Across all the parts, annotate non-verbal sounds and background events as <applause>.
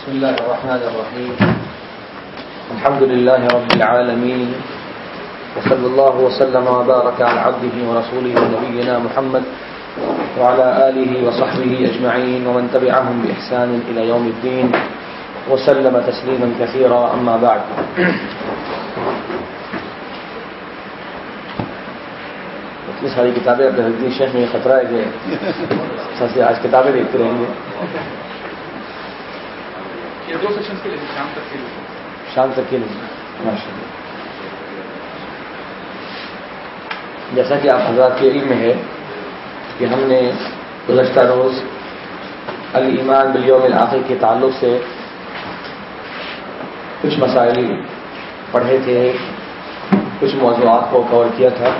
بسم الله الرحمن الرحيم. الحمد لله رب العالمين. وصلى الله وسلم وبارك على عبده ورسوله نبينا محمد وعلى آله وصحبه أجمعين ومن تبعهم بإحسان إلى يوم الدين. وسلم تسليما كثيرا، أما بعد. اتنی ساری کتابیں عبد اب شیخ میں خطرہ ہے کہ آج کتابیں دیکھتے رہیں گے۔ شام تک کے لیے ماشاء اللہ جیسا کہ آپ حضرات کے علم میں ہے کہ ہم نے گزشتہ روز المان بلیوم الآخر کے تعلق سے کچھ مسائل پڑھے تھے، کچھ موضوعات کو کور کیا تھا۔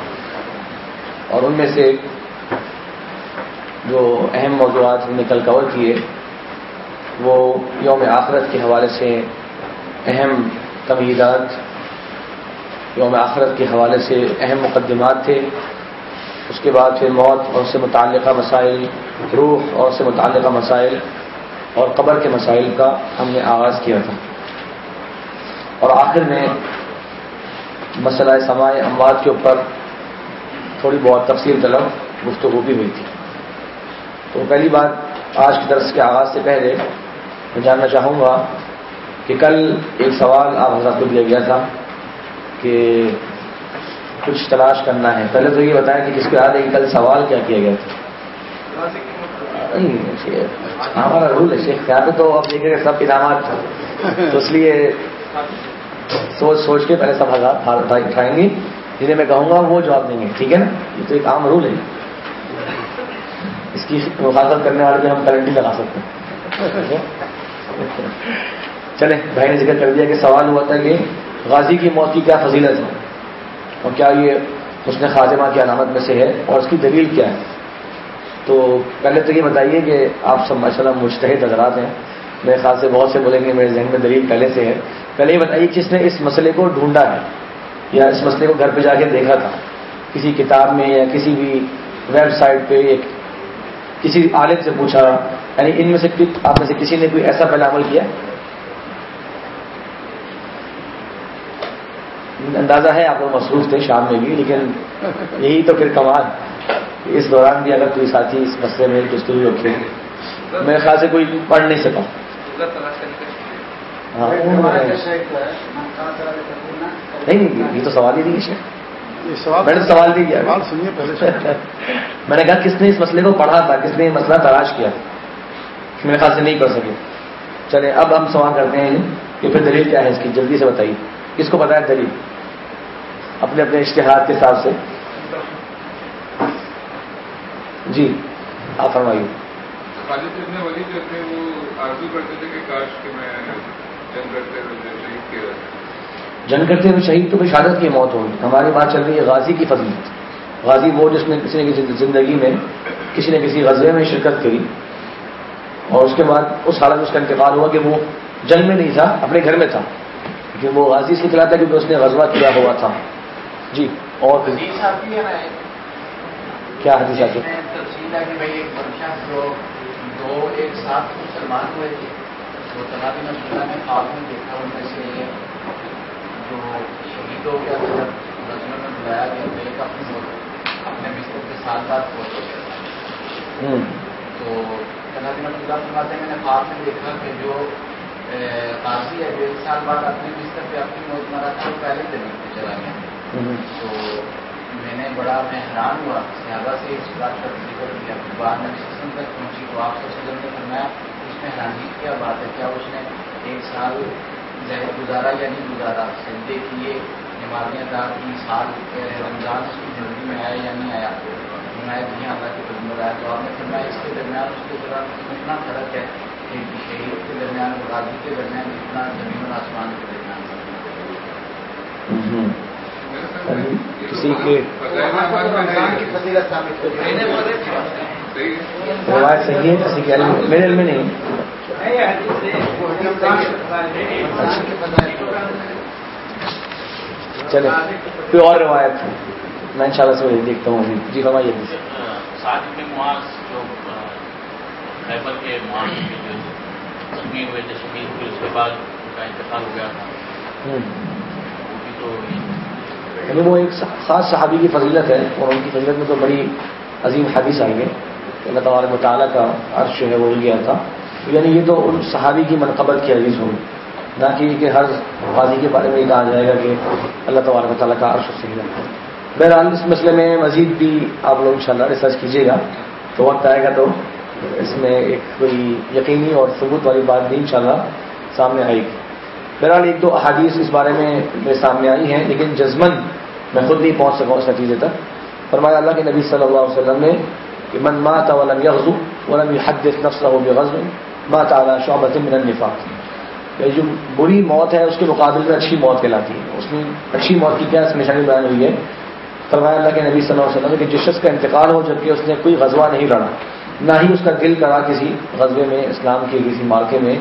اور ان میں سے جو اہم موضوعات ہم نے کل کور کیے وہ یوم آخرت کے حوالے سے اہم تمہیدات یوم آخرت کے حوالے سے اہم مقدمات تھے۔ اس کے بعد پھر موت اور اس سے متعلقہ مسائل، روح اور اس سے متعلقہ مسائل اور قبر کے مسائل کا ہم نے آغاز کیا تھا۔ اور آخر میں مسئلہ سماع اموات کے اوپر تھوڑی بہت تفصیل طلب گفتگو بھی ہوئی تھی۔ تو پہلی بات آج کے درس کے آغاز سے پہلے میں جاننا چاہوں گا کہ کل ایک سوال آپ حضرت کو دیا گیا تھا کہ کچھ تلاش کرنا ہے۔ پہلے تو یہ بتائیں کہ کس کے بعد کل سوال کیا کیا گیا تھا؟ اچھا، ہمارا رول ہے شیخ، یہاں پہ تو اب دیکھیں گے سب انعامات تو اس لیے سوچ سوچ کے پہلے سب حضرات اٹھائیں گے۔ جنہیں میں کہوں گا وہ جواب دیں گے، ٹھیک ہے نا؟ یہ تو ایک عام رول ہے۔ اس کی مخالفت کرنے والے بھی ہم کرنٹی لگا سکتے ہیں۔ چلے بھائی نے ذکر کر دیا کہ سوال ہوا تھا کہ غازی کی موت کی کیا فضیلت ہے؟ اور کیا یہ اس نے خاطمہ کی علامت میں سے ہے؟ اور اس کی دلیل کیا ہے؟ تو پہلے تو یہ بتائیے کہ آپ سب ماشاء اللہ مشتحد حضرات ہیں۔ میرے خیال سے بہت سے بولیں گے، میرے ذہن میں دلیل پہلے سے ہے۔ پہلے یہ بتائیے کس نے اس مسئلے کو ڈھونڈا ہے؟ یا اس مسئلے کو گھر پہ جا کے دیکھا تھا؟ کسی کتاب میں یا کسی بھی ویب سائٹ پہ کسی عالم سے پوچھا یعنی ان میں سے آپ میں سے کسی نے کوئی ایسا پہلا عمل کیا؟ اندازہ ہے آپ لوگ مصروف تھے شام میں بھی لیکن یہی تو پھر کمال۔ اس دوران بھی اگر کوئی ساتھی اس مسئلے میں گفتگو رکھے میرے خیال سے کوئی پڑھ نہیں سکا۔ ہاں۔ نہیں یہ تو سوال ہی نہیں ہے میں نے سوال نہیں کیا۔ <laughs> میں نے کہا کس نے اس مسئلے کو پڑھا تھا؟ کس نے یہ مسئلہ تلاش کیا؟ میرے خیال سے نہیں پڑھ سکے۔ چلے اب ہم سوال کرتے ہیں کہ پھر دلیل کیا ہے اس کی؟ جلدی سے بتائیے۔ کس کو بتایا دلیل۔ اپنے اپنے اشتہار کے حساب سے۔ جی آپ فرمائیے۔ جنگ کرتے ہوئے شہید تو شہادت کی موت ہوگی۔ ہماری بات چل رہی ہے غازی کی فضیلت۔ غازی وہ جس نے کسی نے کسی زندگی میں کسی نے کسی غزبے میں شرکت کری۔ اور اس کے بعد اس حالت میں اس کا انتقال ہوا کہ وہ جنگ میں نہیں تھا اپنے گھر میں تھا۔ لیکن وہ غازی اس لیے چلاتا کیونکہ اس نے غزوہ کیا ہوا تھا۔ جی اور کیا حدیث آتی دو ایک ساتھ مسلمان ہوئے تھے۔ تو تنابی میں خواب میں دیکھا ان میں سے جو شہیدوں کے اندر رسموں میں بلایا گیا تو ایک اپنی اپنے بستر کے ساتھ ساتھ ہو گیا تو میں فرماتے ہیں۔ میں نے خواب میں دیکھا کہ جو قاضی ہے ایک سال بعد اپنے بستر پہ اپنی موت مرا تھا وہ پہلے دن پہ چلا گیا۔ تو میں نے بڑا میں حیران ہوا۔ لہٰذا سے اس بات کا ذکر کیا۔ بعد میں سسٹم تک پہنچی تو آپ سے سدم نے فرمایا اس میں حیرانی کیا بات ہے؟ کیا اس نے ایک سال گزارا یا نہیں گزارا؟ سجدے کیے نمازیاں دار کی سال رمضان اس کی زندگی میں آیا یا نہیں آیا؟ میں بھی اللہ کے قدم آیا تو آپ نے فرمایا اس کے درمیان اس کے دوران اتنا فرق ہے۔ کہ شہید کے درمیان غازی کے درمیان جتنا زمین اور آسمان کے درمیان کسی کے روایت صحیح ہے کسی کے علم میرے علم میں نہیں چلے کوئی اور روایت۔ میں ان شاء اللہ سے دیکھتا ہوں جی فرمائیے۔ زخمی ہوئے تھے شہید پھر اس کے بعد ان کا انتقال ہو گیا تھا۔ وہ بھی تو یعنی وہ ایک خاص صحابی کی فضیلت ہے اور ان کی فضیلت میں تو بڑی عظیم حدیث آئی ہے کہ اللہ تعالیٰ مطالعہ کا عرش جو ہے وہ گیا تھا۔ یعنی یہ تو ان صحابی کی منقبت کی عزیز ہوگی۔ نہ کہ ہر غازی کے بارے میں یہ کہا جائے گا کہ اللہ تبارک تعالیٰ کا عرش صحیح ہے۔ بہرحال اس مسئلے میں مزید بھی آپ لوگ انشاءاللہ ریسرچ کیجیے گا۔ تو وقت آئے گا تو اس میں ایک کوئی یقینی اور ثبوت والی بات بھی انشاءاللہ سامنے آئے گی۔ بہرحال ایک دو احادیث اس بارے میں میرے سامنے آئی ہیں، لیکن جزمن میں خود نہیں پہنچ سکا اس نتیجے تک۔ فرمایا اللہ کے نبی صلی اللہ علیہ وسلم نے کہ من مات ولم یغزو ولم يحدث نفسه بغزو مات على شعبة من النفاق۔ جو بری موت ہے اس کے مقابلے میں اچھی موت کہلاتی ہے۔ اس میں اچھی موت کی کیا اس نشانی بیان ہوئی ہے؟ فرمایا اللہ کے نبی صلی اللہ علیہ وسلم کہ جس شخص کا انتقال ہو جبکہ اس نے کوئی غزوہ نہیں لڑا، نہ ہی اس کا دل کرا کسی غزبے میں، اسلام کے کسی مارکے میں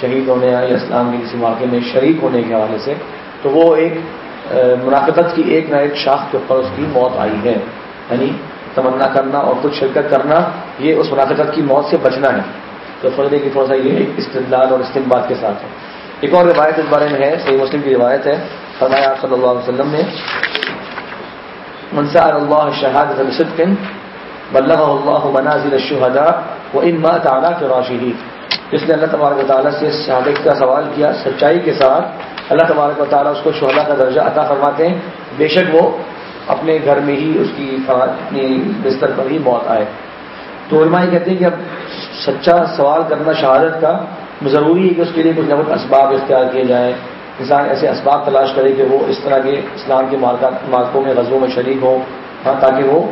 شہید ہونے یا اسلام کے کسی مارکے میں شریک ہونے کے حوالے سے، تو وہ ایک منافقت کی ایک نہ ایک شاخ کے اوپر اس کی موت آئی ہے۔ یعنی تمنا کرنا اور کچھ شرکت کرنا، یہ اس منافقت کی موت سے بچنا ہے۔ تو فرضے کی تھوڑا سا یہ استدلال اور استمباد کے ساتھ ہے۔ ایک اور روایت اس بارے میں ہے، صحیح مسلم کی روایت ہے۔ فرمایا آپ صلی اللہ علیہ وسلم نے منصا اللہ شہاد صدقن بلغ اللہ منازل الشہداء و ان ما تعالیٰ کے راشدی جس نے اللہ تبارک و تعالیٰ سے شہادت کا سوال کیا، سچائی کے ساتھ اللہ تبارک و تعالیٰ اس کو شہدا کا درجہ عطا فرماتے ہیں۔ بے شک وہ اپنے گھر میں ہی اس کی اپنی یعنی بستر پر ہی موت آئے۔ تو علماء یہ کہتے ہیں کہ اب سچا سوال کرنا شہادت کا ضروری ہے کہ اس کے لیے کچھ نہ کچھ اسباب اختیار کیے جائیں۔ انسان ایسے اسباب تلاش کرے کہ وہ اس طرح کے اسلام کے مارکوں میں غزوں میں شریک ہو ہاں تاکہ وہ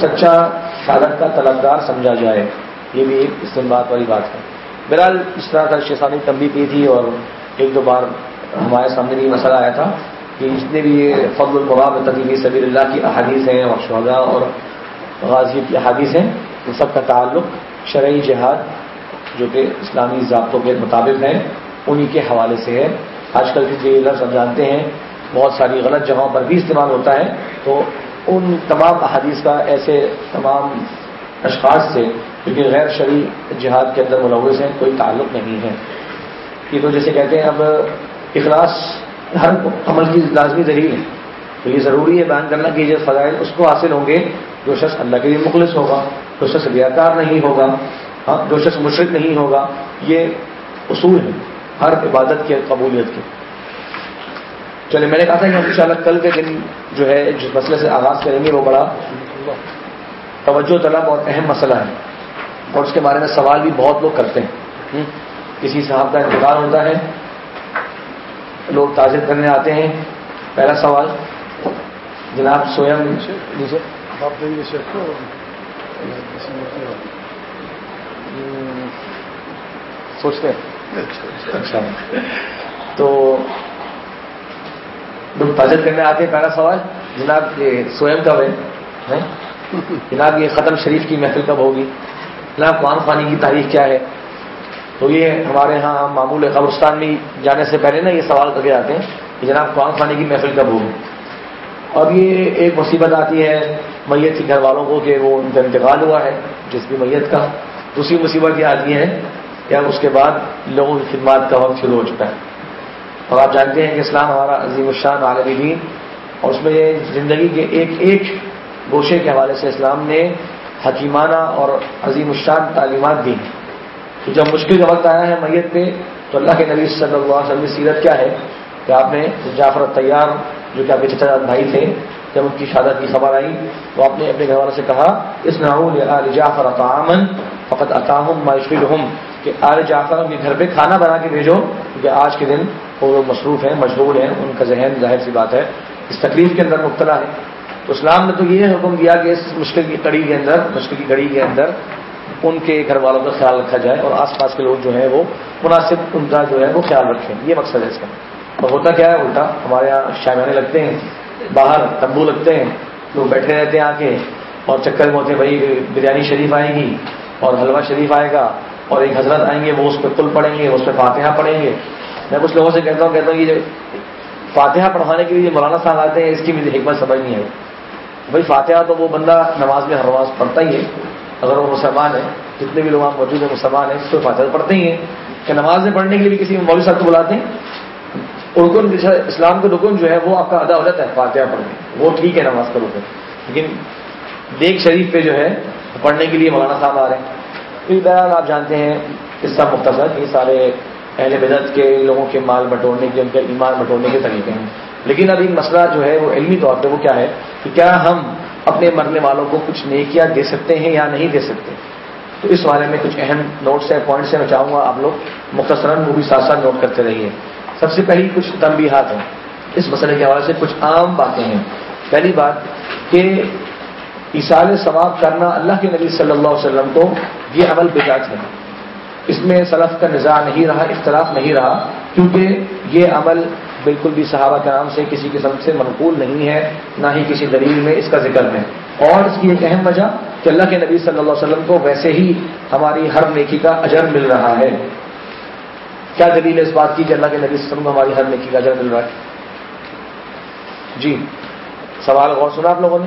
سچا شہادت کا طلبدار سمجھا جائے۔ یہ بھی ایک استعمال والی بات ہے۔ بہرحال اس طرح کا شیسانی تمبی کی تھی اور ایک دو بار ہمارے سامنے بھی مسئلہ آیا تھا کہ جتنے بھی یہ فضل القباب تقیبی سبیر اللہ کی احادیث ہیں اور شہدا اور غازی کی احادیث ہیں۔ ان سب کا تعلق شرعی جہاد جو کہ اسلامی ضابطوں کے مطابق ہیں انہی کے حوالے سے ہے۔ آج کل کے جو لفظ ہم جانتے ہیں، بہت ساری غلط جگہوں پر بھی استعمال ہوتا ہے۔ تو ان تمام احادیث کا ایسے تمام اشخاص سے کیونکہ غیر شرعی جہاد کے اندر ملوث ہیں، کوئی تعلق نہیں ہے۔ یہ تو جیسے کہتے ہیں، اب اخلاص ہر عمل کی لازمی دلیل ہے۔ تو یہ ضروری ہے بیان کرنا کہ یہ فضائل اس کو حاصل ہوں گے، جو شخص اللہ کے لیے مخلص ہوگا، جو شخص ریاکار نہیں ہوگا ہاں جو شخص مشرق نہیں ہوگا، یہ اصول ہے۔ ہر عبادت کے قبولیت کے چلے، میں نے کہا تھا کہ ان کل کے دن جو ہے، جس مسئلے سے آغاز کریں گے، وہ بڑا توجہ، طلب اور اہم مسئلہ ہے۔ اور اس کے بارے میں سوال بھی بہت لوگ کرتے ہیں۔ کسی صاحب کا انتظار ہوتا ہے۔ لوگ تاجر کرنے آتے ہیں۔ پہلا سوال۔ جناب سوئم جی سوچتے ہیں۔ اچھا۔ تو لوگ تاجر کرنے آتے ہیں، پہلا سوال، جناب، یہ سوئم کب ہے؟ جناب، یہ ختم شریف کی محفل کب ہوگی؟ جناب، قرآن خوانی کی تاریخ کیا ہے؟ تو یہ ہمارے ہاں معمول قبرستان میں جانے سے پہلے نا یہ سوال کر کے آتے ہیں کہ جناب، قرآن خوانی کی محفل کب ہوگی؟ اب یہ ایک مصیبت آتی ہے میت کے گھر والوں کو کہ وہ ان کا انتقال ہوا ہے، جس بھی میت کا۔ دوسری مصیبت یہ آتی ہے کہ اب اس کے بعد لوگوں کی خدمات کا وقت شروع ہو چکا ہے۔ اور آپ جانتے ہیں کہ اسلام ہمارا عظیم الشان عالمی دین، اور اس میں یہ زندگی کے ایک ایک گوشے کے حوالے سے اسلام نے حکیمانہ اور عظیم الشان تعلیمات دی تو جب مشکل کا وقت آیا ہے میت پہ، تو اللہ کے نبی صلی اللہ علیہ وسلم سیرت کیا ہے؟ کہ آپ نے جعفر تیار جو کہ آپ کے چچا بھائی تھے، جب ان کی شہادت کی خبر آئی تو آپ نے اپنے گھر والوں سے کہا اس جعفر اطامن فقط اطاہم ہم کہ آل جعفر کے گھر پہ کھانا بنا کے بھیجو، کیونکہ آج کے دن وہ لوگ مصروف ہیں، مشغول ہیں، ان کا ذہن ظاہر سی بات ہے۔ اس تکلیف کے اندر مبتلا ہے تو اسلام نے تو یہ حکم دیا کہ اس مشکل کی کڑی کے اندر، مشکل کی کڑی کے اندر ان کے گھر والوں کا خیال رکھا جائے اور آس پاس کے لوگ جو ہیں وہ مناسب ان کا جو ہے وہ خیال رکھیں۔ یہ مقصد ہے اس کا۔ اور ہوتا کیا ہے؟ الٹا ہمارے یہاں شائمانے لگتے ہیں، باہر تمبو لگتے ہیں، لوگ بیٹھے رہتے ہیں آ کے اور چکر میں ہوتے ہیں، بھائی، بریانی شریف آئے گی اور حلوہ شریف آئے گا۔ اور ایک حضرت آئیں گے، وہ اس پہ کل پڑیں گے، اس پہ فاتحہ پڑھیں گے۔ میں کچھ لوگوں سے کہتا ہوں کہتا ہوں کہ فاتحہ پڑھوانے کے لیے مولانا صاحب آتے ہیں، اس کی مجھے حکمت سمجھ نہیں آئی۔ بھائی، فاتحہ تو وہ بندہ نماز میں ہر نماز پڑھتا ہی ہے۔ اگر وہ مسلمان ہے، جتنے بھی لوگ آپ موجود ہیں، مسلمان ہیں، اس کو فاتحہ پڑھتے ہی ہیں۔ کہ نمازیں پڑھنے کے لیے بھی کسی مولوی صاحب کو بلاتے ہیں رکن اسلام کا رکن جو ہے، وہ آپ کا ادا ہو جاتا ہے فاتحہ پڑھنے۔ وہ ٹھیک ہے، نماز کا رکن۔ لیکن دیکھ شریف پہ جو ہے پڑھنے کے لیے مولانا صاحب آ رہے ہیں۔ بہرحال آپ جانتے ہیں، اس کا مختصر، یہ سارے اہل بدت کے لوگوں کے مال بٹورنے کے، ان کے ایمان بٹورنے کے طریقے ہیں۔ لیکن اب ایک مسئلہ جو ہے، وہ علمی طور پہ وہ کیا ہے کہ کیا ہم اپنے مرنے والوں کو کچھ نیکیاں دے سکتے ہیں یا نہیں دے سکتے؟ تو اس بارے میں کچھ اہم نوٹس ہیں پوائنٹس ہیں، میں چاہوں گا آپ لوگ مختصراً وہ بھی ساتھ ساتھ نوٹ کرتے رہیے۔ سب سے پہلی کچھ تنبیہات ہیں۔ اس مسئلے کے حوالے سے کچھ عام باتیں ہیں۔ پہلی بات کہ اشار ثواب کرنا اللہ کے نبی صلی اللہ علیہ وسلم کو یہ عمل بجاج ہے اس میں سلف کا نظام نہیں رہا، اختلاف نہیں رہا، کیونکہ یہ عمل بالکل بھی صحابہ کے نام سے کسی قسم سے منقول نہیں ہے، نہ ہی کسی دلیل میں اس کا ذکر ہے اور اس کی ایک اہم وجہ کہ اللہ کے نبی صلی اللہ علیہ وسلم کو ویسے ہی ہماری ہر نیکی کا اجر مل رہا ہے۔ کیا دلیل ہے اس بات کی کہ اللہ کے نبی صلی اللہ علیہ وسلم کو ہماری ہر نیکی کا اجر مل رہا ہے؟ جی سوال غور سنا آپ لوگوں نے؟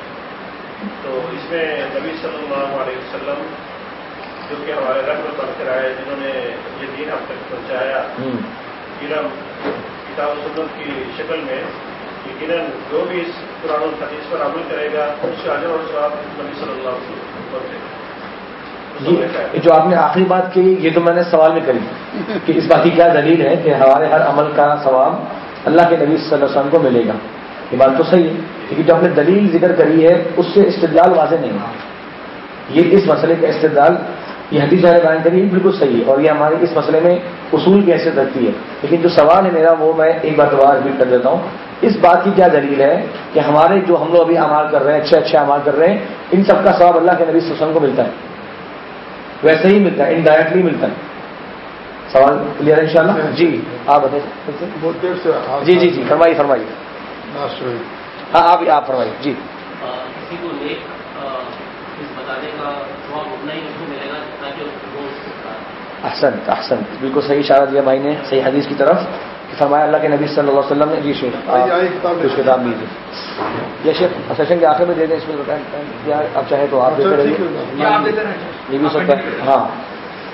تو اس میں نبی صلی اللہ علیہ وسلم جو کہ ہمارے پڑھ کر آئے جنہوں نے یہ دین اب تک پہنچایا علم کتاب و سنت کی شکل میں یقیناً جو بھی اس قرآن الحدیث پر عمل کرے گا اس کا عجر اور سواب نبی صلی اللہ علیہ وسلم جی جو آپ نے آخری بات کی یہ تو میں نے سوال میں کری کہ اس بات کی کیا دلیل ہے کہ ہمارے ہر عمل کا ثواب اللہ کے نبی صلی اللہ علیہ وسلم کو ملے گا؟ یہ بات تو صحیح ہے کیونکہ جو آپ نے دلیل ذکر کری ہے اس سے استدلال واضح نہیں ہے۔ یہ اس مسئلے کا استدلال یہ حدیث بیان کری بالکل صحیح ہے۔ اور یہ ہمارے اس مسئلے میں اصول کی حیثیت رکھتی ہے۔ لیکن جو سوال ہے میرا وہ میں ایک بار دوبارہ ریپیٹ کر دیتا ہوں۔ اس بات کی کیا دلیل ہے کہ ہمارے جو ہم لوگ ابھی امال کر رہے ہیں اچھے اچھے امال کر رہے ہیں ان سب کا ثواب اللہ کے نبی وسلم کو ملتا ہے۔ ویسے ہی ملتا ہے انڈائریکٹلی ملتا ہے۔ سوال کلیئر ہے انشاءاللہ؟ جی۔ آپ بتائیں۔ جی جی جی فرمائیے فرمائیے۔ ہاں آپ آپ فرمائیے۔ جی۔ کسی کو بتانے کا احسن احسن۔ بالکل صحیح اشارہ دیا بھائی نے صحیح حدیث کی طرف۔ فرمایا اللہ کے نبی صلی اللہ علیہ وسلم نے جی شیخ کچھ کتاب لیجیے یہ شیخ سیشن کے آخر میں دے دیں اس میں۔ بتائیں اب چاہے تو آپ دیتے رہیے۔ یہ بھی سکتا ہے ہاں۔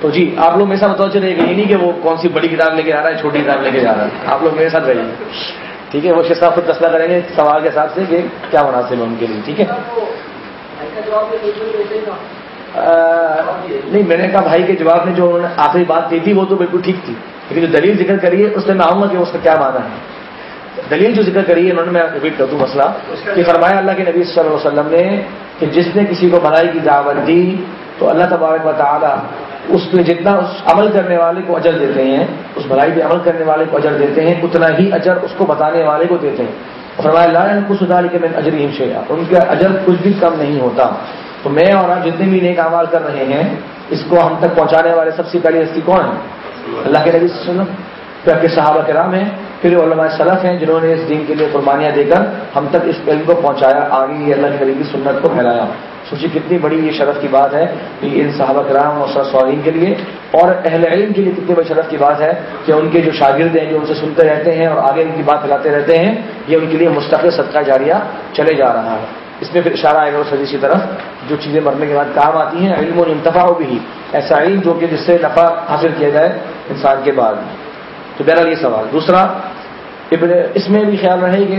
تو جی آپ لوگ میرے ساتھ بتاؤ چلے گا یہ نہیں کہ وہ کون سی بڑی کتاب لے کے آ رہا ہے چھوٹی کتاب لے کے جا رہا ہے۔ آپ لوگ میرے ساتھ رہیے۔ ٹھیک ہے، وہ شیخ صاحب خود فیصلہ کریں گے سوال کے حساب سے کہ کیا مناسب ہے ان کے لیے، ٹھیک ہے؟ نہیں، میں نے کہا بھائی کے جواب میں جو انہوں نے آخری بات کی تھی وہ تو بالکل ٹھیک تھی، لیکن جو دلیل ذکر کری ہے، اس سے میں آؤں گا کہ اس کا کیا معنی ہے۔ دلیل جو ذکر کری ہے، انہوں نے میں ریپیٹ کر دوں مسئلہ، کہ فرمایا اللہ کے نبی صلی اللہ علیہ وسلم نے کہ جس نے کسی کو بھلائی کی دعوت دی تو اللہ تبارک و تعالیٰ اس میں جتنا اس عمل کرنے والے کو اجر دیتے ہیں، اس بھلائی پہ عمل کرنے والے کو اجر دیتے ہیں، اتنا ہی اجر اس کو بتانے والے کو دیتے ہیں۔ فرمایا اللہ کو سدھار کے میں اجر ہمشیا ان کا اجر کچھ بھی کم نہیں ہوتا۔ تو میں اور آپ جتنے بھی نیک اعمال کر رہے ہیں، اس کو ہم تک پہنچانے والے سب سے پہلی ہستی کون ہے؟ اللہ کے نبی صلی اللہ علیہ وسلم۔ کے صحابہ کرام ہیں پھر علماء صلاف ہیں جنہوں نے اس دین کے لیے قربانیاں دے کر ہم تک اس علم کو پہنچایا، آگے یہ اللہ کے نبی کی سنت کو پھیلایا۔ سوچیے کتنی بڑی یہ شرف کی بات ہے کہ ان صحابہ کرام اور سوالین کے لیے اور اہل علم کے لیے کتنی بڑی شرف کی بات ہے کہ ان کے جو شاگرد ہیں جو ان سے سنتے رہتے ہیں اور آگے ان کی بات پھیلاتے رہتے ہیں، یہ ان کے لیے مستقل صدقہ جاریہ چلے جا رہا ہے۔ اس میں پھر اشارہ آئے گا اس حدیث کی طرف، جو چیزیں مرنے کے بعد کام آتی ہیں، علم و انتفا ہو بھی ایسا علم جو کہ جس سے نفع حاصل کیا جائے انسان کے بعد۔ تو بہرحال یہ سوال. دوسرا اس میں بھی خیال رہے کہ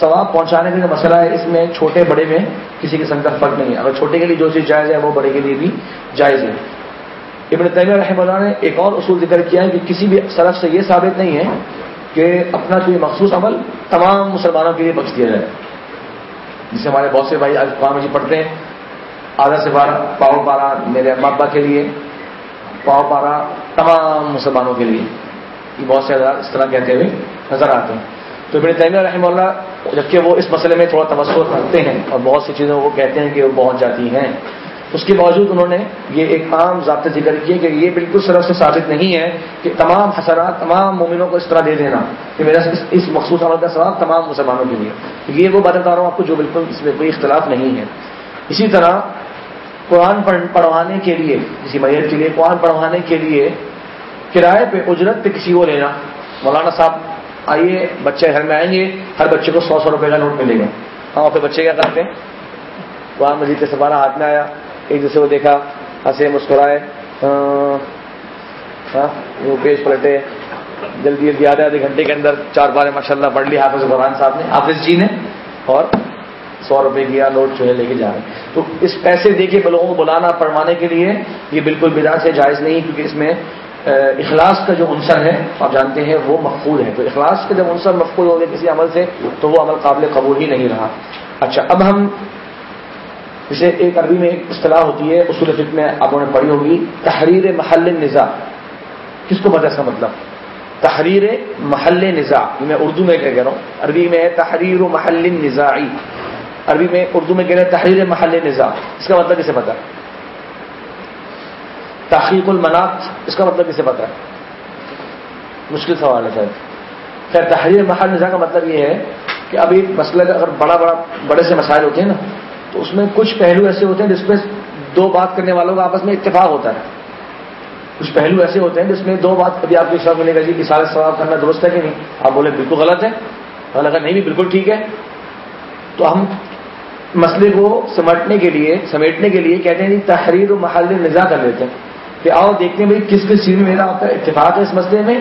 ثواب پہنچانے کا جو مسئلہ ہے، اس میں چھوٹے بڑے میں کسی قسم کا فرق نہیں ہے۔ اگر چھوٹے کے لیے جو چیز جائز ہے، وہ بڑے کے لیے بھی جائز ہے۔ ابن تیمیہ رحمہ اللہ نے ایک اور اصول ذکر کیا ہے کہ کسی بھی طرف سے یہ ثابت نہیں ہے کہ اپنا کوئی مخصوص عمل تمام مسلمانوں کے لیے بخش دیا جائے۔ جسے ہمارے بہت سے بھائی قرآن مجھے پڑھتے ہیں، آدھا سے بارہ پاؤ پارا میرے اما ابا کے لیے پاؤ پارا تمام مسلمانوں کے لیے۔ یہ بہت سے اس طرح کہتے ہوئے نظر آتے ہیں۔ تو ابن تیمیہ رحمہ اللہ جبکہ وہ اس مسئلے میں تھوڑا توسط رکھتے ہیں اور بہت سی چیزوں کو کہتے ہیں کہ وہ پہنچ جاتی ہیں۔ اس کے باوجود انہوں نے یہ ایک عام ضابطہ ذکر کیے کہ یہ بالکل سرف سے ثابت نہیں ہے کہ تمام حسرات، تمام مومنوں کو اس طرح دے دینا۔ کہ میرا اس مخصوص عمل کا سواب تمام مسلمانوں کے لیے۔ یہ وہ بات بتا رہا ہوں آپ کو جو بالکل اس میں کوئی اختلاف نہیں ہے۔ اسی طرح قرآن پڑھوانے کے لیے کسی میت کے لیے قرآن پڑھوانے کے لیے کرائے پہ اجرت پہ کسی کو لینا۔ مولانا صاحب، آئیے، بچے گھر میں آئیں گے، ہر بچے کو سو سو روپے کا نوٹ ملے گا۔ ہاں پھر بچے کیا کرتے ہیں؟ قرآن مجید کے سپارہ ہاتھ میں آیا، ایک دوسرے کو دیکھا، ہنسے، مسکرائے ہاں وہ پیج پلٹے۔ جلدی جلدی آدھے آدھے گھنٹے کے اندر چار بار ماشاء اللہ پڑھ لی حافظ قرآن صاحب نے۔ حافظ جی نے، اور سو روپے کیا، نوٹ جو ہے لے کے جا رہے ہیں۔ تو اس پیسے دے کے لوگوں کو بلانا، پڑھوانے کے لیے یہ بالکل بدا سے جائز نہیں، کیونکہ اس میں اخلاص کا جو عنصر ہے، آپ جانتے ہیں، وہ مقبول ہے۔ تو اخلاص کا جب عنصر مقبول ہو گیا کسی عمل سے، تو وہ عمل قابل قبول ہی نہیں رہا۔ اچھا اب ہم جسے ایک عربی میں ایک اصطلاح ہوتی ہے، اصول فکر میں آپ نے پڑھی ہوگی، تحریر محل نظا کس کو پتا اس کا مطلب؟ تحریر محل نظا میں اردو میں کیا کہہ رہا ہوں۔ عربی میں ہے تحریر محل نظائی عربی میں اردو میں کہہ رہے ہیں تحریر محل نظا اس کا مطلب کسے پتا تحقیق المناط اس کا مطلب کسے پتا ہے مشکل سوال ہے شاید خیر، تحریر محل نظا کا مطلب یہ ہے کہ ابھی مسئلہ اگر بڑا بڑا بڑے سے مسائل ہوتے ہیں نا، تو اس میں کچھ پہلو ایسے ہوتے ہیں جس میں دو بات کرنے والوں کا آپس میں اتفاق ہوتا ہے۔ کچھ پہلو ایسے ہوتے ہیں جس میں دو بات کبھی آپ کو شوق ملے گا جی کہ سارے سواب کرنا درست ہے کہ نہیں؟ آپ بولے، بالکل غلط ہے۔ اور اگر نہیں بھی بالکل ٹھیک ہے۔ تو ہم مسئلے کو سمٹنے کے لیے، سمیٹنے کے لیے کہتے ہیں تحریر و محل نظا کر لیتے ہیں۔ کہ آؤ دیکھتے ہیں بھائی کس کس چیز میں میرا آپ کا اتفاق ہے اس مسئلے میں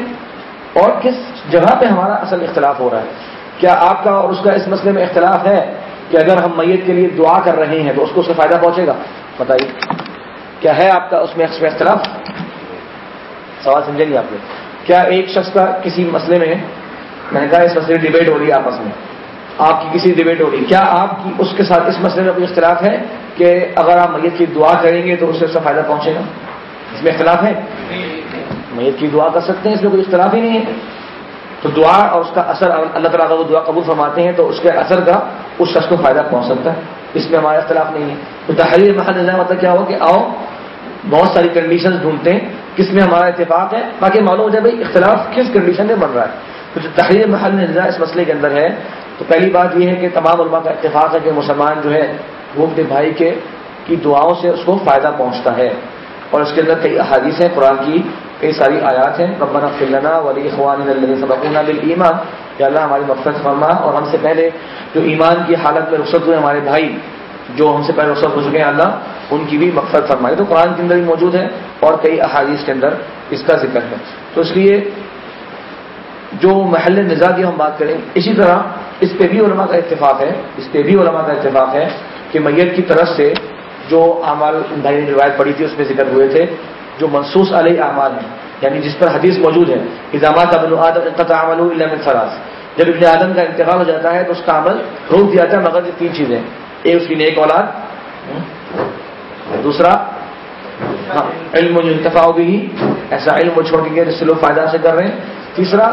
اور کس جگہ پہ ہمارا اصل اختلاف ہو رہا ہے۔ کیا آپ کا اور اس کا اس مسئلے میں اختلاف ہے کہ اگر ہم میت کے لیے دعا کر رہے ہیں تو اس کو اس سے فائدہ پہنچے گا؟ بتائیے۔ کیا ہے آپ کا اس میں اختلاف؟ سوال سمجھیں گے آپ نے۔ کیا ایک شخص کا کسی مسئلے میں میں نے کہا اس مسئلے میں ڈبیٹ ہو رہی ہے آپس میں۔ آپ کی کسی ڈبیٹ ہو رہی ہے۔ کیا آپ کی اس کے ساتھ اس مسئلے میں کوئی اختلاف ہے کہ اگر آپ میت کی دعا کریں گے تو اس سے اس کا فائدہ پہنچے گا؟ اس میں اختلاف ہے؟ میت کی دعا کر سکتے ہیں، اس میں کوئی اختلاف ہی نہیں ہے۔ تو دعا اور اس کا اثر، اللہ تعالیٰ کا وہ دعا قبول فرماتے ہیں تو اس کے اثر کا اس شخص کو فائدہ پہنچ سکتا ہے۔ اس میں ہمارا اختلاف نہیں ہے۔ تو تحریر محل نظام مطلب کیا ہو کہ آؤ، بہت ساری کنڈیشن ڈھونڈتے ہیں۔ کس میں ہمارا اتفاق ہے؟ باقی معلوم ہو جائے بھائی اختلاف کس کنڈیشن میں بن رہا ہے۔ تو جو تحریر محل نظام اس مسئلے کے اندر ہے، تو پہلی بات یہ ہے کہ تمام علماء کا اتفاق ہے کہ مسلمان جو ہے، وہ اپنے بھائی کے، کی دعاؤں سے اس کو فائدہ پہنچتا ہے۔ اور اس کے اندر کئی احادیث ہیں، قرآن کی کئی ساری آیات ہیں۔ ربنا فلنا ولی اخوان سبقنا بالایمان کہ اللہ ہماری مقصد فرما اور ہم سے پہلے جو ایمان کی حالت میں رخصت ہوئے ہمارے بھائی، جو ہم سے پہلے رخصت ہو چکے ہیں اللہ ان کی بھی مقصد فرمائے تو قرآن کے اندر بھی موجود ہے اور کئی احادیث کے اندر اس کا ذکر ہے۔ تو اس لیے جو محل نظا کی ہم بات کریں، اسی طرح اس پہ بھی علماء کا اتفاق ہے، اس پہ بھی علماء کا اتفاق ہے کہ میت کی طرف سے جو اعمال نے یعنی روایت پڑھی تھی، اس میں ذکر ہوئے تھے، جو منسوس علیہ اعمال ہیں۔ یعنی جس پر حدیث موجود ہے الزامات ابن آدم عمل فراز جب ابن آدم کا انتقال ہو جاتا ہے، تو اس کا عمل روک دیا جاتا ہے، مگر یہ تین چیزیں۔ ایک اس کی نیک اولاد، دوسرا ہاں، علم جو انتفاع بھی ایسا علم وہ چھوڑ کے جس سے لوگ فائدہ سے کر رہے ہیں۔ تیسرا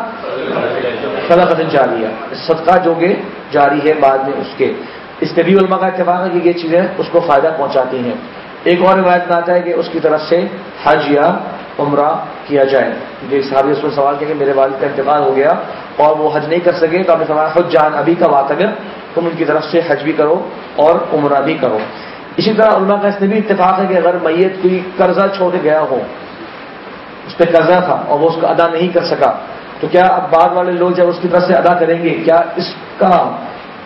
صدقت جاریہ۔ صدقہ جو کہ جاری ہے بعد میں اس کے۔ اس پہ بھی علماء کا اتفاق ہے کہ یہ چیزیں اس کو فائدہ پہنچاتی ہیں۔ ایک اور روایت میں آتا ہے کہ اس کی طرف سے حج یا عمرہ کیا جائے۔ جی، جو صحابی اس میں سوال کیا کہ میرے والد کا انتقال ہو گیا اور وہ حج نہیں کر سکے تو آپ نے فرمایا، خود جان، ابھی کا بات اگر تم ان کی طرف سے حج بھی کرو اور عمرہ بھی کرو۔ اسی طرح علماء کا اس نے بھی اتفاق ہے کہ اگر میت کوئی قرضہ چھوڑ کے گیا ہو، اس پہ قرضہ تھا اور وہ اس کا ادا نہیں کر سکا، تو کیا اب بعد والے لوگ جب اس کی طرف سے ادا کریں گے؟ کیا اس کا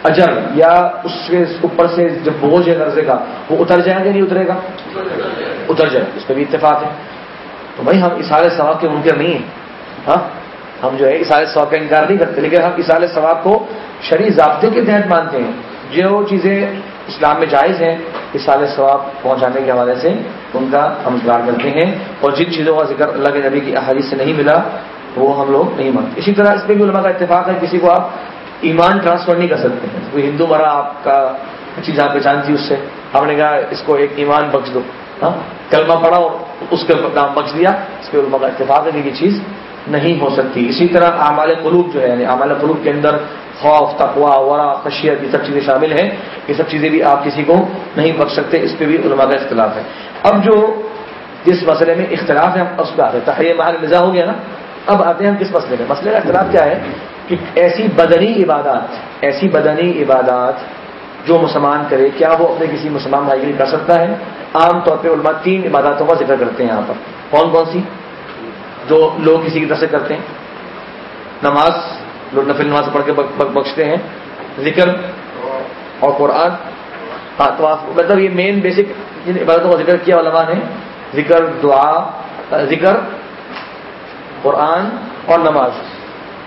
اجر یا اس کے اوپر سے جب بوجھ ہے قرضے کا، وہ اتر جائے گا نہیں اترے گا؟ اتر جائے اس پہ بھی اتفاق ہے۔ تو بھائی ہم اشارے ثواب کے ممکن نہیں ہیں۔ ہاں؟ ہم جو ہے اشارے ثواب کا انکار نہیں کرتے، لیکن ہم اشارے ثواب کو شرعی ضابطے کے تحت مانتے ہیں۔ جو چیزیں اسلام میں جائز ہیں اشارے ثواب پہنچانے کے حوالے سے ان کا ہم اقرار کرتے ہیں۔ اور جن چیزوں کا ذکر اللہ کے نبی کی احادیث سے نہیں ملا، وہ ہم لوگ نہیں مانتے۔ اسی طرح اس پہ بھی علماء کا اتفاق ہے، کسی کو آپ ایمان ٹرانسفر نہیں کر سکتے ہیں۔ کوئی ہندو مرا آپ کا اچھی جہاں پہچان تھی اس سے۔ آپ نے کہا اس کو ایک ایمان بخش دو۔ ہاں؟ کلمہ پڑا اور اس کے نام بخش دیا۔ اس پہ علماء کا اتفاق ہے کہ یہ چیز نہیں ہو سکتی۔ اسی طرح اعمال قلوب جو ہے یعنی اعمال قلوب کے اندر خوف تقوا ورا، خشیت، یہ سب چیزیں شامل ہیں۔ یہ سب چیزیں بھی آپ کسی کو نہیں بخش سکتے۔ اس پہ بھی علماء کا اختلاف ہے۔ اب جو جس مسئلے میں اختلاف ہے اس پہ آتے تحریر محل مزاح ہو گیا نا۔ اب آتے ہیں ہم کس مسئلے میں؟ مسئلے کا اختلاف کیا ہے؟ کہ ایسی بدنی عبادات، ایسی بدنی عبادات جو مسلمان کرے، کیا وہ اپنے کسی مسلمان بھائی کے لیے کر سکتا ہے؟ عام طور پہ علماء تین عباداتوں کا ذکر کرتے ہیں یہاں پر۔ کون کون سی؟ جو لوگ کسی کی طرف سے کرتے ہیں۔ نماز، لوگ نفل نماز پڑھ کے بخشتے ہیں۔ ذکر اور قرآن۔ ہاں تو آپ مطلب یہ مین بیسک جن عبادتوں کا ذکر کیا علماء نے، ذکر، دعا، ذکر، قرآن اور نماز۔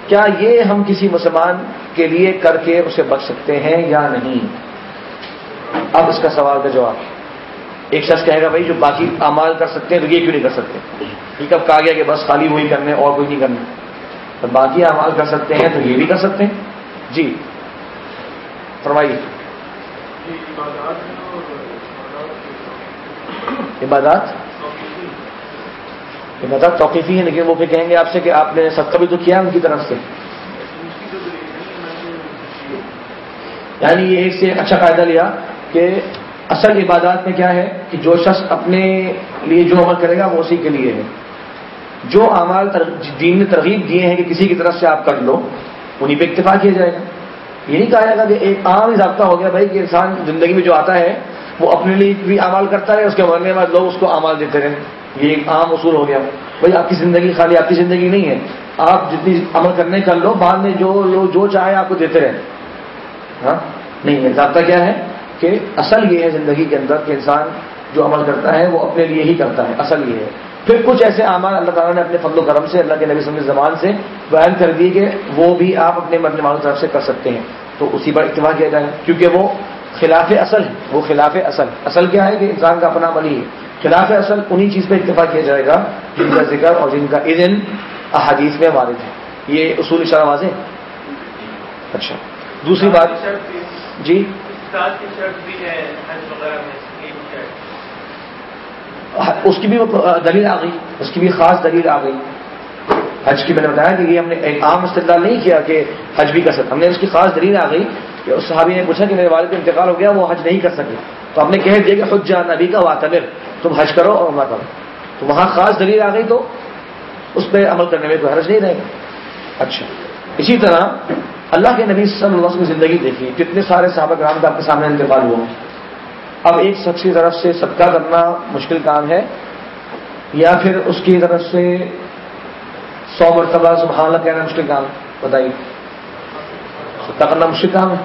کیا یہ ہم کسی مسلمان کے لیے کر کے اسے بچ سکتے ہیں یا نہیں؟ اب اس کا سوال کا جواب۔ ایک شخص کہے گا بھائی جو باقی امال کر سکتے ہیں تو یہ کیوں نہیں کر سکتے؟ یہ کب کہا گیا کہ بس خالی وہی کرنے اور کوئی نہیں کرنا۔ تو باقی امال کر سکتے ہیں تو یہ بھی کر سکتے ہیں۔ جی۔ فرمائیے۔ عبادات؟ عبادات توقیفی ہے، لیکن وہ پھر کہیں گے آپ سے کہ آپ نے سب کا بھی تو کیا ان کی طرف سے۔ یعنی یہ ایک سے اچھا فائدہ لیا کہ اصل عبادات میں کیا ہے کہ جو شخص اپنے لیے جو عمل کرے گا وہ اسی کے لیے ہے۔ جو اعمال دین نے ترغیب دیے ہیں کہ کسی کی طرف سے آپ کر لو، انہیں پہ اکتفا کیا جائے گا۔ یہ نہیں کہا جائے گا کہ ایک عام ضابطہ ہو گیا بھائی کہ انسان زندگی میں جو آتا ہے وہ اپنے لیے بھی اعمال کرتا ہے اس کے مرنے بعد لوگ اس کو اعمال دیتے رہے۔ یہ ایک عام اصول ہو گیا۔ بھائی، آپ کی زندگی خالی آپ کی زندگی نہیں ہے۔ آپ جتنی عمل کرنے کر لو، بعد میں جو لوگ جو چاہے آپ کو دیتے رہے۔ ہاں؟ نہیں ہے ضابطہ کیا ہے کہ اصل یہ ہے زندگی کے اندر کہ انسان جو عمل کرتا ہے وہ اپنے لیے ہی کرتا ہے۔ اصل یہ ہے۔ پھر کچھ ایسے اعمال اللہ تعالیٰ نے اپنے فضل و کرم سے، اللہ کے نبی صلی زبان سے بیان کر دی کہ وہ بھی آپ اپنے مرنے والوں طرف سے کر سکتے ہیں۔ تو اسی پر اتباع کیا جائے، کیونکہ وہ خلاف اصل ہے۔ وہ خلاف اصل۔ اصل کیا ہے کہ انسان کا اپنا عمل ہی ہے۔ خلاف اصل انہی چیز پہ اتفاق کیا جائے گا جن کا ذکر اور جن کا اذن احادیث میں وارد ہے۔ یہ اصول اشارہ واضح اچھا۔ دوسری بات جی؟ اس کی بھی دلیل آ گئی۔ اس کی بھی خاص دلیل آ گئی۔ حج کی میں نے بتایا کہ یہ ہم نے ایک عام استدلال نہیں کیا کہ حج بھی کر سکتے۔ ہم نے اس کی خاص دلیل آ گئی کہ اس صحابی نے پوچھا کہ میرے والد کا انتقال ہو گیا وہ حج نہیں کر سکے۔ تو ہم نے کہہ دیا کہ خود جان نبی کا واطمر تم حج کرو اور عمرہ کرو۔ تو وہاں خاص دلیل آ گئی تو اس پہ عمل کرنے میں کوئی حرج نہیں رہے گا۔ اچھا۔ اسی طرح اللہ کے نبی صلی اللہ علیہ وسلم کی زندگی دیکھی، کتنے سارے صحابہ کرام کا آپ کے سامنے انتقال ہوا۔ اب ایک شخص کی طرف سے صدقہ کرنا مشکل کام ہے، یا پھر اس کی طرف سے سو مرتبہ سبحان اللہ کہنا مشکل کام، بتائیے۔ صدقہ کرنا مشکل کام ہے۔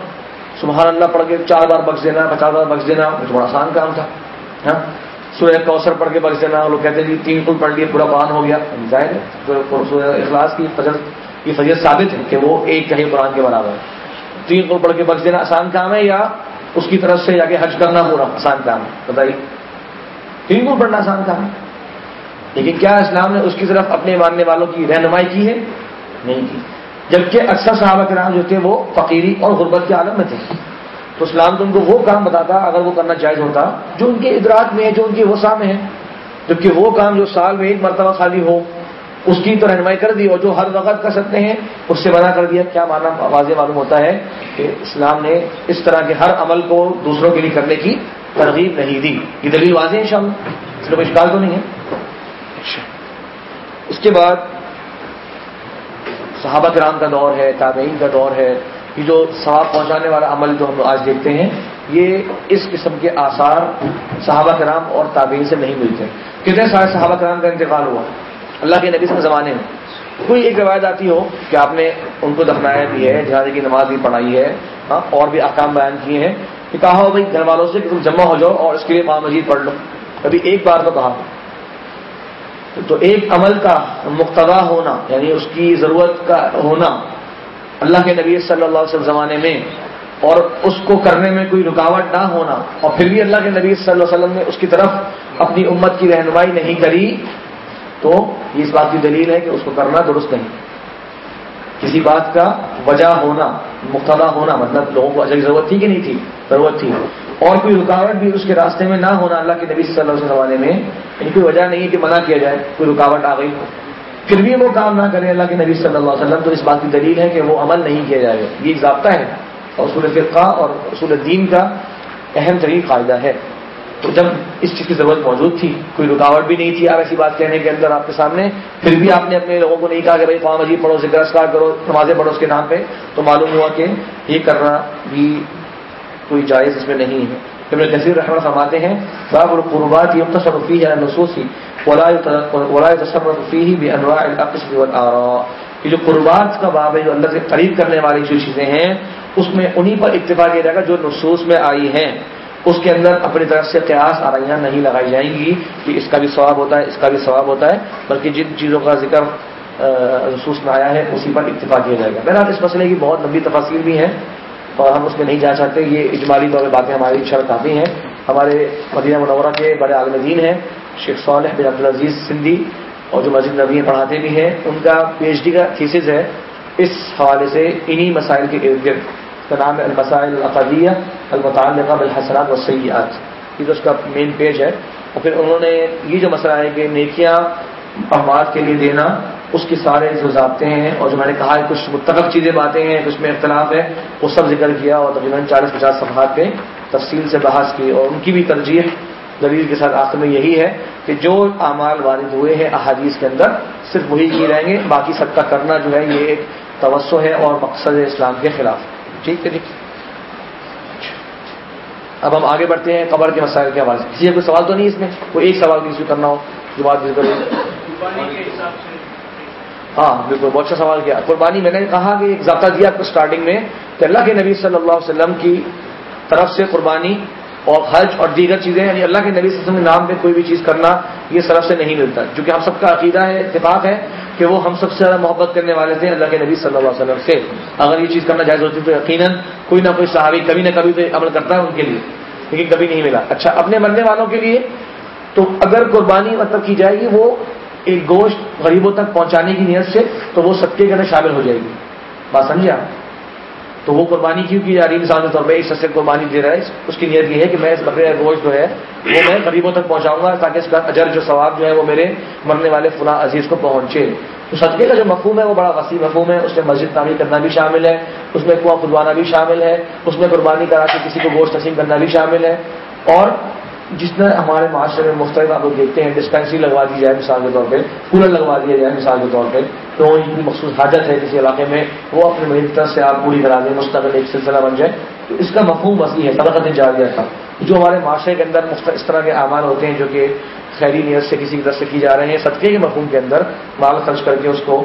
سبحان اللہ پڑھ کے چار بار بخش دینا، پچاس بار بخش دینا تو بڑا آسان کام تھا۔ ہاں؟ سورہ کوثر پڑھ کے بخش دینا لوگ کہتے ہیں جی تین کل پڑھ لیے، پورا قرآن ہو گیا۔ ظاہر اخلاص کی فجر کی فضیت ثابت ہے کہ وہ ایک کہیں قرآن کے برابر۔ ہے تین کل پڑھ کے بخش دینا آسان کام ہے یا اس کی طرف سے جا کے حج کرنا پورا آسان کام ہے؟ بتائیے۔ تین کو پڑھنا آسان کام ہے۔ لیکن کیا اسلام نے اس کی طرف اپنے ماننے والوں کی رہنمائی کی ہے؟ نہیں کی۔ جبکہ اکثر صحابہ کرام جو تھے وہ فقیری اور غربت کے عالم میں تھے۔ تو اسلام تو ان کو وہ کام بتاتا اگر وہ کرنا جائز ہوتا، جو ان کے ادراک میں ہے جو ان کی وسا میں ہے جبکہ وہ کام جو سال میں ایک مرتبہ خالی ہو، اس کی تو رہنمائی کر دی اور جو ہر وقت کر سکتے ہیں، اس سے منع کر دیا۔ کیا مانا واضح معلوم ہوتا ہے کہ اسلام نے اس طرح کے ہر عمل کو دوسروں کے لیے کرنے کی ترغیب نہیں دی۔ یہ دلیل واضح ہے شام اس میں کوئی شکار تو نہیں ہے؟ اچھا۔ اس کے بعد صحابہ کرام کا دور ہے، تابعین کا دور ہے۔ یہ جو ثواب پہنچانے والا عمل جو ہم آج دیکھتے ہیں، یہ اس قسم کے آثار صحابہ کرام اور تابعین سے نہیں ملتے۔ کتنے سارے صحابہ کرام کا انتقال ہوا؟ اللہ کے نبی کے زمانے میں۔ کوئی ایک روایت آتی ہو کہ آپ نے ان کو دفنایا بھی ہے، جہاز کی نماز بھی پڑھائی ہے ہاں اور بھی احکام بیان کیے ہیں کہ کہا ہو بھائی گھر والوں سے کہ تم جمع ہو جاؤ اور اس کے لیے ماں مجید پڑھ لو۔ کبھی ایک بار تو کہا۔ تو ایک عمل کا مقتدا ہونا یعنی اس کی ضرورت کا ہونا اللہ کے نبی صلی اللہ علیہ وسلم زمانے میں اور اس کو کرنے میں کوئی رکاوٹ نہ ہونا اور پھر بھی اللہ کے نبی صلی اللہ علیہ وسلم نے اس کی طرف اپنی امت کی رہنمائی نہیں کری، تو یہ اس بات کی دلیل ہے کہ اس کو کرنا درست نہیں۔ کسی بات کا وجہ ہونا مقتدا ہونا مطلب لوگوں کو اجل ضرورت تھی کہ نہیں تھی؟ ضرورت تھی۔ اور کوئی رکاوٹ بھی اس کے راستے میں نہ ہونا اللہ کے نبی صلی اللہ علیہ وسلم میں یعنی کوئی وجہ نہیں ہے کہ منع کیا جائے، کوئی رکاوٹ آ گئی۔ پھر بھی وہ کام نہ کرے اللہ کے نبی صلی اللہ علیہ وسلم تو اس بات کی دلیل ہے کہ وہ عمل نہیں کیا جائے۔ گا یہ ضابطہ ہے اصول فقہ اور اصول دین کا اہم ترین فائدہ ہے۔ تو جب اس چیز کی ضرورت موجود تھی، کوئی رکاوٹ بھی نہیں تھی آپ ایسی بات کہنے کے اندر آپ کے سامنے، پھر بھی آپ نے اپنے لوگوں کو نہیں کہا کہ بھائی قوام عجیب پڑھو، ذکر اسکار کرو، نمازیں پڑھو اس کے نام پہ، تو معلوم ہوا کہ یہ کرنا بھی کوئی جائز اس میں نہیں ہے۔ ابن کثیر رحمہ فرماتے ہیں، باب القربات یہ تصرفی ہے نصوصی ولا تصرفی بھی انواع القسم والاراء یہ جو قربات کا باب ہے، جو اللہ سے قریب کرنے والی جو چیزیں ہیں، اس میں انہی پر اتفاق کیا جائے گا جو نصوص میں آئی ہیں۔ اس کے اندر اپنی طرف سے قیاس آرائیاں نہیں لگائی جائیں گی کہ اس کا بھی ثواب ہوتا ہے، اس کا بھی ثواب ہوتا ہے، بلکہ جن چیزوں کا ذکر رسوس میں آیا ہے، اسی پر اتفاق کیا جائے گا۔ میرا اس مسئلے کی بہت لمبی تفاصیر بھی ہیں۔ اور ہم اس میں نہیں جا سکتے، یہ اجمالی طور پہ باتیں ہماری شر کافی ہیں۔ ہمارے مدینہ منورہ کے بڑے عالم دین ہیں، شیخ صالح بن عبدالعزیز سندھی اور جو مسجد نبی پڑھاتے بھی ہیں، ان کا پی ایچ ڈی کا تھیسز ہے اس حوالے سے انہی مسائل کے ارد گرد۔ کا نام ہے المسائل القدیہ المتعلقہ بالحسنات و سیاحت یہ تو اس کا مین پیج ہے، اور پھر انہوں نے یہ جو مسئلہ ہے کہ نیکیاں احمد کے لیے دینا اس کے سارے جو ضابطے ہیں اور جو میں نے کہا ہے، کچھ متفق چیزیں باتیں ہیں، کچھ میں اختلاف ہے، وہ سب ذکر کیا اور تقریباً چالیس پچاس صفحات پہ تفصیل سے بحث کی اور ان کی بھی ترجیح دلیل کے ساتھ آخر میں یہی ہے کہ جو اعمال وارد ہوئے ہیں احادیث کے اندر، صرف وہی کی رہیں گے، باقی سب کا کرنا جو ہے، یہ ایک توسع ہے اور مقصد اسلام کے خلاف ٹھیک ہے ٹھیک اب ہم آگے بڑھتے ہیں قبر کے مسائل کے حوالے سے۔ کسی کوئی سوال تو نہیں اس میں؟ کوئی ایک سوال کسی کرنا ہو، جو بات ہاں بالکل بہت اچھا سوال کیا۔ قربانی، میں نے کہا کہ ایک ضابطہ دیا آپ کو اسٹارٹنگ میں کہ اللہ کے نبی صلی اللہ علیہ وسلم کی طرف سے قربانی اور حج اور دیگر چیزیں یعنی اللہ کے نبی صلی اللہ علیہ وسلم کے نام پہ کوئی بھی چیز کرنا یہ سرف سے نہیں ملتا۔ کیونکہ ہم سب کا عقیدہ ہے، اتفاق ہے کہ وہ ہم سب سے زیادہ محبت کرنے والے تھے اللہ کے نبی صلی اللہ علیہ وسلم سے۔ اگر یہ چیز کرنا جائز ہوتی تو یقیناً کوئی نہ کوئی صحابی کبھی نہ کبھی تو عمل کرتا ہے ان کے لیے، لیکن کبھی نہیں ملا۔ اچھا اپنے مرنے والوں کے لیے تو اگر قربانی مطلب کی جائے گی، وہ ایک گوشت غریبوں تک پہنچانے کی نیت سے تو وہ سب کے اندر شامل ہو جائے گی۔ بات سمجھا تو وہ قربانی کیوں کی جا رہی ہے؟ مثال کے طور پہ اس سے قربانی دے رہا ہے، اس کی نیت یہ ہے کہ میں اس بکرے گوشت جو ہے، وہ میں غریبوں تک پہنچاؤں گا تاکہ اس کا اجر جو ثواب جو ہے وہ میرے مرنے والے فلاں عزیز کو پہنچے۔ تو صدقے کا جو مفہوم ہے، وہ بڑا وسیع مفہوم ہے۔ اس میں مسجد تعمیر کرنا بھی شامل ہے، اس میں کنواں کھدوانا بھی شامل ہے، اس میں قربانی کرا کے کسی کو گوشت تقسیم کرنا بھی شامل ہے۔ اور جس طرح ہمارے معاشرے میں مختلف آپ لوگ دیکھتے ہیں ڈسپینسری لگوا دی جائے مثال کے طور پہ، کولر لگوا دیا جائے مثال کے طور پہ، تو ان کی مخصوص حاجت ہے کسی علاقے میں، وہ اپنے مریض طرف سے آپ پوری کرا دیں، مستقل ایک سلسلہ بن جائے۔ تو اس کا مفہوم وسیع ہے طبقت جا دیا تھا۔ جو ہمارے معاشرے کے اندر اس طرح کے اعمال ہوتے ہیں جو کہ خیری نیت سے کسی کی طرف سے کی جا رہے ہیں، صدقے کے مفہوم کے اندر مال خرچ کر کے اس کو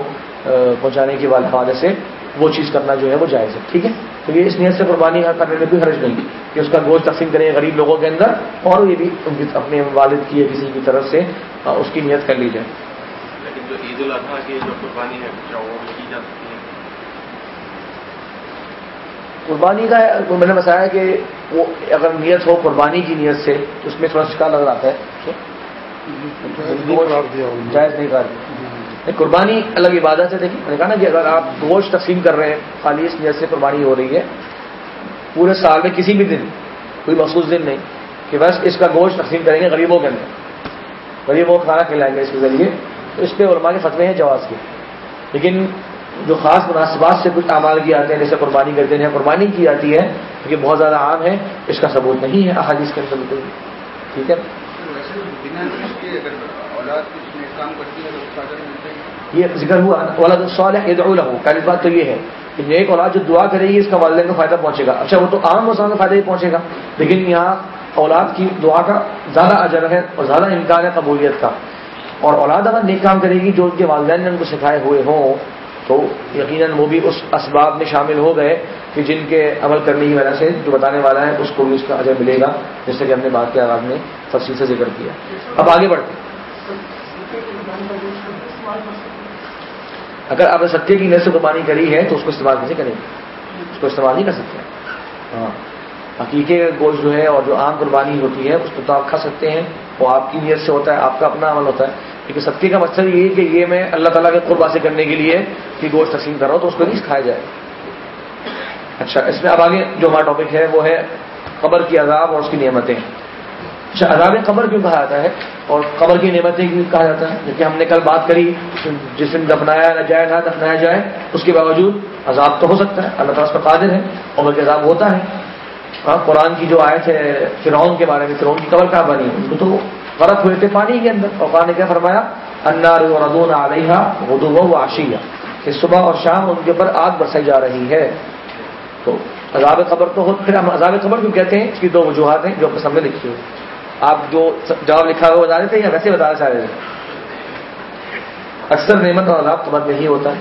پہنچانے کے حوالے سے وہ چیز کرنا جو ہے وہ جائز ہے ٹھیک ہے؟ تو یہ اس نیت سے قربانی کرنے میں کوئی حرج نہیں کہ اس کا گوشت تقسیم کریں غریب لوگوں کے اندر اور یہ بھی ان کی اپنے والد کی یا کسی کی طرف سے اس کی نیت کر لی جائے۔ لیکن جو عید الاضحیٰ کی جو قربانی ہے کی جا سکتی ہے؟ قربانی کا میں نے بتایا کہ وہ اگر نیت ہو قربانی کی نیت سے تو اس میں تھوڑا سکا لگ رہا ہے جائز نہیں کر دیا قربانی الگ عبادت ہے دیکھیے میں نے کہا نا کہ اگر آپ گوشت تقسیم کر رہے ہیں خالی اس نیت سے قربانی ہو رہی ہے، پورے سال میں کسی بھی دن، کوئی مخصوص دن نہیں کہ بس اس کا گوشت تقسیم کریں گے غریبوں کے اندر۔ غریبوں کو کھانا کھلائیں گے اس کے ذریعے۔ تو اس پہ علماء کے فتوے ہیں، جواز کے۔ لیکن جو خاص مناسبات سے کچھ اعمال کی آتے ہیں، جیسے قربانی کرتے ہیں، قربانی کی جاتی ہے، یہ بہت زیادہ عام ہے، اس کا ثبوت نہیں ہے، احادیث کے اندر بالکل۔ ٹھیک ہے؟ یہ ذکر ہوا اولاد الصالح عید الحو پہلی بات تو یہ ہے کہ نیک اولاد جو دعا کرے گی، اس کا والدین کو فائدہ پہنچے گا۔ اچھا وہ تو عام مسلمان کا فائدہ ہی پہنچے گا۔ لیکن یہاں اولاد کی دعا کا زیادہ اجر ہے اور زیادہ امکان ہے قبولیت کا۔ اور اولاد اگر نیک کام کرے گی، جو ان کے والدین نے ان کو سکھائے ہوئے ہوں، تو یقیناً وہ بھی اس اسباب میں شامل ہو گئے کہ جن کے عمل کرنے کی وجہ سے جو بتانے والا ہے، اس کو بھی اس کا اجر ملے گا جیسے کہ ہم نے بات کے آغاز میں تفصیل سے ذکر کیا۔ اب آگے بڑھتے اگر آپ نے ستیہ کی نسل قربانی کری ہے تو اس کو استعمال کیسے کریں گے؟ اس کو استعمال نہیں کر سکتے۔ ہاں۔ حقیقے کا گوشت جو ہے اور جو عام قربانی ہوتی ہے، اس کو تو آپ کھا سکتے ہیں۔ وہ آپ کی نیت سے ہوتا ہے، آپ کا اپنا عمل ہوتا ہے۔ لیکن ستیہ کا مقصد یہ ہے کہ یہ میں اللہ تعالیٰ کے قرباسی کرنے کے لیے کہ گوشت تقسیم کر رہا ہوں، تو اس کو نہیں کھایا جائے۔ اچھا اس میں اب آگے جو ہمارا ٹاپک ہے، وہ ہے قبر کی عذاب اور اس کی نعمتیں۔ اچھا عذاب قبر کیوں کہا جاتا ہے؟ اور قبر کی نعمتیں کیوں کہا جاتا ہے جبکہ ہم نے کل بات کری جس دن دفنایا نہ جائے نہ دفنایا جائے، اس کے باوجود عذاب تو ہو سکتا ہے، اللہ تعالیٰ اس پر قادر ہے، اور بلکہ عذاب ہوتا ہے۔ ہاں قرآن کی جو آئے تھے فرعون کے بارے میں، فرعون کی قبر کہاں بنی ان کو تو غرق ہوئے تھے پانی کے اندر۔ اور قرآن نے کیا فرمایا؟ انار ردون علیہ ردو و آشیہ کہ صبح اور شام ان کے اوپر آگ برسائی جا رہی ہے۔ تو عذاب قبر تو ہو، پھر ہم عذاب قبر کیوں کہتے ہیں؟ اس کی دو وجوہات ہیں جو سامنے لکھی ہوئی آپ جو جواب لکھا ہوا بتا رہے تھے یا ویسے بتانا چاہ رہے تھے اکثر نعمت اور عذاب قبر میں ہی ہوتا ہے۔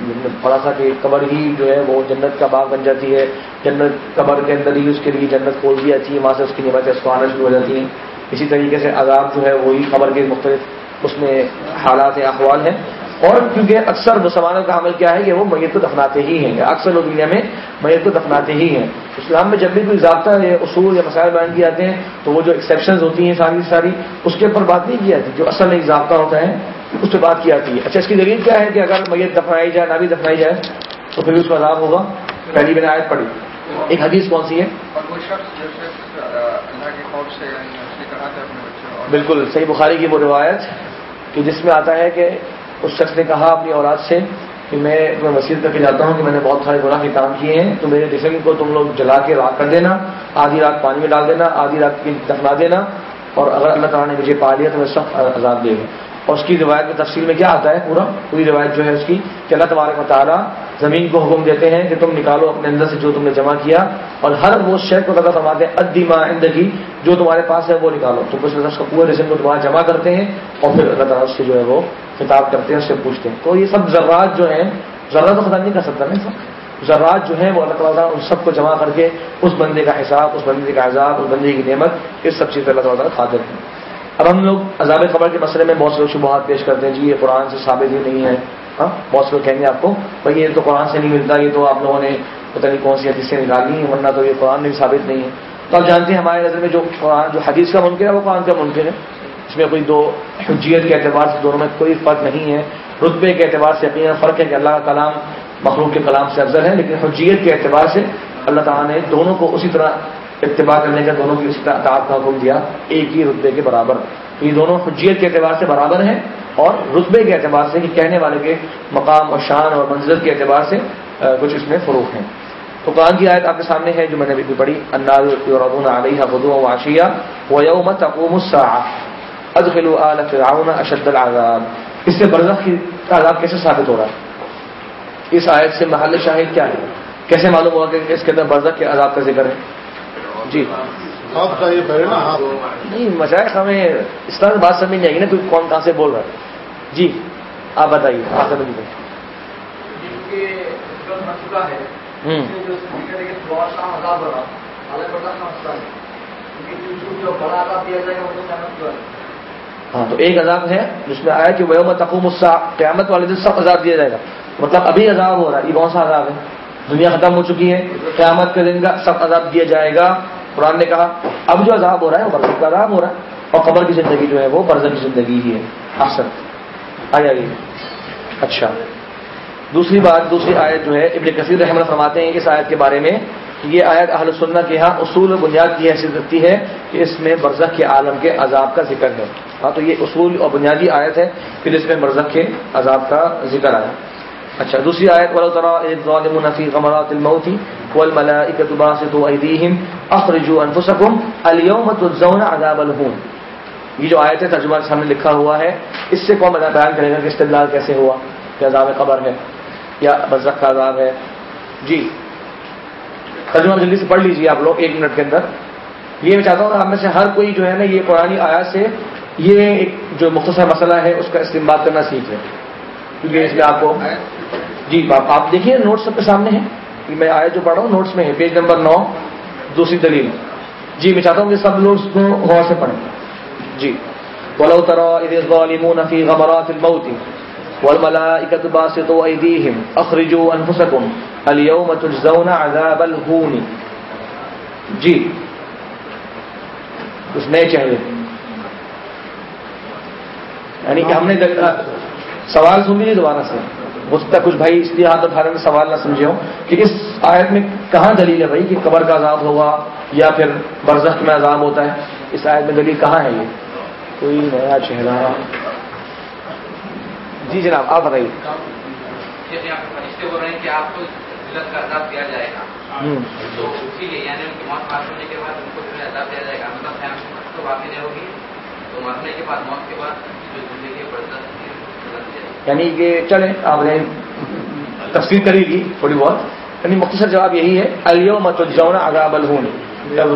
یعنی پڑا سا کہ قبر ہی جو ہے وہ جنت کا باغ بن جاتی ہے۔ جنت قبر کے اندر ہی اس کے لیے جنت کھول دی جاتی ہے، وہاں سے اس کی نعمتیں اس کو آنا شروع ہو جاتی ہیں۔ اسی طریقے سے عذاب جو ہے وہی قبر کے مختلف اس میں حالات، احوال ہیں۔ اور کیونکہ اکثر مسلمانوں کا عمل کیا ہے کہ وہ میت کو دفناتے ہی ہیں۔ اکثر لوگ دنیا میں میت کو دفناتے ہی ہیں۔ اسلام میں جب بھی کوئی ضابطہ یا اصول یا مسائل بیان کیے جاتے ہیں تو وہ جو ایکسیپشنز ہوتی ہیں ساری ساری اس کے اوپر بات نہیں کی جاتی۔ جو اصل ایک ضابطہ ہوتا ہے اس پہ بات کی جاتی ہے۔ اچھا اس کی دلیل کیا ہے کہ اگر میت دفنائی جائے نہ بھی دفنائی جائے تو پھر اس کا عذاب ہوگا۔ پہلی بنا آیت پڑی ایک حدیث کون سی ہے؟ بالکل صحیح بخاری کی وہ روایت کہ جس میں آتا ہے کہ اس شخص نے کہا اپنی اولاد سے کہ میں میں مسجد کر کے جاتا ہوں کہ میں نے بہت سارے گناہ کے کام کیے ہیں، تو میرے جسم کو تم لوگ جلا کے راک کر دینا، آدھی رات پانی میں ڈال دینا، آدھی رات کی دفنا دینا، اور اگر اللہ تعالیٰ نے مجھے پا لیا تو میں سخت عذاب دے گا۔ اور اس کی روایت میں تفصیل میں کیا آتا ہے پورا؟ پوری روایت جو ہے اس کی کہ اللہ تبارک مطالعہ زمین کو حکم دیتے ہیں کہ تم نکالو اپنے اندر سے جو تم نے جمع کیا اور ہر وہ شہر کو اللہ فرماتے ہیں ادی ماں اندگی جو تمہارے پاس ہے وہ نکالو۔ تو کچھ اس کا پورے جسم کو تمہارا جمع کرتے ہیں اور پھر اللہ تعالیٰ اس سے جو ہے وہ خطاب کرتے ہیں، اس سے پوچھتے ہیں۔ تو یہ سب ذرات جو ہیں ذرا تو خطا نہیں کر سکتا نا سب ذرات جو ہیں وہ اللہ تعالیٰ ان سب کو جمع کر کے اس بندے کا حساب، اس بندے کا عذاب، اس بندے کی نعمت، اس سب چیز پہ اللہ تعالیٰ خاطر ہیں۔ اب ہم لوگ عذاب خبر کے مسئلے میں بہت سے شبہات پیش کرتے ہیں جی یہ قرآن سے ثابت ہی نہیں ہے۔ ہاں بہت سے لوگ کہیں گے آپ کو، بھائی، یہ تو قرآن سے نہیں ملتا، یہ تو آپ لوگوں نے پتہ نہیں کون سی حدیثیں نکالی ہیں ورنہ تو یہ قرآن میں بھی ثابت نہیں ہے۔ تو آپ جانتے ہیں ہمارے نظر میں جو قرآن، جو حدیث کا ممکن ہے، وہ قرآن کا ممکن ہے۔ اس میں کوئی دو حجیت کے اعتبار سے دونوں میں کوئی فرق نہیں ہے۔ رتبے کے اعتبار سے یقیناً فرق ہے کہ اللہ کا کلام مخلوق کے کلام سے افضل ہے، لیکن حجیت کے اعتبار سے اللہ تعالیٰ نے دونوں کو اسی طرح اتباع کرنے کا دونوں کی اسی طرح کا حکم دیا، ایک ہی رتبے کے برابر۔ یہ دونوں حجیت کے اعتبار سے برابر ہیں اور رتبے کے اعتبار سے کہ کہنے والے کے مقام اور شان اور منزل کے اعتبار سے کچھ اس میں فروغ ہیں۔ تو قرآن کی آیت آپ کے سامنے ہے جو میں نے ابھی پڑھی انار علیہ غدو و آشیا و یوم تقوم ادخل آل فرعون اشد العذاب۔ اس سے برزخ کی تعداد کیسے ثابت ہو رہا ہے؟ اس آیت سے محل شاہد کیا ہے؟ کیسے معلوم ہوا کہ اس کے اندر برزخ کے عذاب کا ذکر ہے؟ جی۔ نہیں مشائق ہمیں اس طرح بات سمجھ نہیں آئے گی نا کوئی کون کہاں سے بول رہا ہے؟ جی آپ بتائیے آپ سمجھ گئے ہاں تو ایک عذاب ہے جس میں آیا کہ وہ تقوم قیامت والے دن سب عذاب دیا جائے گا۔ مطلب ابھی عذاب ہو رہا ہے یہ کون سا عذاب ہے۔ دنیا ختم ہو چکی ہے قیامت کے دن کا سب عذاب دیا جائے گا۔ قرآن نے کہا، اب جو عذاب ہو رہا ہے وہ برزخ کا عذاب ہو رہا ہے۔ اور قبر کی زندگی جو ہے وہ برزخ کی زندگی ہی ہے۔ اکثر آ جائیے اچھا۔ دوسری بات، دوسری آیت جو ہے، ابن کثیر رحمت فرماتے ہیں اس آیت کے بارے میں کہ یہ آیت اہل سننا کے ہاں اصول و بنیاد کی حیثیت رکھتی ہے کہ اس میں برزخ کے عالم کے عذاب کا ذکر ہے۔ ہاں تو یہ اصول اور بنیادی آیت ہے، پھر اس میں برزخ کے عذاب کا ذکر آیا۔ اچھا دوسری آیت، ولو فی غمرات الموت والملائکۃ باسطوا ایدیہم اخرجوا انفسکم اليوم تجزون عذاب الہون یہ جو آیت ہے، ترجمہ سامنے لکھا ہوا ہے، اس سے کون بیان کرے گا کہ استدلال کیسے ہوا، کہ عذاب قبر ہے یا برزخ کا عذاب ہے۔ جی ترجمہ جلدی سے پڑھ لیجیے آپ لوگ، ایک منٹ کے اندر۔ یہ میں چاہتا ہوں آپ میں سے ہر کوئی جو ہے نا، یہ قرآن آیات سے یہ ایک جو مختصر مسئلہ ہے، اس کا استعمال کرنا سیکھ لیں کیونکہ اس میں آپ کو جی باپ آپ دیکھیے نوٹس سب کے سامنے ہیں۔ جی، میں آیا جو پڑھ رہا ہوں نوٹس میں ہے۔ پیج نمبر نو، دوسری دلیل۔ جی میں چاہتا ہوں کہ سب لوگ اس کو غور سے پڑھیں۔ جی۔ ولو ترى اذ الظالمون في غمرات الموت والملائكه باسطوا ايديهم اخرجوا انفسكم اليوم تجزون عذاب الهون جی۔ اس نئے چہرے۔ یعنی کہ ہم نے سوال سن لیجیے دوبارہ سے۔ ہو سکتا ہے کچھ بھائی اس لیے ہاتھ اٹھانے میں سوال نہ سمجھے ہو کہ اس آیت میں کہاں دلیل ہے بھائی کہ قبر کا عذاب ہوگا یا پھر برزخ میں عذاب ہوتا ہے؟ اس آیت میں دلیل کہاں ہے یہ؟ کوئی نیا چہرہ؟ جی جناب آپ بتائیے۔ بول رہے ہیں کہ آپ کو کا عذاب دیا جائے گا۔ تو اسی لیے یعنی ان کی موت پاس ہونے کے بعد ان کو جو ہے عذاب دیا جائے گا۔ مطلب تو باقی نہیں ہوگی تو مرنے کے بعد موت کے بعد جو زندگی برداشت یعنی کہ چلیں، آپ نے تفصیل کری لی تھوڑی بہت۔ یعنی مختصر جواب یہی ہے الو مت جونا عذاب الہون۔ جب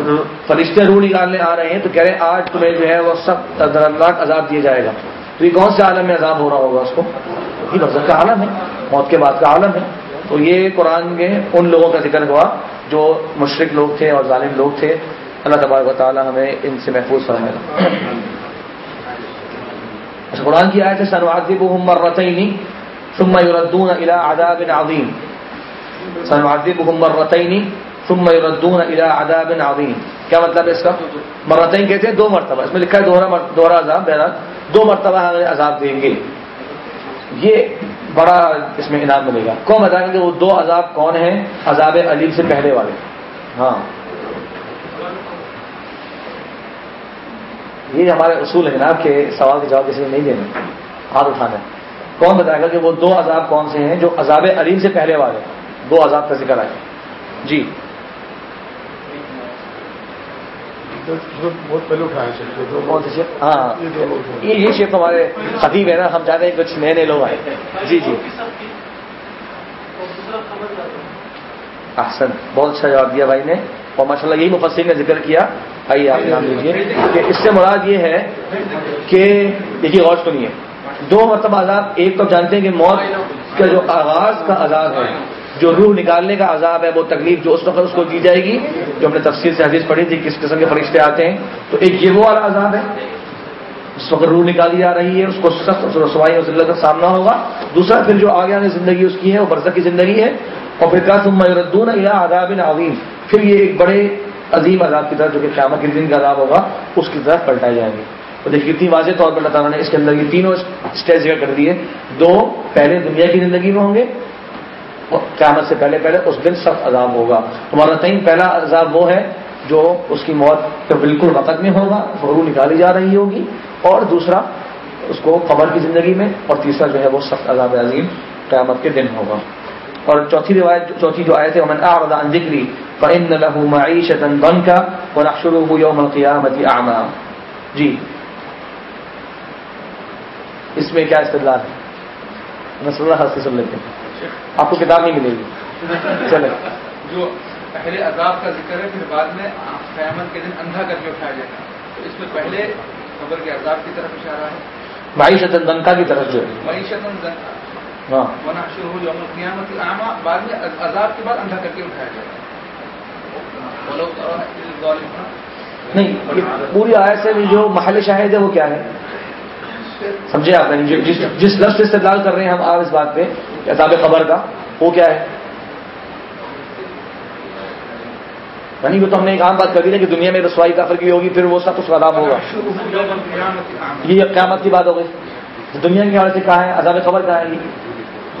فرشتے روح نکالنے آ رہے ہیں تو کہہ رہے ہیں، آج تمہیں جو ہے وہ سب درناک عذاب دیا جائے گا۔ تو یہ کون سے عالم میں عذاب ہو رہا ہوگا اس کو؟ یہ مذہب کا عالم ہے، موت کے بعد کا عالم ہے۔ تو یہ قرآن میں ان لوگوں کا ذکر ہوا جو مشرق لوگ تھے اور ظالم لوگ تھے۔ اللہ تبارک و تعالیٰ ہمیں ان سے محفوظ فرمائے۔ اچھا قرآن کی آئے تھے سنوادب مرتعینی ثم يردون الى عذاب عظیم. سنوادب مرتعینی ثم يردون الى عذاب عظیم. کیا مطلب ہے اس کا؟ مرتعین کہتے ہیں دو مرتبہ، اس میں لکھا ہے دوہرا دوہرا عذاب، بہرحال دو مرتبہ ہمیں عذاب دیں گے. یہ بڑا اس میں انعام ملے گا۔ کون بتائیں گے وہ دو عذاب کون ہیں؟ عذاب علیم سے پہلے والے۔ ہاں۔ یہ ہمارے اصول ہے جناب کہ سوال کے جواب کسی نے نہیں دینا ہاتھ اٹھانا کون بتائے گا کہ وہ دو عذاب کون سے ہیں جو عذاب علیم سے پہلے والے دو عذاب کا ذکر آئے۔ جی۔ بہت پہلے اٹھایا ہاں۔ یہ شیپ ہمارے خطیب ہے نا ہم چاہتے ہیں کچھ نئے نئے لوگ آئے۔ جی جی۔ احسن بہت اچھا جواب دیا بھائی نے۔ اور ماشاء اللہ یہی مفسر نے ذکر کیا۔ آئیے آپ نام لیجیے کہ اس سے مراد یہ ہے کہ دیکھیے غور سنیے دو مرتبہ عذاب، ایک تو جانتے ہیں کہ موت کا جو آغاز کا عذاب ہے، جو روح نکالنے کا عذاب ہے، وہ تکلیف جو اس وقت اس کو دی جائے گی، جو ہم نے تفصیل سے حدیث پڑھی تھی، کس قسم کے فرشتے آتے ہیں۔ تو ایک یہ وہ والا عذاب ہے، اس وقت روح نکالی جا رہی ہے، اس کو سخت رسوائی اور ذلت کا سامنا ہوگا۔ دوسرا پھر جو آگے آنے زندگی اس کی ہے، وہ برسک کی زندگی ہے۔ اور پھر کہا تم میردون یا عذاب عظیم پھر یہ ایک بڑے عظیم عذاب کی طرف جو کہ قیامت کے دن کا عذاب ہوگا، اس کی طرف پلٹائے جائیں گے تو دیکھیے، کتنی واضح طور پر اللہ تعالیٰ نے اس کے اندر یہ تینوں اسٹیج ذکر کر دیے دو پہلے دنیا کی زندگی میں ہوں گے، اور قیامت سے پہلے پہلے اس دن سخت عذاب ہوگا۔ تمہارا تین پہلا عذاب وہ ہے جو اس کی موت بالکل وقت میں ہوگا روح نکالی جا رہی ہوگی، اور دوسرا اس کو قبر کی زندگی میں، اور تیسرا جو ہے وہ سخت عذاب عظیم قیامت کے دن ہوگا۔ اور چوتھی روایت چوتھی جو آئے تھے امن ذکری فن لہو معیشت بن کا اور اکشر یوم القیامت اعما جی۔ اس میں کیا استدلال ہے؟ نصر اللہ حاصل سن لیتے ہیں آپ کو کتاب نہیں ملے گی۔ چلے جو پہلے عذاب کا ذکر ہے پھر بعد میں قیامت کے دن اندھا کر کے اٹھایا جائے گا۔ تو اس میں پہلے خبر کے عذاب کی طرف اشارہ ہے۔ معیشت دنکا کی طرف جو ہے۔ معیشت جو قیامت عامہ بعد میں عذاب کے بعد اندھا کر کے اٹھایا جائے گا۔ نہیں پوری آئے سے جو محل شاہد ہے وہ کیا ہے؟ سمجھے آپ نے جس جس لفظ سے استدلال کر رہے ہیں ہم آپ اس بات پہ کتاب خبر کا وہ کیا ہے؟ یعنی وہ تو ہم نے ایک عام بات کر دی نا کہ دنیا میں رسوائی کافر کی ہوگی پھر وہ سب اس کا عذاب ہوگا یہ قیامت کی بات ہو گئی۔ دنیا کے حوالے سے کہا ہے؟ عذاب خبر کہاں ہے؟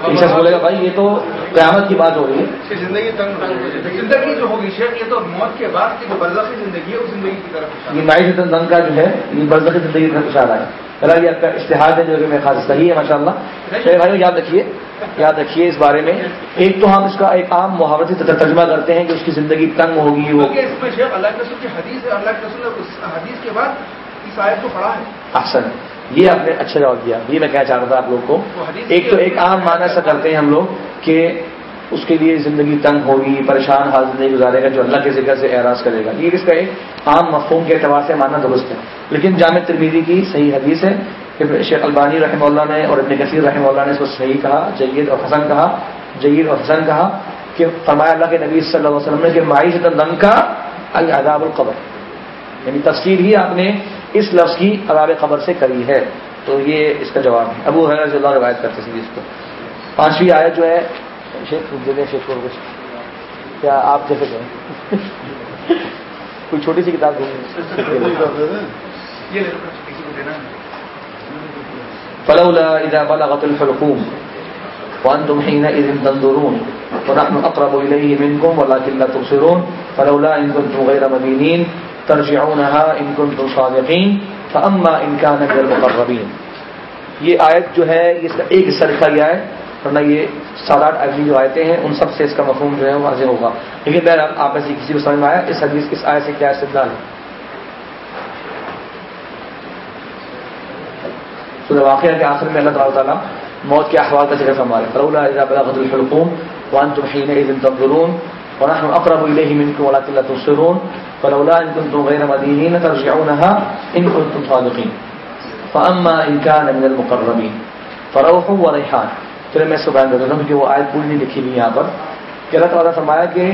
شخص بولے گا بھائی یہ تو قیامت کی بات ہو رہی ہے. زندگی زندگی جو ہوگی شیخ یہ تو موت کے بعد کی جو برزخی زندگی ہے اس زندگی کی طرف یہ نائٹ دن کا جو ہے یہ برزخی زندگی کی طرف اشارہ ہے۔ اللہ یہ آپ کا اشتہار ہے جو کہ میں خاص صحیح ہے ماشاء اللہ شیخ بھائی یاد رکھیے یاد رکھیے اس بارے میں۔ ایک تو ہم اس کا ایک عام محاورتی ترجمہ کرتے ہیں کہ اس کی زندگی تنگ ہوگی وہ اللہ کے رسول کی حدیث ہے اللہ کے رسول نے اس حدیث کے بعد اس آیت کو پڑھا ہے۔ احسن۔ یہ آپ نے اچھا جواب دیا یہ میں کہنا چاہ رہا تھا آپ لوگ کو۔ ایک تو ایک عام معنی ایسا کرتے ہیں ہم لوگ کہ اس کے لیے زندگی تنگ ہوگی پریشان حال زندگی گزارے گا جو اللہ کے ذکر سے اعراض کرے گا۔ یہ اس کا ایک عام مفہوم کے اعتبار سے ماننا درست ہے۔ لیکن جامع ترمیدی کی صحیح حدیث ہے۔ کہ شیخ البانی رحمہ اللہ نے اور ابن کثیر رحمہ اللہ نے اس کو صحیح کہا جید اور حسن کہا جید اور حسن کہا کہ فرمایا اللہ کے نبی صلی اللہ علیہ وسلم نے کہ معیشت دن کا العذاب القبر۔ یعنی تفسیر ہی آپ نے اس لفظ کی عذاب قبر سے کری ہے۔ تو یہ اس کا جواب ہے۔ ابو حضرت اللہ روایت کرتے تھے اس کو۔ پانچویں آیت جو ہے، شیخ شیخ کو کیا آپ جیسے کریں کوئی چھوٹی سی کتاب فلولا اذا بلغت الحلقوم وأنتم حينئذ تنظرون ونحن أقرب إليه منكم ولكن لا تبصرون فلولا إن كنتم غير مدينين ترجعونها إن كنتم صادقين فأما إن كان من المقربين یہ آیت جو ہے اس کا ایک حصہ لکھا گیا ہے، ورنہ یہ سات آٹھ اگلی جو آیتیں ہیں، ان سب سے اس کا مفہوم جو ہے واضح ہوگا۔ لیکن میں آپ میں سے کسی کو سمجھ میں آیا، اس حدیث، اس آیت سے کیا استدلال ہے؟ سورہ واقعہ کے آخر میں اللہ تعالیٰ تعالیٰ موت کے احوال کا ذکر فرما رہے فرولا بلغت الحلقوم وانتم حينئذ تنظرون۔ ونحن اقرب اليه منكم ولكن لا تبصرون فلولا ان كنتم غير مدينين ترجعونها ان كنتم صادقين. فاما ان كان من المقربين، فروح وريحان. پھر میں اس بیان کر دوں کیونکہ وہ آیت پوری نہیں لکھی ہوئی یہاں پر۔ کہ اللہ تعالیٰ فرمایا کہ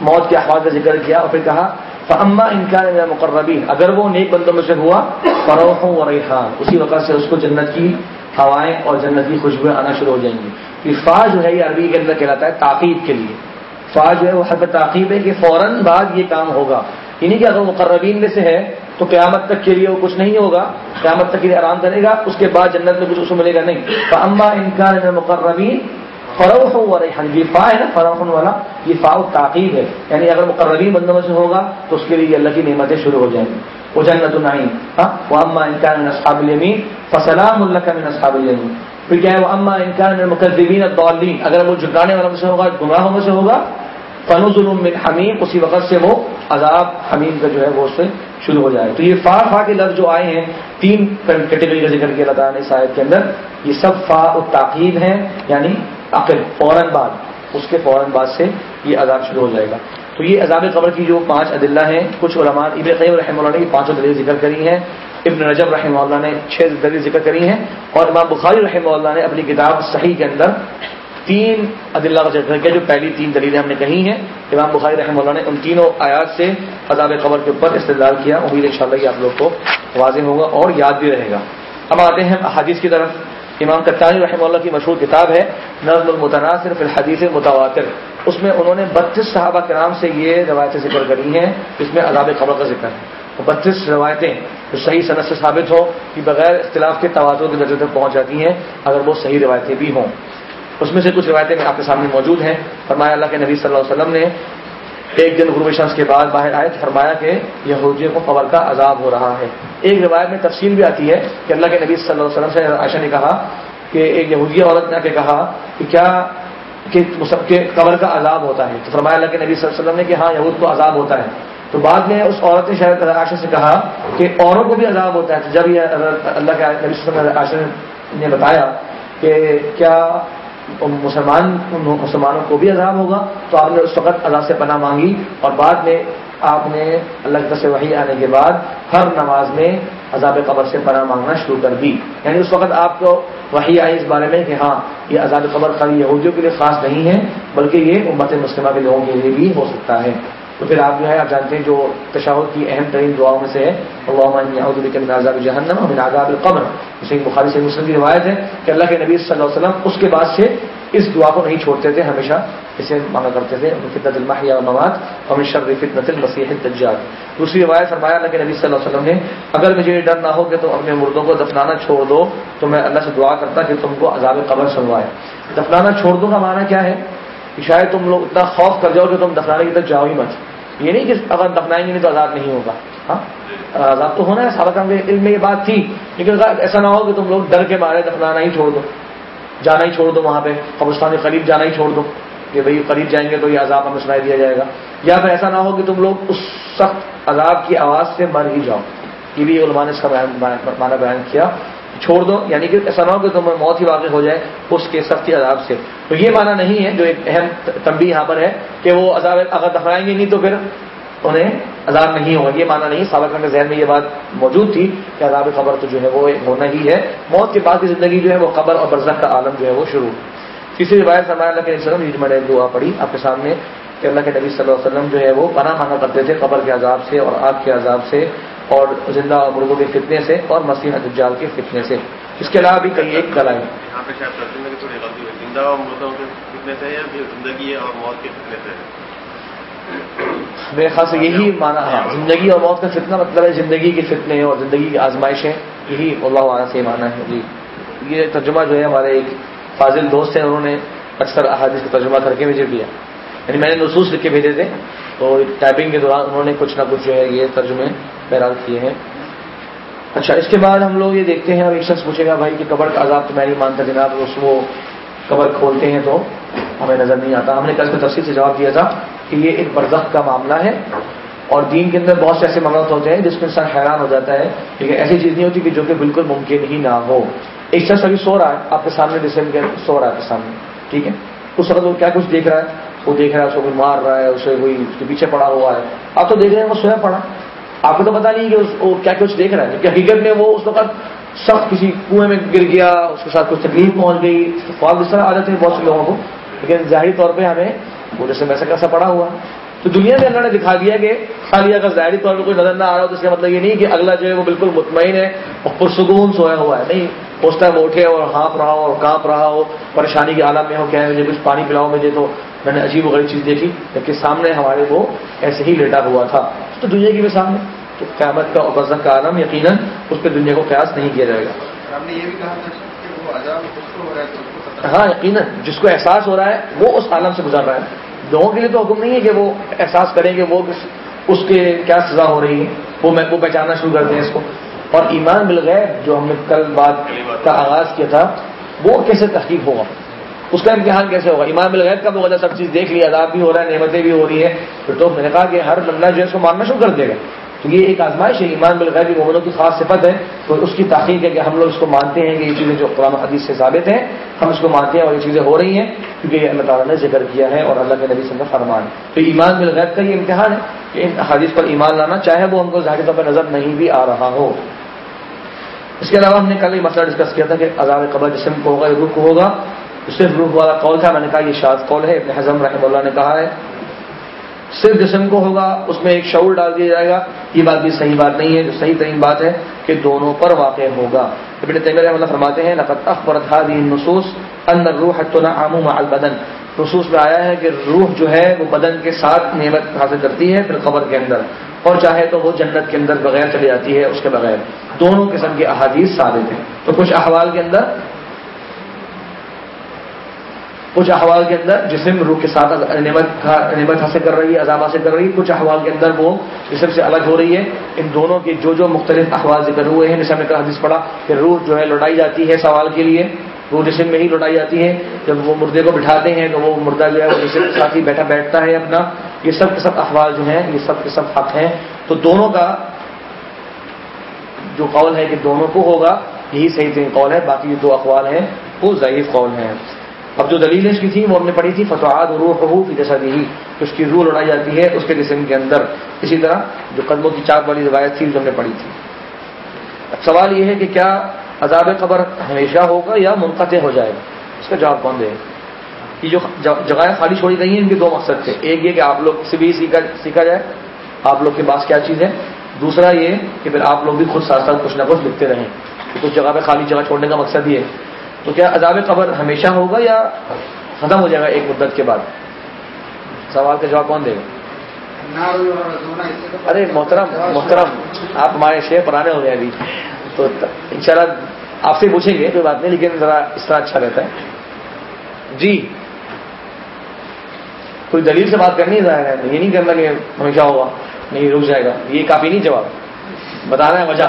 موت کے احوال کا ذکر کیا اور پھر کہا فاما ان كان من اگر وہ نیک بندوں میں سے ہوا، فروح وريحان۔ اسی وقت سے اس کو جنت کی ہوائیں اور جنت کی خوشبوئیں آنا شروع ہو جائیں گی۔ فا جو ہے یہ عربی کے اندر کہلاتا ہے تعقیب کے لیے۔ فا جو ہے وہ حد تعقیب ہے کہ فوراً بعد یہ کام ہوگا۔ یعنی کہ اگر مقربین میں سے ہے تو قیامت تک کے لیے وہ کچھ نہیں ہوگا۔ قیامت تک کے لیے آرام کرے گا، اس کے بعد جنت میں کچھ اس کو ملے گا نہیں۔ اما انکان مقربین فروخ ہوا رہی یہ فا ہے نا فروخن والا، یہ فا تعقیب ہے۔ یعنی اگر مقربین بندوں میں سے ہوگا تو اس کے لیے اللہ کی نعمتیں شروع ہو جائیں گی۔ وہ جنت نہیں ہاں؟ وہ اما انکان نصحاب الیمین فسلام اللہ کا من اصحاب الیمین پھر کیا ہے وہ اما انکان مقدمین الدالین اگر وہ جھٹانے والوں سے ہوگا گمراہوں میں سے ہوگا فن ظلم من حمیم، اسی وقت سے وہ عذاب حمیم کا جو ہے وہ اس سے شروع ہو جائے۔ تو یہ فا فا کے لفظ جو آئے ہیں، تین کیٹیگری کا ذکر کیا اللہ تعالیٰ نے شاید کے اندر۔ یہ سب فا و ہیں یعنی عقل، فوراً بعد۔ اس کے فوراً بعد سے یہ عذاب شروع ہو جائے گا۔ تو یہ عذاب قبر کی جو پانچ عدلہ ہیں، کچھ علماء اب قیم رحمہ اللہ نے پانچوں دلیل ذکر کری ہیں۔ ابن رجب رحمہ اللہ نے چھ دلیل ذکر کری ہیں اور امام بخاری رحمہ اللہ نے اپنی کتاب صحیح کے اندر تین عدلہ کا ذکر کیا، جو پہلی تین دلیلیں ہم نے کہی ہیں۔ امام بخاری رحمہ اللہ نے ان تینوں آیات سے عذاب قبر کے اوپر استدلال کیا۔ امید ان شاء اللہ یہ آپ لوگ کو واضح ہوگا اور یاد بھی رہے گا۔ اب آتے ہیں حدیث کی طرف۔ امام کتانی رحمہ اللہ کی مشہور کتاب ہے نظم المتناصر فی الحدیث متواتر اس میں انہوں نے بتیس صحابہ کے نام سے یہ روایتیں ذکر کری ہیں، جس میں عذاب قبر کا ذکر ہے۔ بتیس روایتیں جو صحیح صنعت سے ثابت ہو کہ بغیر اختلاف کے تواتر کے درجے تک پہنچ جاتی ہیں، اگر وہ صحیح روایتیں بھی ہوں۔ اس میں سے کچھ روایتیں میں آپ کے سامنے موجود ہیں۔ فرمایا اللہ کے نبی صلی اللہ علیہ وسلم نے ایک دن غروب شمس کے بعد باہر آئے فرمایا کہ یہودیوں کو قبر کا عذاب ہو رہا ہے۔ ایک روایت میں تفصیل بھی آتی ہے کہ اللہ کے نبی صلی اللہ علیہ وسلم سے عائشہ نے کہا کہ ایک یہودی عورت نے آ کے کہا کہ کیا کہ قبر کا عذاب ہوتا ہے۔ تو فرمایا اللہ کے نبی صلی اللہ علیہ وسلم نے کہ ہاں یہود کو عذاب ہوتا ہے۔ تو بعد میں اس عورت نے شاید عائشہ سے کہا کہ اوروں کو بھی عذاب ہوتا ہے۔ تو جب یہ اللہ کے نبی صلی اللہ علیہ وسلم عائشہ نے بتایا کہ کیا مسلمان مسلمانوں کو بھی عذاب ہوگا؟ تو آپ نے اس وقت عذاب سے پناہ مانگی اور بعد میں آپ نے اللہ سے وحی آنے کے بعد ہر نماز میں عذاب قبر سے پناہ مانگنا شروع کر دی۔ یعنی اس وقت آپ کو وحی آئی اس بارے میں کہ ہاں یہ عذاب قبر خالی یہودیوں کے لیے خاص نہیں ہے، بلکہ یہ امت مسلمہ کے لوگوں کے لیے بھی ہو سکتا ہے۔ تو پھر آپ جو ہے، آپ جانتے ہیں جو تشاور کی اہم ترین دعاؤں میں سے ہے اللہ عذاب جہنم اور عذاب القبر۔ جسے بخاری سے مسلم کی روایت ہے کہ اللہ کے نبی صلی اللہ علیہ وسلم اس کے بعد سے اس دعا کو نہیں چھوڑتے تھے، ہمیشہ اسے مانگا کرتے تھے فطرت الماحیہ مواد ہمیشہ فطرت المسیح تجار دوسری روایت فرمایا، اللہ کے نبی صلی اللہ علیہ وسلم نے، اگر مجھے ڈر نہ ہو کہ تم اپنے مردوں کو دفنانا چھوڑ دو، تو میں اللہ سے دعا کرتا کہ تم کو عذاب قبر سنوائے۔ دفنانا چھوڑ دو کا معنی کیا ہے؟ کہ شاید تم لوگ اتنا خوف کر جاؤ کہ تم دفنانے کی طرف جاؤ ہی مت۔ یہ نہیں کہ اگر دفنائیں گے نہیں تو آزاد نہیں ہوگا۔ ہاں؟ آزاد تو ہونا ہے سابق علم میں یہ بات تھی۔ لیکن ایسا نہ ہو کہ تم لوگ ڈر کے مارے، دفنانا ہی چھوڑ دو۔ جانا ہی چھوڑ دو وہاں پہ۔ قبرستان قریب جانا ہی چھوڑ دو۔ کہ بھائی قریب جائیں گے تو یہ عذاب ہمیں سنائی دیا جائے گا۔ یا پھر ایسا نہ ہو کہ تم لوگ اس سخت عذاب کی آواز سے مر ہی جاؤ۔ یہ بھی علماء نے اس کا مانا بیان کیا۔ چھوڑ دو یعنی کہ ایسا نہ ہو کہ تمہیں موت ہی واقع ہو جائے اس کے سختی عذاب سے۔ تو یہ مانا نہیں ہے، جو ایک اہم تنبی یہاں پر ہے کہ وہ عذاب اگر دفنائیں گے نہیں تو پھر انہیں عذاب نہیں ہوگا۔ یہ مانا نہیں سابق کے ذہن میں یہ بات موجود تھی کہ عذاب خبر تو جو ہے وہ ہونا ہی ہے۔ موت کے بعد کی زندگی جو ہے وہ قبر اور برزخ کا عالم جو ہے وہ شروع۔ تیسری روایت فرمایا اللہ کے وسلم میں نے دعا پڑھی آپ کے سامنے، کہ اللہ کے نبی صلی اللہ علیہ وسلم جو ہے وہ پناہ مانگا کرتے تھے قبر کے عذاب سے اور آگ کے عذاب سے۔ اور زندہ مرغوں کے فتنے سے اور مسیح دجال کے فتنے سے۔ اس کے علاوہ بھی کئی ایک گلا ہے میرے خیال سے یہی مانا ہے۔ زندگی اور موت کا فتنہ مطلب ہے زندگی کی فتنے اور زندگی کی آزمائشیں۔ یہی اللہ علیہ سے مانا ہے۔ جی۔ یہ ترجمہ جو ہے ہمارے ایک فاضل دوست ہیں انہوں نے اکثر احادیث کا ترجمہ کر کے بھیجے دیا۔ یعنی میں نے نصوص لکھ کے بھیجے تھے، تو ٹائپنگ کے دوران انہوں نے کچھ نہ کچھ جو ہے یہ ترجمے بہرحال کیے ہیں۔ اچھا اس کے بعد ہم لوگ یہ دیکھتے ہیں، اب ایک شخص پوچھے گا، بھائی کہ قبر کا عذاب تو میں نہیں مانتا جناب، اس کو قبر کھولتے ہیں تو ہمیں نظر نہیں آتا۔ ہم نے کل کو تفصیل سے جواب دیا تھا کہ یہ ایک برزخ کا معاملہ ہے اور دین کے اندر بہت سے ایسے معاملات ہوتے ہیں جس میں انسان حیران ہو جاتا ہے۔ لیکن ایسی چیز نہیں ہوتی کہ جو کہ بالکل ممکن ہی نہ ہو۔ ایک شخص ابھی سو رہا ہے، آپ کے سامنے ڈسم کے سو رہا ہے آپ کے سامنے۔ ٹھیک ہے، اس وقت وہ کیا کچھ دیکھ رہا ہے؟ وہ دیکھ رہا ہے، اس کو کوئی مار رہا ہے، اسے کوئی اس کے پیچھے پڑا ہوا ہے۔ آپ تو دیکھ رہے ہیں، وہ سویا پڑا۔ آپ کو تو پتا نہیں کہ وہ کیا کچھ دیکھ رہا ہے۔ کیونکہ حقیقت میں وہ اس وقت سخت کسی کنویں میں گر گیا، اس کے ساتھ کچھ تکلیف پہنچ گئی۔ خواب اس طرح آ جاتے ہیں بہت سے لوگوں کو۔ لیکن ظاہری طور پہ ہمیں وہ جیسے ویسا کیسا پڑا ہوا۔ تو دنیا میں اللہ نے دکھا دیا کہ خالی اگر ظاہری طور پہ کوئی نظر نہ آ رہا ہو، تو اس کا مطلب یہ نہیں کہ اگلا جو ہے وہ بالکل مطمئن ہے اور پرسکون سویا ہوا ہے۔ نہیں، اس ٹائم اٹھے اور ہانپ رہا ہو اور کانپ رہا ہو، پریشانی کے عالم میں ہو کیا مجھے کچھ پانی پلاؤ، مجھے تو میں نے عجیب و غریب چیز دیکھی لیکن سامنے ہمارے وہ ایسے ہی لیٹا ہوا تھا۔ تو دنیا کی بھی سامنے۔ تو قیامت کا اور کا عالم یقیناً اس پہ دنیا کو قیاس نہیں کیا جائے گا۔ ہاں یقیناً جس کو احساس ہو رہا ہے وہ اس عالم سے گزر رہا ہے۔ لوگوں کے لیے تو حکم نہیں ہے کہ وہ احساس کریں کہ وہ اس کے کیا سزا ہو رہی ہے۔ وہ میں وہ پہچاننا شروع کر دیں اس کو۔ اور ایمان مل گئے جو ہم نے کل بات۔ کا آغاز کیا تھا وہ کیسے تحقیق ہوگا؟ اس کا ہاں امتحان کیسے ہوگا؟ ایمان مل گئے کب سب چیز دیکھ لی، عذاب بھی ہو رہا ہے، نعمتیں بھی ہو رہی ہے پھر تو میں نے کہا کہ ہر بندہ جو ہے اس کو ماننا شروع کر دے گا۔ تو یہ ایک آزمائش ہے، ایمان بالغیر کی کی خاص صفت ہے۔ تو اس کی تحقیق ہے کہ ہم لوگ اس کو مانتے ہیں کہ یہ چیزیں جو قرآن حدیث سے ثابت ہیں، ہم اس کو مانتے ہیں اور یہ چیزیں ہو رہی ہیں، کیونکہ یہ اللہ تعالیٰ نے ذکر کیا ہے اور اللہ کے نبی کا فرمان ہے تو ایمان بالغیر کا یہ امتحان ہے کہ ان حدیث پر ایمان لانا، چاہے وہ ہم کو ظاہر طور پر نظر نہیں بھی آ رہا ہو۔ اس کے علاوہ ہم نے کل یہ مسئلہ ڈسکس کیا تھا کہ عذاب قبر جسم کو ہوگا رخ ہوگا۔ صرف روح والا قول تھا؟ میں نے کہا یہ شاد قول ہے؟ ابن حضم رحمہ اللہ نے کہا ہے۔ صرف جسم کو ہوگا، اس میں ایک شعور ڈال دیا جائے گا۔ یہ بات بھی صحیح بات نہیں ہے جو صحیح ترین بات ہے کہ دونوں پر واقع ہوگا۔ ابن تیمیہ رحمۃ اللہ فرماتے ہیں لقت اخبرت نصوص ان روح عام البدن. نصوص میں آیا ہے کہ روح جو ہے، وہ بدن کے ساتھ نعمت حاصل کرتی ہے پھر خبر کے اندر۔ اور چاہے تو وہ جنت کے اندر بغیر چلی جاتی ہے، اس کے بغیر۔ دونوں قسم کے احادیث ثابت ہیں۔ تو کچھ احوال کے اندر کچھ احوال کے اندر جسم روح کے ساتھ نعمت نعمت حاصل کر رہی ہے، عذاب حاصل کر رہی ہے، کچھ احوال کے اندر وہ جسم سے الگ ہو رہی ہے۔ ان دونوں کے جو جو مختلف احوال ذکر ہوئے ہیں، جیسے ہم نے حدیث پڑھا کہ روح جو ہے لوٹائی جاتی ہے سوال کے لیے۔ وہ جسم میں ہی لوٹائی جاتی ہے۔ جب وہ مردے کو بٹھاتے ہیں تو وہ مردہ جو ہے وہ جسم کے ساتھ ہی بیٹھا بیٹھتا ہے اپنا۔ یہ سب کے سب احوال جو ہیں، یہ سب کے سب حق ہیں۔ تو دونوں کا جو قول ہے کہ دونوں کو ہوگا، یہی صحیح ترین قول ہے۔ باقی جو دو اقوال ہیں، وہ ضعیف قول ہیں۔ اب جو دلیل اس کی تھی وہ ہم نے پڑھی تھی فتوحات روح روح کی جیسا اس کی روح لڑائی جاتی ہے اس کے جسم کے اندر۔ اسی طرح جو قدموں کی چاپ والی روایت تھی، جو ہم نے پڑھی تھی۔ اب سوال یہ ہے کہ کیا عذاب قبر ہمیشہ ہوگا یا منقطع ہو جائے گا؟ اس کا جواب کون دے یہ جو جگہیں خالی چھوڑی گئی ہیں، ان کے دو مقصد تھے۔ ایک یہ کہ آپ لوگ سے بھی سیکھا سیکھا جائے۔ آپ لوگ کے پاس کیا چیز ہے؟ دوسرا یہ کہ پھر آپ لوگ بھی خود ساتھ ساتھ کچھ نہ کچھ لکھتے رہیں۔ کچھ جگہ پہ خالی جگہ چھوڑنے کا مقصد یہ ہے۔ تو کیا عذاب قبر ہمیشہ ہوگا یا ختم ہو جائے گا ایک مدت کے بعد؟ سوال کا جواب کون دے گا؟ ارے محترم محترم آپ ہمارے شیر پرانے ہو گئے ابھی تو انشاءاللہ آپ سے پوچھیں گے کوئی بات نہیں لیکن ذرا اس طرح اچھا رہتا ہے۔ جی کوئی دلیل سے بات کرنی ہے؟ یہ نہیں کرنا کہ ہمیشہ ہوگا نہیں رک جائے گا یہ کافی نہیں جواب۔ بتا رہے ہیں وجہ۔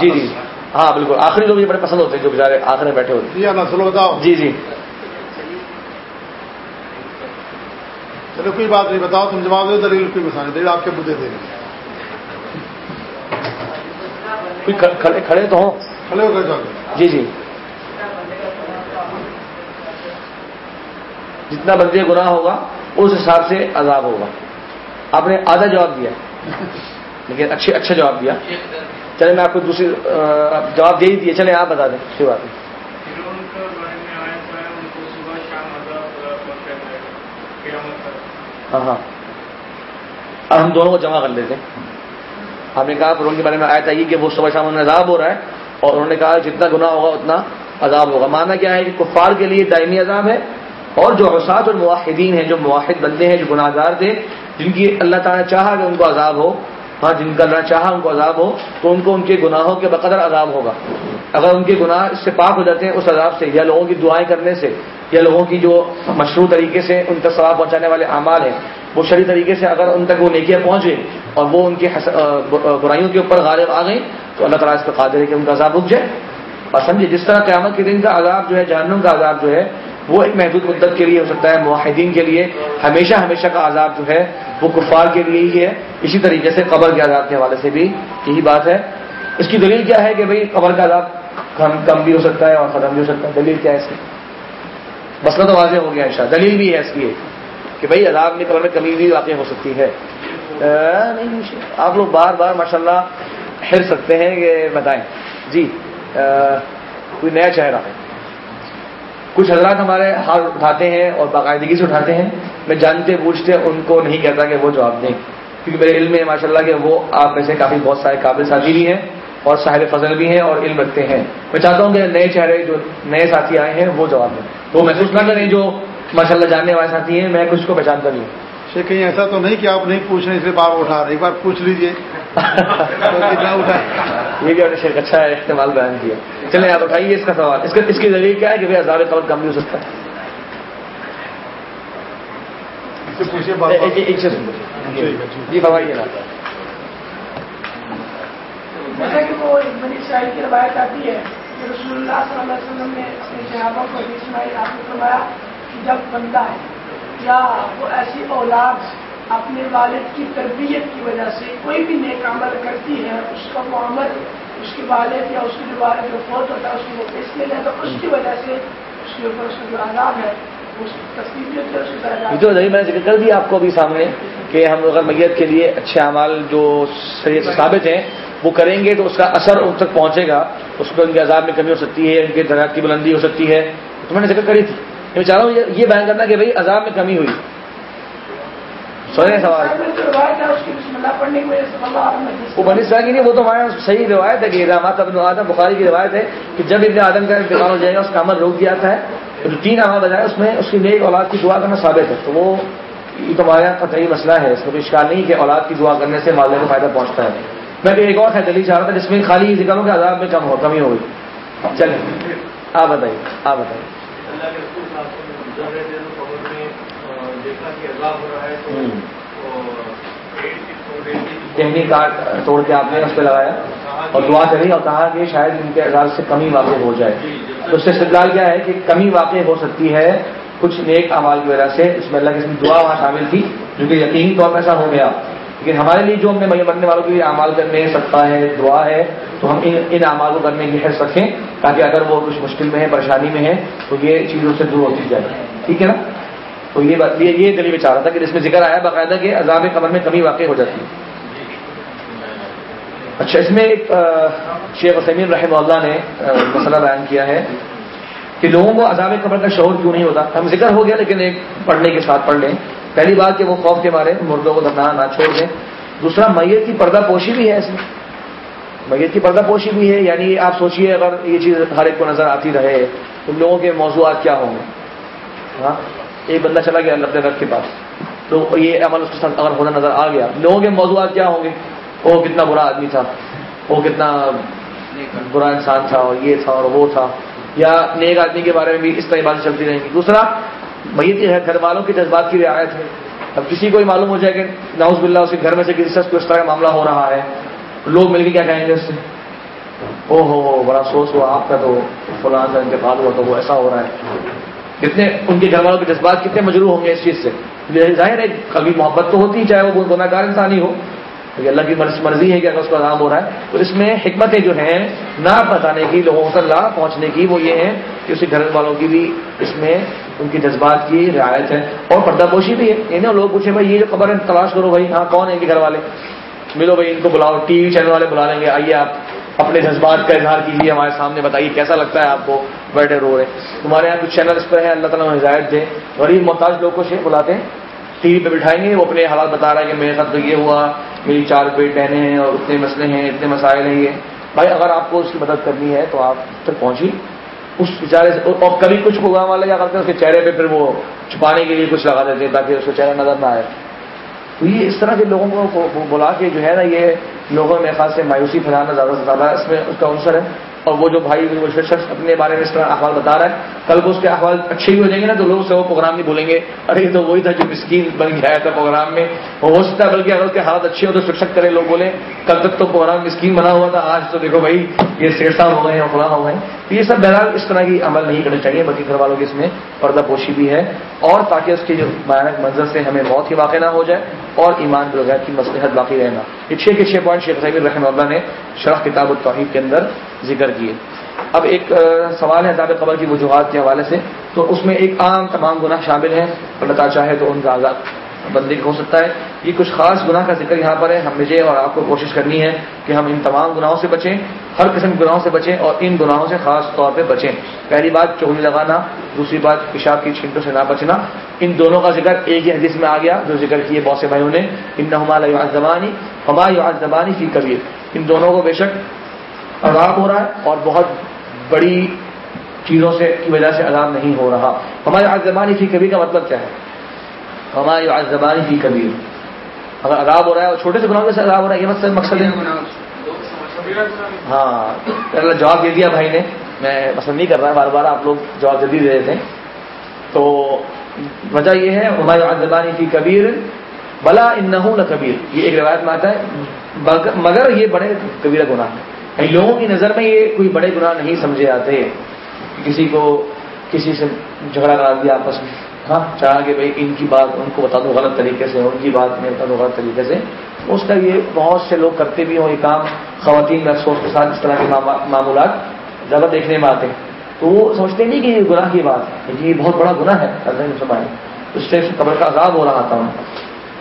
جی جی۔ ہاں بالکل۔ آخری لوگ یہ بڑے پسند ہوتے ہیں جو بےچارے آخر بیٹھے ہوتے ہیں۔ بتاؤ۔ جی جی۔ چلو کوئی بات نہیں بتاؤ تم جواب دو دلیل کوئی مسائل دلیل آپ کے مدے دے۔ کھڑے کھڑے تو ہوں۔ کھڑے ہو کر جی جی۔ جتنا بندے گناہ ہوگا اس حساب سے عذاب ہوگا۔ آپ نے آدھا جواب دیا۔ <laughs> لیکن اچھے اچھا جواب دیا۔ چلے میں آپ کو دوسری جواب دے ہی دیے۔ چلے آپ بتا دیں۔ کوئی بات نہیں۔ ہاں ہاں۔ اب ہم دونوں کو جمع کر لیتے ہیں۔ آپ نے کہا فرون کے بارے میں آیا تھا کہ وہ صبح شام عذاب ہو رہا ہے اور انہوں نے کہا جتنا گناہ ہوگا اتنا عذاب ہوگا۔ مانا کیا ہے کہ کفار کے لیے دائمی عذاب ہے اور جو اوساط اور معاہدین ہیں، جو معاہد بندے ہیں، جو گناہ گار تھے، جن کی اللہ تعالیٰ چاہا کہ ان کو عذاب ہو ہاں جن کا اللہ چاہا ان کو عذاب ہو، تو ان کو ان کے گناہوں کے بقدر عذاب ہوگا۔ اگر ان کے گناہ اس سے پاک ہو جاتے ہیں، اس عذاب سے، یا لوگوں کی دعائیں کرنے سے، یا لوگوں کی جو مشروع طریقے سے ان تک ثواب پہنچانے والے اعمال ہیں، وہ شرعی طریقے سے اگر ان تک وہ نیکیاں پہنچے اور وہ ان کی برائیوں کے اوپر غالب آ گئیں، تو اللہ تعالیٰ اس پہ قادر ہے کہ ان کا عذاب رک جائے۔ اور سمجھے جس طرح قیامت کے دن کا عذاب جو ہے، جہنم کا عذاب جو ہے وہ ایک محدود مدت کے لیے ہو سکتا ہے معاہدین کے لیے۔ ہمیشہ ہمیشہ کا عذاب جو ہے، وہ کفار کے لیے ہی ہے۔ اسی طریقے سے قبر کے عذاب کے حوالے سے بھی یہی بات ہے۔ اس کی دلیل کیا ہے کہ بھئی قبر کا عذاب کم بھی ہو سکتا ہے اور ختم بھی ہو سکتا ہے؟ دلیل کیا ہے اس کی؟ مسئلہ تو واضح ہو گیا ان دلیل بھی ہے اس کی کہ بھائی عذاب میں قبر میں کمی بھی واقع ہو سکتی ہے۔ نہیں آپ لوگ بار بار ماشاء اللہ سکتے ہیں کہ بتائیں۔ جی کوئی نیا چہرہ ہے؟ کچھ حضرات ہمارے ہاتھ اٹھاتے ہیں اور باقاعدگی سے اٹھاتے ہیں، میں جانتے بوجھتے ان کو نہیں کہتا کہ وہ جواب دیں۔ کیونکہ میرے علم میں ماشاء اللہ کہ وہ آپ میں سے کافی بہت سارے قابل ساتھی بھی ہیں اور صاحب فضل بھی ہیں اور علم رکھتے ہیں۔ میں چاہتا ہوں کہ نئے چہرے جو نئے ساتھی آئے ہیں، وہ جواب دیں۔ وہ محسوس نہ کریں جو ماشاء اللہ جاننے والے ساتھی ہیں، میں کچھ کو پہچانتا نہیں ہوں کہیں ایسا تو نہیں کہ آپ نہیں پوچھ رہے اس لیے بار اٹھا رہے ایک بار پوچھ لیجیے یہ بھی شیخ اچھا ہے استعمال بیان کیا۔ چلیں آپ اٹھائیے اس کا سوال۔ اس اس کی ذریعے کیا ہے کہ بھائی ہزار قبل کم بھی ہو سکتا؟ ہے جی فرمائیے نا۔ جیسا کہ وہ بنی اسرائیل کی روایت آتی ہے کہ رسول اللہ صلی اللہ علیہ وسلم نے اپنے صحابہ کو حدیث میں آپ نے فرمایا کہ جب بندہ ہے یا وہ ایسی اولاد اپنے والد کی تربیت کی وجہ سے کوئی بھی نیک عمل کرتی ہے، اس کا وہ عمل اس کے والد یا اس کے جو والد جو فوت ہوتا ہے، اس کو وہ پیش لے جائے تو اس کی وجہ سے اس کے اوپر اس کا جو آزاد ہے جو میں ذکر کر دیا آپ کو ابھی سامنے کہ ہم اگر میت کے لیے اچھے اعمال جو شریعت سے ثابت ہیں، وہ کریں گے تو اس کا اثر ان تک پہنچے گا، اس کو ان کے عذاب میں کمی ہو سکتی ہے، ان کے درخت کی بلندی ہو سکتی ہے، تو میں نے ذکر کری تھی۔ میں چاہ رہا ہوں یہ بیان کرنا کہ بھائی عذاب میں کمی ہوئی۔ سوال۔ وہ بنی کی نہیں وہ تو ہمارے صحیح روایت ہے کہ رحمات ابن آدم بخاری کی روایت ہے کہ جب ابن آدم کا انتقال ہو جائے گا اس کا عمل روک دیا تھا جو تین عمل بجائے اس میں اس کی نیک اولاد کی دعا کرنا ثابت ہے۔ تو وہ یہ تو ہمارے یہاں قطعی مسئلہ ہے اس میں کوئی اشکال نہیں کہ اولاد کی دعا کرنے سے والدے کو فائدہ پہنچتا ہے۔ میں تو ایک اور ہے دلی چاہ رہا تھا جس میں خالی ذکر ہوں کہ عذاب میں کم ہو کمی ہو گئی۔ چلیں آپ بتائیے آپ بتائیے۔ ٹہنی کاٹ توڑ کے آپ نے اس پہ لگایا۔ اور دعا کری اور کہا کہ شاید ان کے اعزاز سے کمی واقع ہو جائے۔ تو اس سے استدلال کیا ہے کہ کمی واقع ہو سکتی ہے کچھ نیک اعمال کی وجہ سے۔ اس میں اللہ کی دعا وہاں شامل تھی جو کہ یقینی طور پر ایسا ہو گیا۔ لیکن ہمارے لیے جو ہم نے مرنے والوں کے لیے اعمال کرنے سکتا ہے دعا ہے تو ہم ان اعمال کو کرنے کی حیث رکھیں تاکہ اگر وہ کچھ مشکل میں ہے پریشانی میں ہے تو یہ چیزوں سے دور ہوتی جائے۔ ٹھیک ہے نا؟ تو یہ بات یہ دلی میں چاہ رہا تھا کہ اس میں ذکر آیا باقاعدہ کہ عذاب قمر میں کمی واقع ہو جاتی ہے۔ اچھا اس میں ایک شیخ وسیم رحمہ اللہ نے مسئلہ بیان کیا ہے کہ لوگوں کو عذاب قبر کا شعور کیوں نہیں ہوتا؟ ہم ذکر ہو گیا لیکن ایک پڑھنے کے ساتھ پڑھ لیں۔ پہلی بات کہ وہ خوف کے بارے مردوں کو دفنا نہ چھوڑ دیں۔ دوسرا، میت کی پردہ پوشی بھی ہے اس میں۔ میت کی پردہ پوشی بھی ہے یعنی آپ سوچیے اگر یہ چیز ہر ایک کو نظر آتی رہے، تو لوگوں کے موضوعات کیا ہوں گے؟ ہاں ایک بندہ چلا گیا اللہ رب کے پاس۔ تو یہ عمل اس کے ساتھ اگر ہونا نظر آ گیا، لوگوں کے موضوعات کیا ہوں گے؟ وہ کتنا برا آدمی تھا، وہ کتنا برا انسان تھا، اور یہ تھا اور وہ تھا، یا نیک آدمی کے بارے میں بھی اس طرح باتیں چلتی رہیں گی۔ دوسرا میت ہے، گھر والوں کے جذبات کی رعایت ہے۔ اب کسی کو ہی معلوم ہو جائے کہ ناؤز بلّہ اس کے گھر میں سے کسی شخص کو اس طرح کا معاملہ ہو رہا ہے، لوگ مل کے کیا کہیں گے اس سے؟ او ہو بڑا افسوس ہوا، آپ کا تو فلاں کا انتقال ہوا تو وہ ایسا ہو رہا ہے۔ کتنے ان کے گھر والوں کے جذبات کتنے مجروح ہوں گے اس چیز سے؟ ظاہر ہے، کبھی محبت تو ہوتی چاہے وہ گناہ گار انسان ہی ہو اللہ کی مرضی ہے کہ اگر اس کا عذاب ہو رہا ہے۔ تو اس میں حکمتیں جو ہیں، نہ بتانے کی، لوگوں کو لا پہنچنے کی وہ یہ ہے کہ اس کے گھر والوں کی بھی اس میں ان کی جذبات کی رعایت ہے۔ اور پردہ پوشی بھی ہے۔ یعنی لوگ پوچھیں، بھائی، یہ جو خبر ہے، تلاش کرو بھائی۔ ہاں کون ہے ان کے گھر والے؟ ملو بھائی، ان کو بلاؤ۔ ٹی وی چینل والے بلا لیں گے۔ آئیے آپ اپنے جذبات کا اظہار کیجیے، ہمارے سامنے بتائیے کیسا لگتا ہے آپ کو؟ بیٹھے رو رہے تمہارے یہاں کچھ چینل اس پر ہے اللہ تعالیٰ ہدایت دے۔ غریب محتاج لوگ کو بلاتے ہیں۔ ٹی وی پہ بٹھائیں گے، وہ اپنے حالات بتا رہا ہے کہ میرے ساتھ تو یہ ہوا، میری چار پیٹ بہنیں ہیں اور اتنے مسئلے ہیں، اتنے مسائل ہیں یہ۔ بھائی، اگر آپ کو اس کی مدد کرنی ہے تو آپ تک پہنچی۔ اس بیچارے سے اور کبھی کچھ پروگرام والے کیا کرتے ہیں اس کے چہرے پہ پھر وہ چھپانے کے لیے کچھ لگا دیتے ہیں تاکہ اس کا چہرہ نظر نہ آئے۔ تو یہ اس طرح کے لوگوں کو بلا کے جو ہے نا یہ لوگوں میں خاص سے مایوسی پھیلانا زیادہ سے زیادہ اس میں اس کا عنصر ہے۔ اور وہ جو بھائی وہ شخص اپنے بارے میں اس طرح احوال بتا رہا ہے، کل کو اس کے احوال اچھے بھی ہو جائیں گے نا، تو لوگ سے وہ پروگرام نہیں بولیں گے۔ ارے، یہ تو وہی تھا جو مسکین بن گیا تھا پروگرام میں۔ وہ ہو سکتا ہے بلکہ اگر اس کے حالات اچھے ہو تو شکشک کرے لوگ بولیں، کل تک تو پروگرام مسکین بنا ہوا تھا، آج تو دیکھو بھائی، یہ شیر ہو گئے ہیں، فلاں ہو گئے تو یہ سب بہرحال اس طرح کی عمل نہیں کرنا چاہیے، بلکہ گھر والوں کی اس میں پردہ پوشی بھی ہے۔ اور تاکہ اس کے جو بھیانک منظر سے ہمیں موت ہی واقع نہ ہو جائے اور ایمان بغیر کی مصلحت باقی رہنا یہ چھ کے چھ پوائنٹ شیخ صاحب رحمہ اللہ نے شرح کتاب التوحید کے اندر ذکر کیے۔ اب ایک سوال ہے عذاب قبر کی وجوہات کے حوالے سے۔ تو اس میں ایک عام تمام گناہ شامل ہیں۔ اللہ چاہے تو ان کا آزاد بندی ہو سکتا ہے۔ یہ کچھ خاص گناہ کا ذکر یہاں پر ہے۔ ہم مجھے اور آپ کو کوشش کرنی ہے کہ ہم ان تمام گناہوں سے بچیں، ہر قسم کے گناہوں سے بچیں اور ان گناہوں سے خاص طور پہ بچیں۔ پہلی بات چولی لگانا۔ دوسری بات، پیشاب کی چھنٹوں سے نہ بچنا۔ ان دونوں کا ذکر ایک ہی حدیث میں آ گیا جو ذکر کیے بہت سے بھائیوں نے۔ ان نہ زبانی ہماری زبانی فی کبیر۔ ان دونوں کو بے شک عذاب ہو رہا ہے اور بہت بڑی چیزوں سے، کی وجہ سے عذاب نہیں ہو رہا۔ ہمارے آج زبانی فی کبھی کا مطلب کیا ہے؟ ہماری آج زبانی فی کبھی اگر عذاب ہو رہا ہے اور چھوٹے سے گناہوں سے عذاب ہو رہا ہے یہ مقصد مقصد ہے۔ ہاں۔ جواب دے دیا بھائی نے۔ میں پسند نہیں کر رہا بار بار آپ لوگ جواب جلدی دے دیتے ہیں۔ تو وجہ یہ ہے ہماری آج زبانی فی کبیر بلا ان نہ کبیر یہ ایک روایت میں آتا ہے۔ مگر یہ بڑے کبیرہ گناہ ہے لوگوں کی نظر میں یہ کوئی بڑے گناہ نہیں سمجھے جاتے کسی کو کسی سے جھگڑا کرا دیا آپس میں۔ ہاں چاہا کہ بھائی ان کی بات ان کو بتا دو غلط طریقے سے ان کی بات میں بتا دو غلط طریقے سے۔ اس کا یہ بہت سے لوگ کرتے بھی ہوں یہ کام خواتین میں افسوس کے ساتھ اس طرح کے معمولات زیادہ دیکھنے میں آتے ہیں۔ تو وہ سمجھتے نہیں کہ یہ گناہ کی بات ہے یہ بہت بڑا گناہ ہے اس سے قبر کا عذاب ہو رہا تھا۔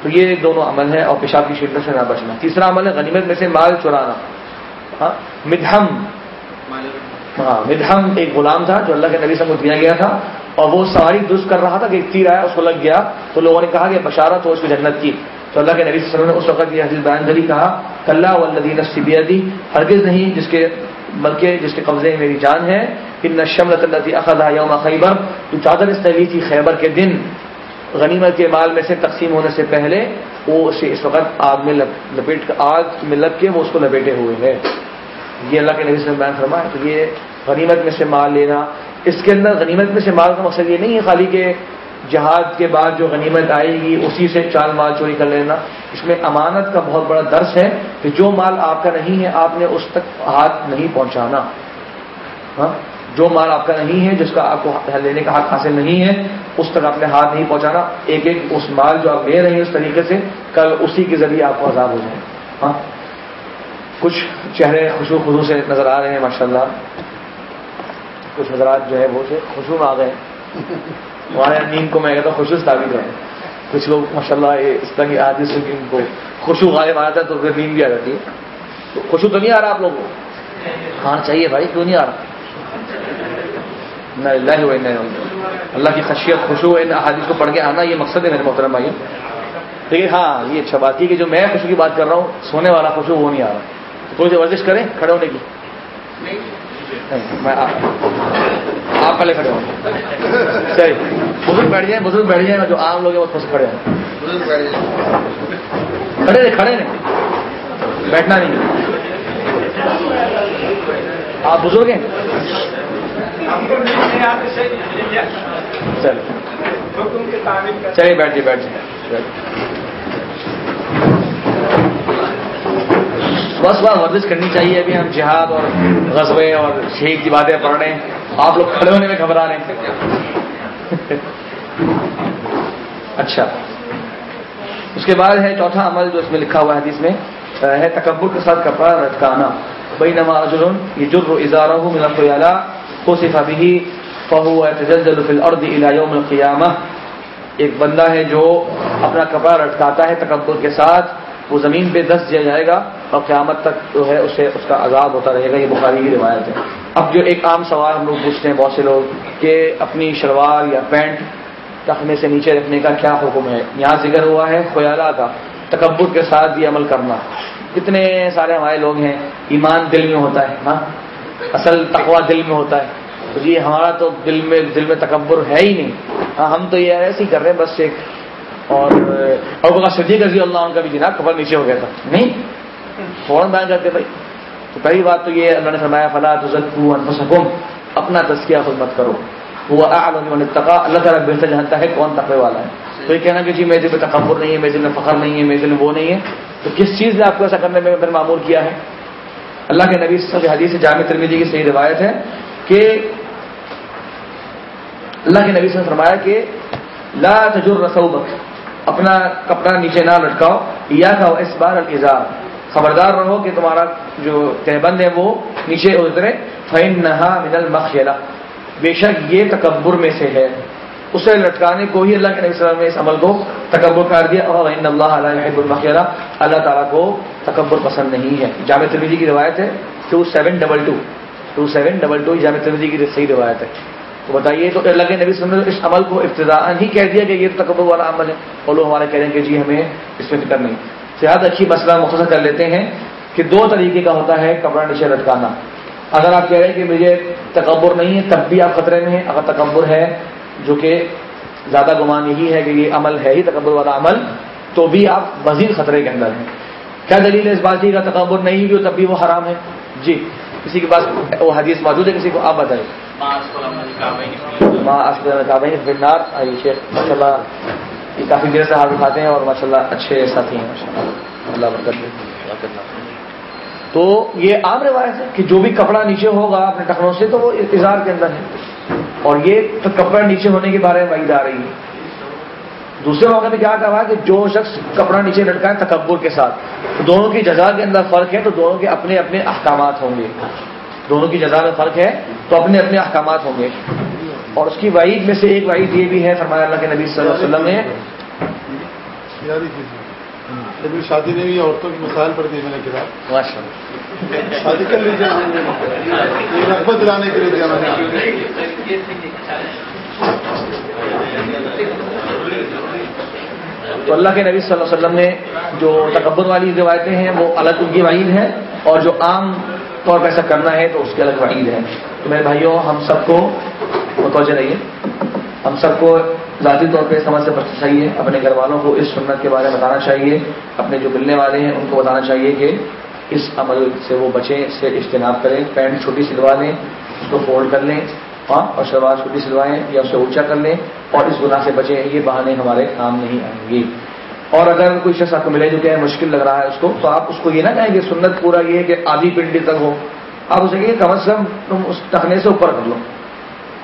تو یہ دونوں عمل ہے اور پیشاب کی شدت سے نہ بچنا۔ تیسرا عمل ہے غنیمت میں سے مال چرانا۔ ہاں مدھم۔ ہاں مدھم ایک غلام تھا جو اللہ کے نبی سے کو دیا گیا تھا۔ اور وہ سواری درست کر رہا تھا کہ ایک تیر آیا، اس کو لگ گیا، تو لوگوں نے کہا کہ بشارت ہو اس کی جنت کی۔ تو اللہ کے نبی صلی اللہ علیہ وسلم نے اس وقت یہ حدیث بیان کری، کہا کلّہ والدین سبیدی ہرگز نہیں جس کے بلکہ جس کے قبضے میں میری جان ہے۔ کہ نشم رتی اخذا یوم خیبر تو چادر استعلی تھی خیبر کے دن، غنیمت کے مال میں سے تقسیم ہونے سے پہلے، وہ اسے اس وقت آگ میں لپیٹ آگ میں لگ کے وہ اس کو لپیٹے ہوئے ہیں۔ یہ اللہ کے نبی سے بیان فرمایا۔ تو یہ غنیمت میں سے مال لینا اس کے اندر غنیمت میں سے مال کا مقصد یہ نہیں ہے خالی کہ جہاد کے بعد جو غنیمت آئے گی اسی سے چال مال چوری کر لینا۔ اس میں امانت کا بہت بڑا درس ہے کہ جو مال آپ کا نہیں ہے، آپ نے اس تک ہاتھ نہیں پہنچانا۔ ہاں؟ جو مال آپ کا نہیں ہے، جس کا آپ کو لینے کا حق حاصل نہیں ہے، اس تک آپ نے ہاتھ نہیں پہنچانا۔ ایک ایک اس مال جو آپ لے رہے ہیں اس طریقے سے، کل اسی کے ذریعے آپ کو عذاب ہو جائے۔ ہاں؟ کچھ چہرے خوشو خزو سے نظر آ رہے ہیں ماشاء اللہ کچھ حضرات جو ہے وہ خوشبو میں آ گئے۔ ہمارے نیند کو میں کہتا ہوں خوشبو ثابت ہے۔ کچھ لوگ ماشاء اللہ اس طرح کی آدمی سے ان کو خوشبو غالب آتا ہے تو پھر نیند بھی آ جاتی ہے۔ تو خوشبو تو نہیں آ رہا آپ لوگوں کو؟ کھانا چاہیے بھائی، کیوں نہیں آ رہا؟ اللہ ہو اللہ کی خشیت خوشبو ان احادیث کو پڑھ کے آنا، یہ مقصد ہے میرے محترم بھائی لیکن ہاں یہ اچھا بات ہے کہ جو میں خوشبو کی بات کر رہا ہوں، سونے والا خوشبو وہ نہیں آ رہا۔ تھوڑی سی ورزش کریں کھڑے ہونے کی؟ میں آپ پہلے کھڑے ہوں۔ صحیح۔ بزرگ بیٹھ جائیں بزرگ بیٹھ جائیں جو عام لوگ ہیں وہ کھڑے ہیں۔ کھڑے کھڑے نہیں بیٹھنا نہیں۔ آپ بزرگ ہیں؟ چلیے بیٹھ جائیے بیٹھ جائیے بس بس ورزش کرنی چاہیے، ابھی ہم جہاد اور غزبے اور شہید کی باتیں پڑھ رہے ہیں۔ آپ لوگ کھڑے ہونے میں گھبرا رہے ہیں۔ اچھا۔ اس کے بعد ہے چوتھا عمل جو اس میں لکھا ہوا ہے حدیث میں ہے تکبر کے ساتھ کپڑا رٹکانا بئی نما جرم یہ جر اظہار ہوں ملا خیالہ ہو صفا بھی فہو فل اور یوم القیامہ۔ ایک بندہ ہے جو اپنا کپڑا لٹکاتا ہے تکبر کے ساتھ، وہ زمین پہ دس دیا جائے گا۔ اور قیامت تک جو ہے اسے اس کا عذاب ہوتا رہے گا، یہ بخاری کی روایت ہے۔ اب جو ایک عام سوال ہم لوگ پوچھتے ہیں بہت سے لوگ کہ اپنی شلوار یا پینٹ تخنے سے نیچے رکھنے کا کیا حکم ہے؟ یہاں ذکر ہوا ہے خیالہ کا، تکبر کے ساتھ یہ عمل کرنا۔ کتنے سارے ہمارے لوگ ہیں، ایمان دل میں ہوتا ہے ہاں؟ اصل تقوا دل میں ہوتا ہے۔ تو جی ہمارا تو دل میں دل میں تکبر ہے ہی نہیں۔ ہاں ہم تو یہ ایسے ہی کر رہے ہیں، بس ایک اور ابو صدیق رضی اللہ عنہ کا بھی جناب کپڑ نیچے ہو گیا تھا۔ نہیں؟ فوراً بیان کرتے بھائی۔ تو پہلی بات تو یہ اللہ نے فرمایا فلاں انفسکم اپنا تذکیہ خود مت کرو۔ وہ تقا اللہ تعالیٰ بہتر جانتا ہے کون تقوی والا ہے۔ تو یہ کہنا کہ جی میرے دل میں تکبر نہیں ہے، میرے دل میں فخر نہیں ہے، میرے دل میں وہ نہیں ہے۔ تو کس چیز نے آپ کو ایسا کرنے میں میں معمول کیا ہے؟ اللہ کے نبی صلی حدیث جامع ترمیدی کی صحیح روایت ہے کہ اللہ کے نبی سے فرمایا کہ لا تجر رسوبک اپنا کپڑا نیچے نہ لٹکاؤ یا کہو اس بار الزار خبردار رہو کہ تمہارا جو تہبند ہے وہ نیچے اترے فین نہا من المخلا بے شک یہ تکبر میں سے ہے۔ اسے لٹکانے کو ہی اللہ کے نبی صلی اللہ علیہ وسلم نے اس عمل کو تکبر کر دیا۔ اور اللہ علیہ المخلا اللہ تعالیٰ کو تکبر پسند نہیں ہے۔ جامع ترمیدی کی روایت ہے۔ Two seven double two. Two seven double two جامع ترمیدی کی صحیح روایت ہے۔ تو بتائیے تو اللہ کے نبی صلی اللہ علیہ وسلم نے اس عمل کو ابتدا ہی کہہ دیا کہ یہ تکبر والا عمل ہے۔ اور لوگ ہمارے کہہ رہے ہیں کہ جی ہمیں اس میں فکر نہیں۔ یاد اچھی مسئلہ مختصر کر لیتے ہیں کہ دو طریقے کا ہوتا ہے کپڑا نیچے لٹکانا۔ اگر آپ کہہ رہے ہیں کہ مجھے تکبر نہیں ہے تب بھی آپ خطرے میں ہیں۔ اگر تکبر ہے جو کہ زیادہ گمان یہی ہے کہ یہ عمل ہے ہی تکبر والا عمل تو بھی آپ مزید خطرے کے اندر ہیں۔ کیا دلیل ہے اس بات کی؟ کا تکبر نہیں بھی ہو تب بھی وہ حرام ہے۔ جی کسی کے پاس وہ حدیث موجود ہے کسی کو آپ بتائیں۔ ماں ماشاء اللہ یہ کافی دیر سے ہاتھ اٹھاتے ہیں اور ماشاء اللہ اچھے ساتھی ہیں اللہ برکت تو یہ عام روایت ہے کہ جو بھی کپڑا نیچے ہوگا اپنے ٹکڑوں سے تو وہ اظہار کے اندر ہے۔ اور یہ کپڑا نیچے ہونے کے بارے میں وعید آ رہی ہے۔ دوسرے موقع میں کیا کہا کہ جو شخص کپڑا نیچے لٹکا ہے تکبر کے ساتھ دونوں کی جزا کے اندر فرق ہے تو دونوں کے اپنے اپنے احکامات ہوں گے۔ دونوں کی جزا میں فرق ہے تو اپنے اپنے احکامات ہوں گے۔ اور اس کی وعید میں سے ایک وعید یہ بھی ہے فرمایا اللہ کے نبی صلی اللہ علیہ وسلم نے۔ شادی نے بھی عورتوں کی مثال پڑ دی میں نے کتاب۔ شادی کر لیجیے رغبت دلانے کے لیے تو اللہ کے نبی صلی اللہ علیہ وسلم نے جو تکبر والی روایتیں ہیں وہ الگ ان کی وعید ہے اور جو عام طور پہ ایسا کرنا ہے تو اس کی الگ وعید ہے تو میرے بھائیوں ہم سب کو متوجہ رہیے ہم سب کو ذاتی طور پہ سمجھ سے بچنا چاہیے، اپنے گھر والوں کو اس سنت کے بارے میں بتانا چاہیے، اپنے جو ملنے والے ہیں ان کو بتانا چاہیے کہ اس عمل سے وہ بچیں، اس سے اجتناب کریں، پینٹ چھوٹی سلوا لیں، اس کو فولڈ کر لیں ہاں اور شلوار چھوٹی سلوائیں یا اسے اونچا کر لیں اور اس گناہ سے بچیں، یہ بہانے ہمارے کام نہیں آئیں گے۔ اور اگر کوئی شخص آپ کو ملے جو کہ مشکل لگ رہا ہے اس کو، تو آپ اس کو یہ نہ کہیں کہ سنت پورا یہ ہے کہ آدھی پنڈی تک ہو۔ آپ اسے کہ کم از کم تم اس ٹکنے سے اوپر کر لو۔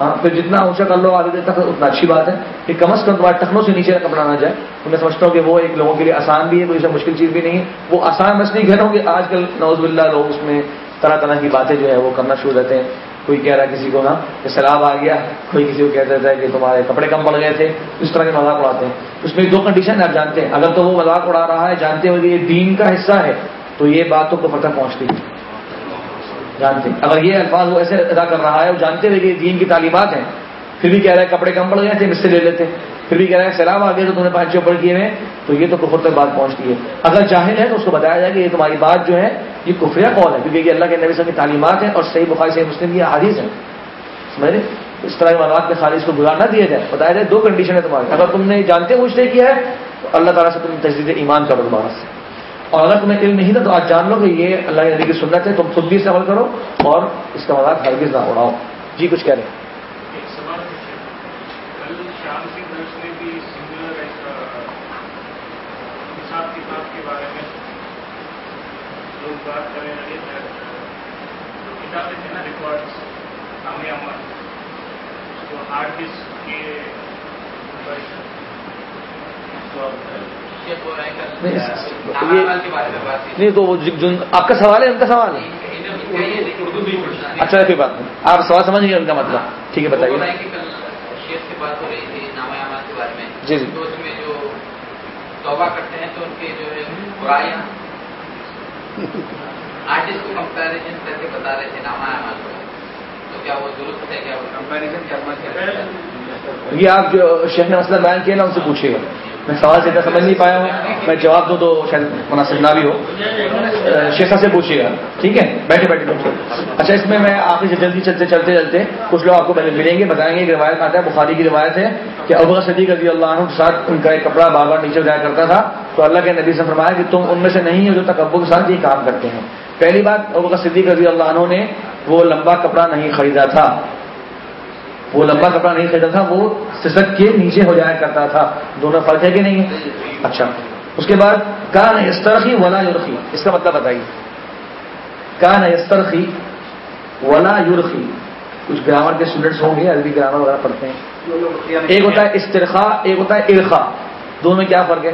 ہاں پھر جتنا اونچا کر لو آدھی دیر تک، اتنا اچھی بات ہے کہ کم از کم تمہارے ٹخنوں سے نیچے کپڑا نہ جائے۔ تو میں سمجھتا ہوں کہ وہ ایک لوگوں کے لیے آسان بھی ہے، کوئی ایسا مشکل چیز بھی نہیں ہے۔ وہ آسان بس نہیں کہہ رہا ہوں کہ آج کل نوز باللہ لوگ اس میں طرح طرح کی باتیں جو ہے وہ کرنا شروع رہتے ہیں۔ کوئی کہہ رہا ہے کسی کو نا کہ سیلاب آ گیا کوئی کسی کو کہتا ہے کہ تمہارے کپڑے کم پڑ گئے تھے، اس طرح کے مذاق اڑاتے ہیں۔ اس میں دو کنڈیشن آپ جانتے ہیں۔ اگر تو وہ مذاق اڑا رہا ہے، جانتے ہوئے یہ دین کا حصہ ہے، تو یہ بات تو کو پتہ پہنچتی ہے۔ جانتے ہیں۔ اگر یہ الفاظ وہ ایسے ادا کر رہا ہے، وہ جانتے ہوئے کہ دین کی تعلیمات ہیں، پھر بھی کہہ رہا ہے کپڑے کم پڑ گئے تھے مجھ سے لے لیتے پھر بھی کہہ رہا ہے سیلاب آ گیا تو تم نے پانچ اوپر کیے ہوئے تو یہ تو کفر تک بات پہنچتی ہے۔ اگر جاہل ہے تو اس کو بتایا جائے کہ یہ تمہاری بات جو ہے، یہ کفریہ کون ہے، کیونکہ یہ اللہ کے نبی صاحب کی تعلیمات ہیں اور صحیح بخاری، صحیح مسلم یہ حادث ہے سمجھ اس طرح معلومات میں خالی اس کو گزار نہ دیا جائے۔ بتایا جائے دو کنڈیشن ہے تمہاری اگر تم نے جانتے ہوئے کیا ہے، تو اللہ تعالیٰ سے تم تجدید ایمان کرو دوبارہ سے اور اگر تمہیں علم نہیں تھا تو آج جان لو کہ یہ اللہ کے نبی کی سنت ہے تم خود بھی اس عمل کرو اور اس کا مذاق ہرگز نہ اڑاؤ۔ جی کچھ کہہ رہے ہیں۔ نہیں تو آپ کا سوال ہے ان کا سوال ہے۔ اچھا کوئی بات نہیں۔ آپ سوال سمجھ گئے ان کا مطلب۔ ٹھیک ہے بتائیے۔ جی جی۔ توبہ کرتے ہیں تو ان کے جو ہے برائیاں آرٹسٹ کو کمپیرزن کر کے بتا رہے تھے ناما اعمال کو۔ تو کیا وہ درست ہے کیا وہ کمپیرزن کرنا چاہیے یہ آپ جو شیخ نے مسئلہ بیان کیا نا ان سے پوچھیے گا۔ میں سوال سے سمجھ نہیں پایا ہوں۔ میں جواب دوں تو شاید مناسب نہ بھی ہو۔ شیخا سے پوچھیے گا۔ ٹھیک ہے؟ بیٹھے بیٹھے اچھا اس میں میں آپ سے جلدی چلتے چلتے چلتے کچھ لوگ آپ کو ملیں گے، بتائیں گے ایک روایت آتا ہے، بخاری کی روایت ہے کہ ابو صدیق رضی اللہ عنہ کے ساتھ ان کا ایک کپڑا بار بار نیچے جایا کرتا تھا۔ تو اللہ کے نبی سے فرمایا کہ تم ان میں سے نہیں ہو جو تکبر کے ساتھ یہ کام کرتے ہیں۔ پہلی بات، ابو صدیق رضی اللہ عنہ نے وہ لمبا کپڑا نہیں خریدا تھا۔ وہ لمبا کپڑا نہیں خریدا تھا، وہ سسک کے نیچے ہو جایا کرتا تھا۔ دونوں فرق ہے کہ نہیں؟ اچھا۔ اس کے بعد، کان استرخی ولا یورخی اس کا مطلب بتائیے۔ کان استرخی ولا یورخی کچھ گرامر کے اسٹوڈنٹس ہوں گے، عربی گرامر وغیرہ پڑھتے ہیں۔ ایک ہوتا ہے استرخا، ایک ہوتا ہے ارخا۔ دونوں میں کیا فرق ہے؟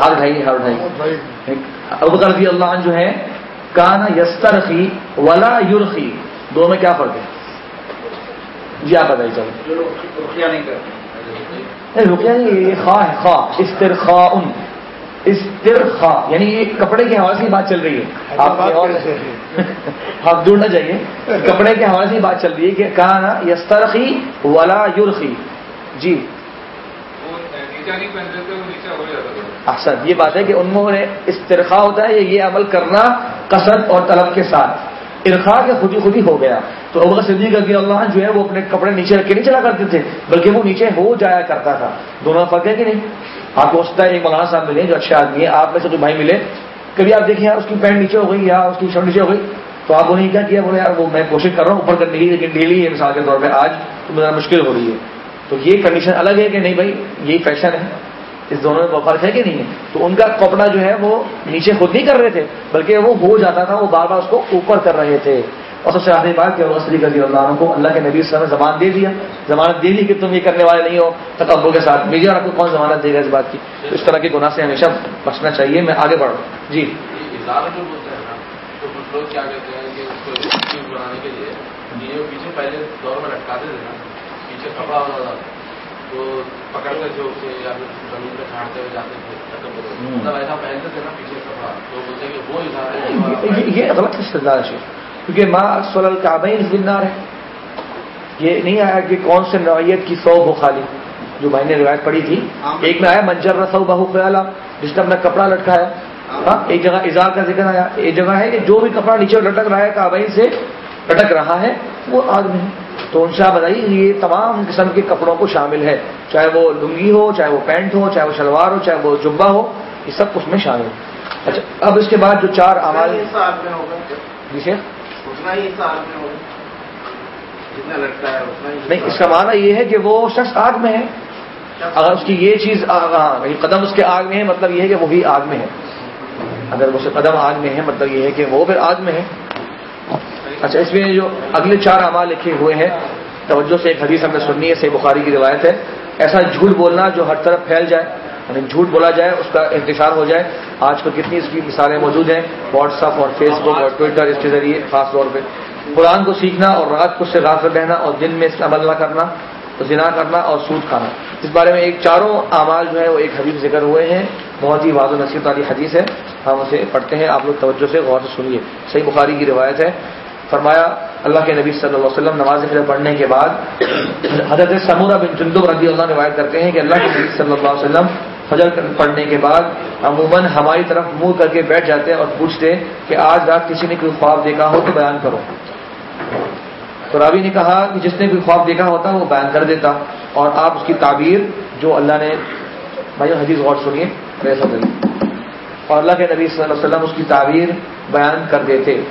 ہاتھ اٹھائیے ہاتھ اٹھائیے۔ ابو رضی اللہ عنہ جو ہے کان یسترخی ولا یورخی دونوں میں کیا فرق ہے؟ جی آپ بتائیے چلو۔ رکیا نہیں کرتے۔ رکیا نہیں یہ خواہ ہے خواہ۔ استرخا ان استرخا یعنی یہ کپڑے کے حوالے سے بات چل رہی ہے۔ آپ <laughs> آپ دور نہ جائیے کپڑے کے حوالے سے بات چل رہی ہے کہ کہا نا یسترخی ولا یورخی جی۔ احسن یہ بات ہے کہ انہوں نے استرخا ہوتا ہے یہ عمل کرنا کثرت اور طلب کے ساتھ۔ ارخا کے خود ہی خود ہی ہو گیا۔ تو ابو صدیق رضی اللہ جو ہے وہ اپنے کپڑے نیچے رکھ کے نہیں چلا کرتے تھے، بلکہ وہ نیچے ہو جایا کرتا تھا۔ دونوں فرق ہے کہ نہیں؟ آپ کو سکتا ہے ایک مولانا صاحب ملے جو اچھے آدمی ہے آپ میں سے کوئی بھائی ملے۔ کبھی آپ دیکھیں یار، اس کی پینٹ نیچے ہو گئی یا اس کی شرٹ نیچے ہو گئی۔ تو آپ انہیں کیا کیا؟ بولے یار، وہ میں کوشش کر رہا ہوں اوپر کرنے کی، لیکن ڈیلی ہے مثال کے طور پہ آج تو میرا مشکل ہو رہی ہے۔ تو یہ کنڈیشن الگ ہے کہ نہیں بھائی؟ یہی فیشن ہے۔ اس دونوں میں فرق ہے کہ نہیں ہے؟ تو ان کا کپڑا جو ہے وہ نیچے خود نہیں کر رہے تھے، بلکہ وہ ہو جاتا تھا، وہ بار بار اس کو اوپر کر رہے تھے۔ اور سب سے آخری بات کہ رضی اللہ عنہ کو اللہ کے نبی صلی اللہ نے زبان دے دیا۔ ضمانت دے دی کہ تم یہ کرنے والے نہیں ہو تکبر کے ساتھ۔ میڈیا اور آپ کو کون ضمانت دے گا اس بات کی؟ تو اس طرح کے گناہ سے ہمیشہ بچنا چاہیے۔ میں آگے بڑھوں۔ جی۔ پیچھے پہلے دور میں لٹکاتے تھے نا پیچھے کپڑا تھا تو پکڑ کر جو یا پھر زمین پہ چھاڑتے ہوئے جاتے تھے مطلب ایسا پہنتے تھے نا پیچھے کپڑا تو بولتے کہ وہ اظہار ہے۔ یہ غلط استدار ہے کیونکہ ماں اکثر القابین زندار ہے یہ نہیں آیا کہ کون سے نوعیت کی سو ہو خالی۔ جو بھائی نے روایت پڑھی تھی ایک میں آیا منجر رسو بہو خیال جس نے اپنا کپڑا لٹکایا۔ ہاں۔ ایک جگہ اظہار کا ذکر آیا۔ ایک جگہ ہے کہ جو بھی کپڑا نیچے لٹک رہا ہے کابئی سے لٹک رہا ہے وہ آدمی ہے۔ تو ان سے آپ بتائیے یہ تمام قسم کے کپڑوں کو شامل ہے چاہے وہ لنگی ہو چاہے وہ پینٹ ہو چاہے وہ شلوار ہو چاہے وہ جبا ہو یہ سب اس میں شامل اچھا اب اس کے بعد جو چار آواز جی نہیں اس کا معنی یہ ہے کہ وہ شخص آگ میں ہے۔ اگر اس کی یہ چیز قدم اس کے آگ میں ہے مطلب یہ ہے کہ وہی آگ میں ہے۔ اگر اس قدم آگ میں ہے مطلب یہ ہے کہ وہ پھر آگ میں ہے۔ اچھا اس میں جو اگلے چار اعمال لکھے ہوئے ہیں، توجہ سے ایک حدیث ہم نے سننی ہے، صحیح بخاری کی روایت ہے۔ ایسا جھوٹ بولنا جو ہر طرف پھیل جائے یعنی جھوٹ بولا جائے، اس کا انتشار ہو جائے۔ آج کل کتنی اس کی مثالیں موجود ہیں واٹس ایپ اور فیس بک اور ٹویٹر اس کے ذریعے، خاص طور پہ۔ قرآن کو سیکھنا اور رات کو سے غافل رہنا اور دن میں اس کا عمل نہ کرنا، زنا کرنا اور سود کھانا۔ اس بارے میں ایک چاروں اعمال جو ہے وہ ایک حدیث ذکر ہوئے ہیں۔ بہت ہی واضح نصیحت والی حدیث ہے۔ ہم اسے پڑھتے ہیں، آپ لوگ توجہ سے غور سے سنیے۔ صحیح بخاری کی روایت ہے۔ فرمایا، اللہ کے نبی صلی اللہ علیہ وسلم نماز فجر پڑھنے کے بعد حضرت سمورہ بن جندب رضی اللہ روایت کرتے ہیں کہ اللہ کے نبی صلی اللہ علیہ وسلم فجر پڑھنے کے بعد عموماً ہماری طرف منہ کر کے بیٹھ جاتے اور پوچھتے کہ آج رات کسی نے کوئی خواب دیکھا ہو تو بیان کرو۔ تو راوی نے کہا کہ جس نے کوئی خواب دیکھا ہوتا وہ بیان کر دیتا اور آپ اس کی تعبیر جو اللہ نے بھائی حدیث غور سنیے۔ اور اللہ کے نبی صلی اللہ علیہ وسلم اس کی تعبیر بیان کر دیتے۔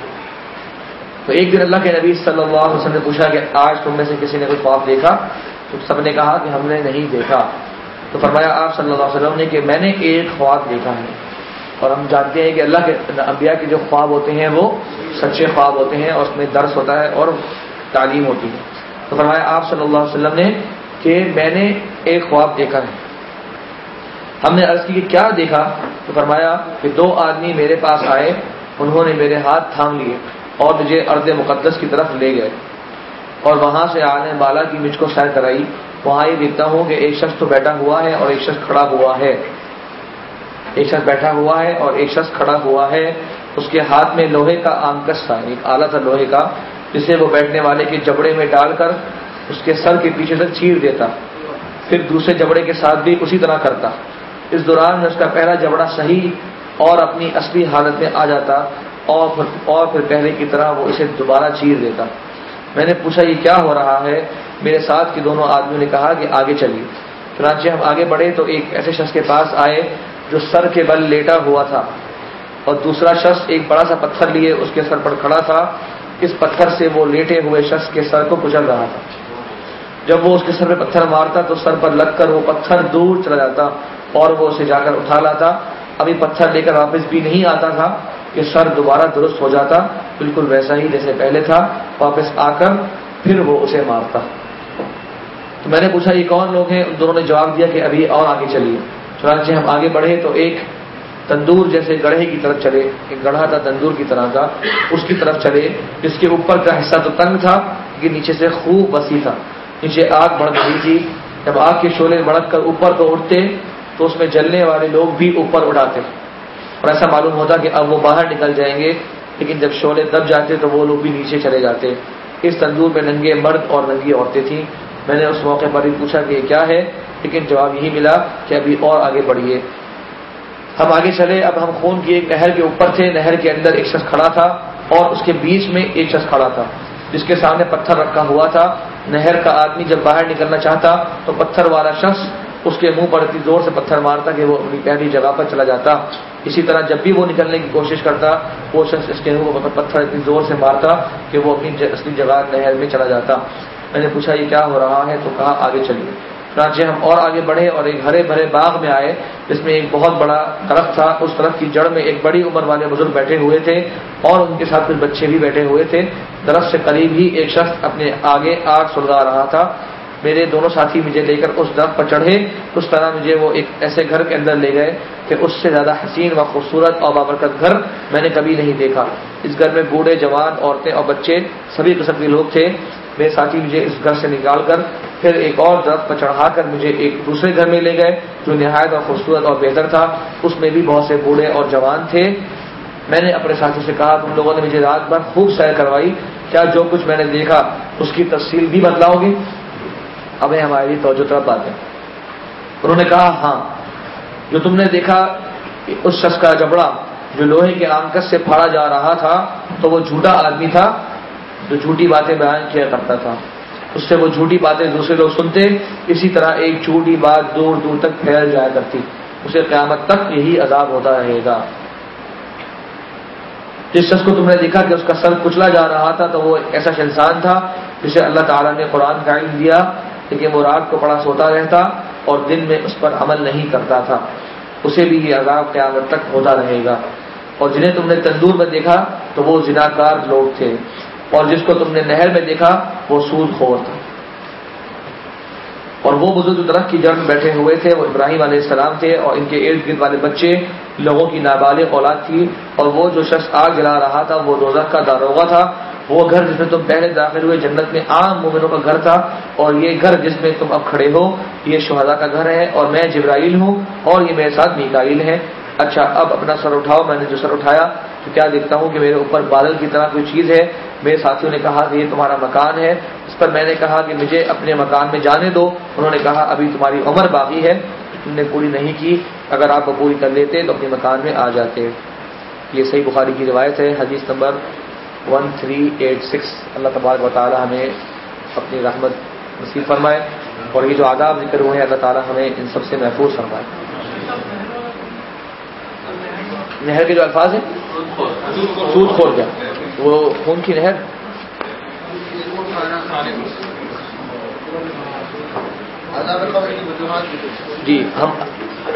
تو ایک دن اللہ کے نبی صلی اللہ علیہ وسلم نے پوچھا کہ آج تم میں سے کسی نے کوئی خواب دیکھا؟ تو سب نے کہا کہ ہم نے نہیں دیکھا۔ تو فرمایا آپ صلی اللہ علیہ وسلم نے کہ میں نے ایک خواب دیکھا ہے۔ اور ہم جانتے ہیں کہ اللہ کے انبیاء کے جو خواب ہوتے ہیں وہ سچے خواب ہوتے ہیں اور اس میں درس ہوتا ہے اور تعلیم ہوتی ہے۔ تو فرمایا آپ صلی اللہ علیہ وسلم نے کہ میں نے ایک خواب دیکھا ہے۔ ہم نے عرض کی کہ کیا دیکھا؟ تو فرمایا کہ دو آدمی میرے پاس آئے، انہوں نے میرے ہاتھ تھام لیے۔ اور مجھے ارد مقدس کی طرف لے گئے۔ اور وہاں سے آنے بالا کی مجھ کو سیر کرائی۔ وہاں یہ دیکھتا ہوں کہ ایک شخص تو بیٹھا ہوا ہے اور ایک شخص کھڑا ہوا ہے۔ ایک شخص بیٹھا ہوا ہے اور ایک شخص کھڑا ہوا ہے۔ اس کے ہاتھ میں لوہے کا آنکس تھا، ایک آلہ تھا لوہے کا، جسے وہ بیٹھنے والے کے جبڑے میں ڈال کر اس کے سر کے پیچھے تک چیر دیتا۔ پھر دوسرے جبڑے کے ساتھ بھی اسی طرح کرتا۔ اس دوران میں اس کا پہلا جبڑا صحیح اور اپنی اصلی حالت میں آ جاتا۔ اور پھر اور پھر پہلے کی طرح وہ اسے دوبارہ چیر دیتا۔ میں نے پوچھا، یہ کیا ہو رہا ہے؟ میرے ساتھ کے دونوں آدمیوں نے کہا کہ آگے چلیے۔ چنانچہ ہم آگے بڑھے تو ایک ایسے شخص کے پاس آئے جو سر کے بل لیٹا ہوا تھا۔ اور دوسرا شخص ایک بڑا سا پتھر لیے اس کے سر پر کھڑا تھا۔ اس پتھر سے وہ لیٹے ہوئے شخص کے سر کو کچل رہا تھا۔ جب وہ اس کے سر پہ پتھر مارتا تو سر پر لگ کر وہ پتھر دور چلا جاتا اور وہ اسے جا کر اٹھا لاتا۔ ابھی پتھر لے کر واپس بھی نہیں آتا تھا۔ کہ سر دوبارہ درست ہو جاتا، بالکل ویسا ہی جیسے پہلے تھا، واپس آ کر پھر وہ اسے مارتا۔ تو میں نے پوچھا، یہ کون لوگ ہیں؟ ان دونوں نے جواب دیا کہ ابھی اور آگے چلیے۔ چنانچہ ہم آگے بڑھے تو ایک تندور جیسے گڑھے کی طرف چلے، ایک گڑھا تھا تندور کی طرح کا، اس کی طرف چلے، جس کے اوپر کا حصہ تو تنگ تھا کہ نیچے سے خوب وسیع تھا۔ نیچے آگ بڑھ رہی تھی۔ جب آگ کے شعلے بڑھ کر اوپر کو اٹھتے تو اس میں جلنے والے لوگ بھی اوپر اڑاتے۔ اور ایسا معلوم ہوتا کہ اب وہ باہر نکل جائیں گے، لیکن جب شعلے دب جاتے تو وہ لوگ بھی نیچے چلے جاتے۔ اس تندور میں ننگے مرد اور ننگی عورتیں تھیں۔ میں نے اس موقع پر بھی پوچھا کہ یہ کیا ہے، لیکن جواب یہی ملا کہ ابھی اور آگے بڑھیے ہم آگے چلے۔ اب ہم خون کی ایک نہر کے اوپر تھے۔ نہر کے اندر ایک شخص کھڑا تھا اور اس کے بیچ میں ایک شخص کھڑا تھا، جس کے سامنے پتھر رکھا ہوا تھا۔ نہر کا آدمی جب باہر نکلنا چاہتا تو پتھر والا شخص اس کے منہ پر اتنی زور سے پتھر مارتا کہ وہ اپنی پہلی جگہ پر چلا جاتا۔ اسی طرح جب بھی وہ نکلنے کی کوشش کرتا، وہ شخص اس کے منہ پر پتھر اتنی زور سے مارتا کہ وہ اپنی اصلی جگہ نہر میں چلا جاتا۔ میں نے پوچھا، یہ کیا ہو رہا ہے؟ تو کہا، آگے چلیے۔ چنانچہ ہم اور آگے بڑھے اور ایک ہرے بھرے باغ میں آئے، جس میں ایک بہت بڑا درخت تھا۔ اس درخت کی جڑ میں ایک بڑی عمر والے بزرگ بیٹھے ہوئے تھے اور ان کے ساتھ کچھ بچے بھی بیٹھے ہوئے تھے۔ درخت سے قریب ہی ایک شخص اپنے آگے آگ سلگا رہا تھا۔ میرے دونوں ساتھی مجھے لے کر اس درخت پر چڑھے، اس طرح مجھے وہ ایک ایسے گھر کے اندر لے گئے کہ اس سے زیادہ حسین و خوبصورت اور بابرکت گھر میں نے کبھی نہیں دیکھا۔ اس گھر میں بوڑھے، جوان، عورتیں اور بچے سبھی قسم کے لوگ تھے۔ میرے ساتھی مجھے اس گھر سے نکال کر پھر ایک اور درخت پر چڑھا کر مجھے ایک دوسرے گھر میں لے گئے جو نہایت اور خوبصورت اور بہتر تھا۔ اس میں بھی بہت سے بوڑھے اور جوان تھے۔ میں نے اپنے ساتھی سے کہا، تم لوگوں نے مجھے رات بھر خوب سیر کروائی۔ کیا جو کچھ میں نے دیکھا اس کی تفصیل بھی بتلاؤ گے اب ہماری توجہ طرف بات ہے۔ انہوں نے کہا ہاں جو تم نے دیکھا اس شخص کا جبڑا جو لوہے کے آنکس سے پھاڑا جا رہا تھا، تو وہ جھوٹا آدمی تھا جو جھوٹی باتیں بیان کیا کرتا تھا۔ اس سے وہ جھوٹی باتیں دوسرے لوگ سنتے، اسی طرح ایک جھوٹی بات دور دور تک پھیل جایا کرتی۔ اسے قیامت تک یہی عذاب ہوتا رہے گا۔ جس شخص کو تم نے دیکھا کہ اس کا سر کچلا جا رہا تھا، تو وہ ایسا انسان تھا جسے اللہ تعالیٰ نے قرآن کا علم دیا۔ لیکن وہ رات کو پڑا سوتا رہتا اور دن میں اس پر عمل نہیں کرتا تھا۔ اسے بھی یہ عذاب قیامت تک ہوتا رہے گا۔ اور جنہیں تم نے تندور میں دیکھا تو وہ زناکار لوگ تھے۔ اور جس کو تم نے نہر میں دیکھا وہ سود خور تھا۔ اور وہ بزرگ درخت کی جڑ میں بیٹھے ہوئے تھے، وہ ابراہیم علیہ السلام تھے اور ان کے ارد گرد والے بچے لوگوں کی نابالغ اولاد تھی۔ اور وہ جو شخص آگ جلا رہا تھا وہ روزہ کا داروغہ تھا۔ وہ گھر جس میں تم پہلے داخل ہوئے جنت میں عام مومنوں کا گھر تھا، اور یہ گھر جس میں تم اب کھڑے ہو، یہ شہدا کا گھر ہے، اور میں جبرائیل ہوں، اور یہ میرے ساتھ میکائیل ہے اچھا اب اپنا سر اٹھاؤ، میں نے جو سر اٹھایا تو کیا دیکھتا ہوں کہ میرے اوپر بادل کی طرح کوئی چیز ہے؟ میرے ساتھیوں نے کہا کہ یہ تمہارا مکان ہے۔ اس پر میں نے کہا کہ مجھے اپنے مکان میں جانے دو۔ انہوں نے کہا، ابھی تمہاری عمر باقی ہے۔ تم نے پوری نہیں کی۔ اگر آپ وہ پوری کر لیتے تو اپنے مکان میں آ جاتے۔ یہ صحیح بخاری کی روایت ہے، حدیث نمبر ون تھری ایٹ سکس اللہ تبارک و تعالیٰ ہمیں اپنی رحمت نصیب فرمائے اور یہ جو آداب ذکر ہوئے ہیں، اللہ تعالیٰ ہمیں ان سب سے محفوظ فرمائے۔ نہر کے جو الفاظ ہیں سود خور کیا؟ وہ خون کی نہر؟ جی ہم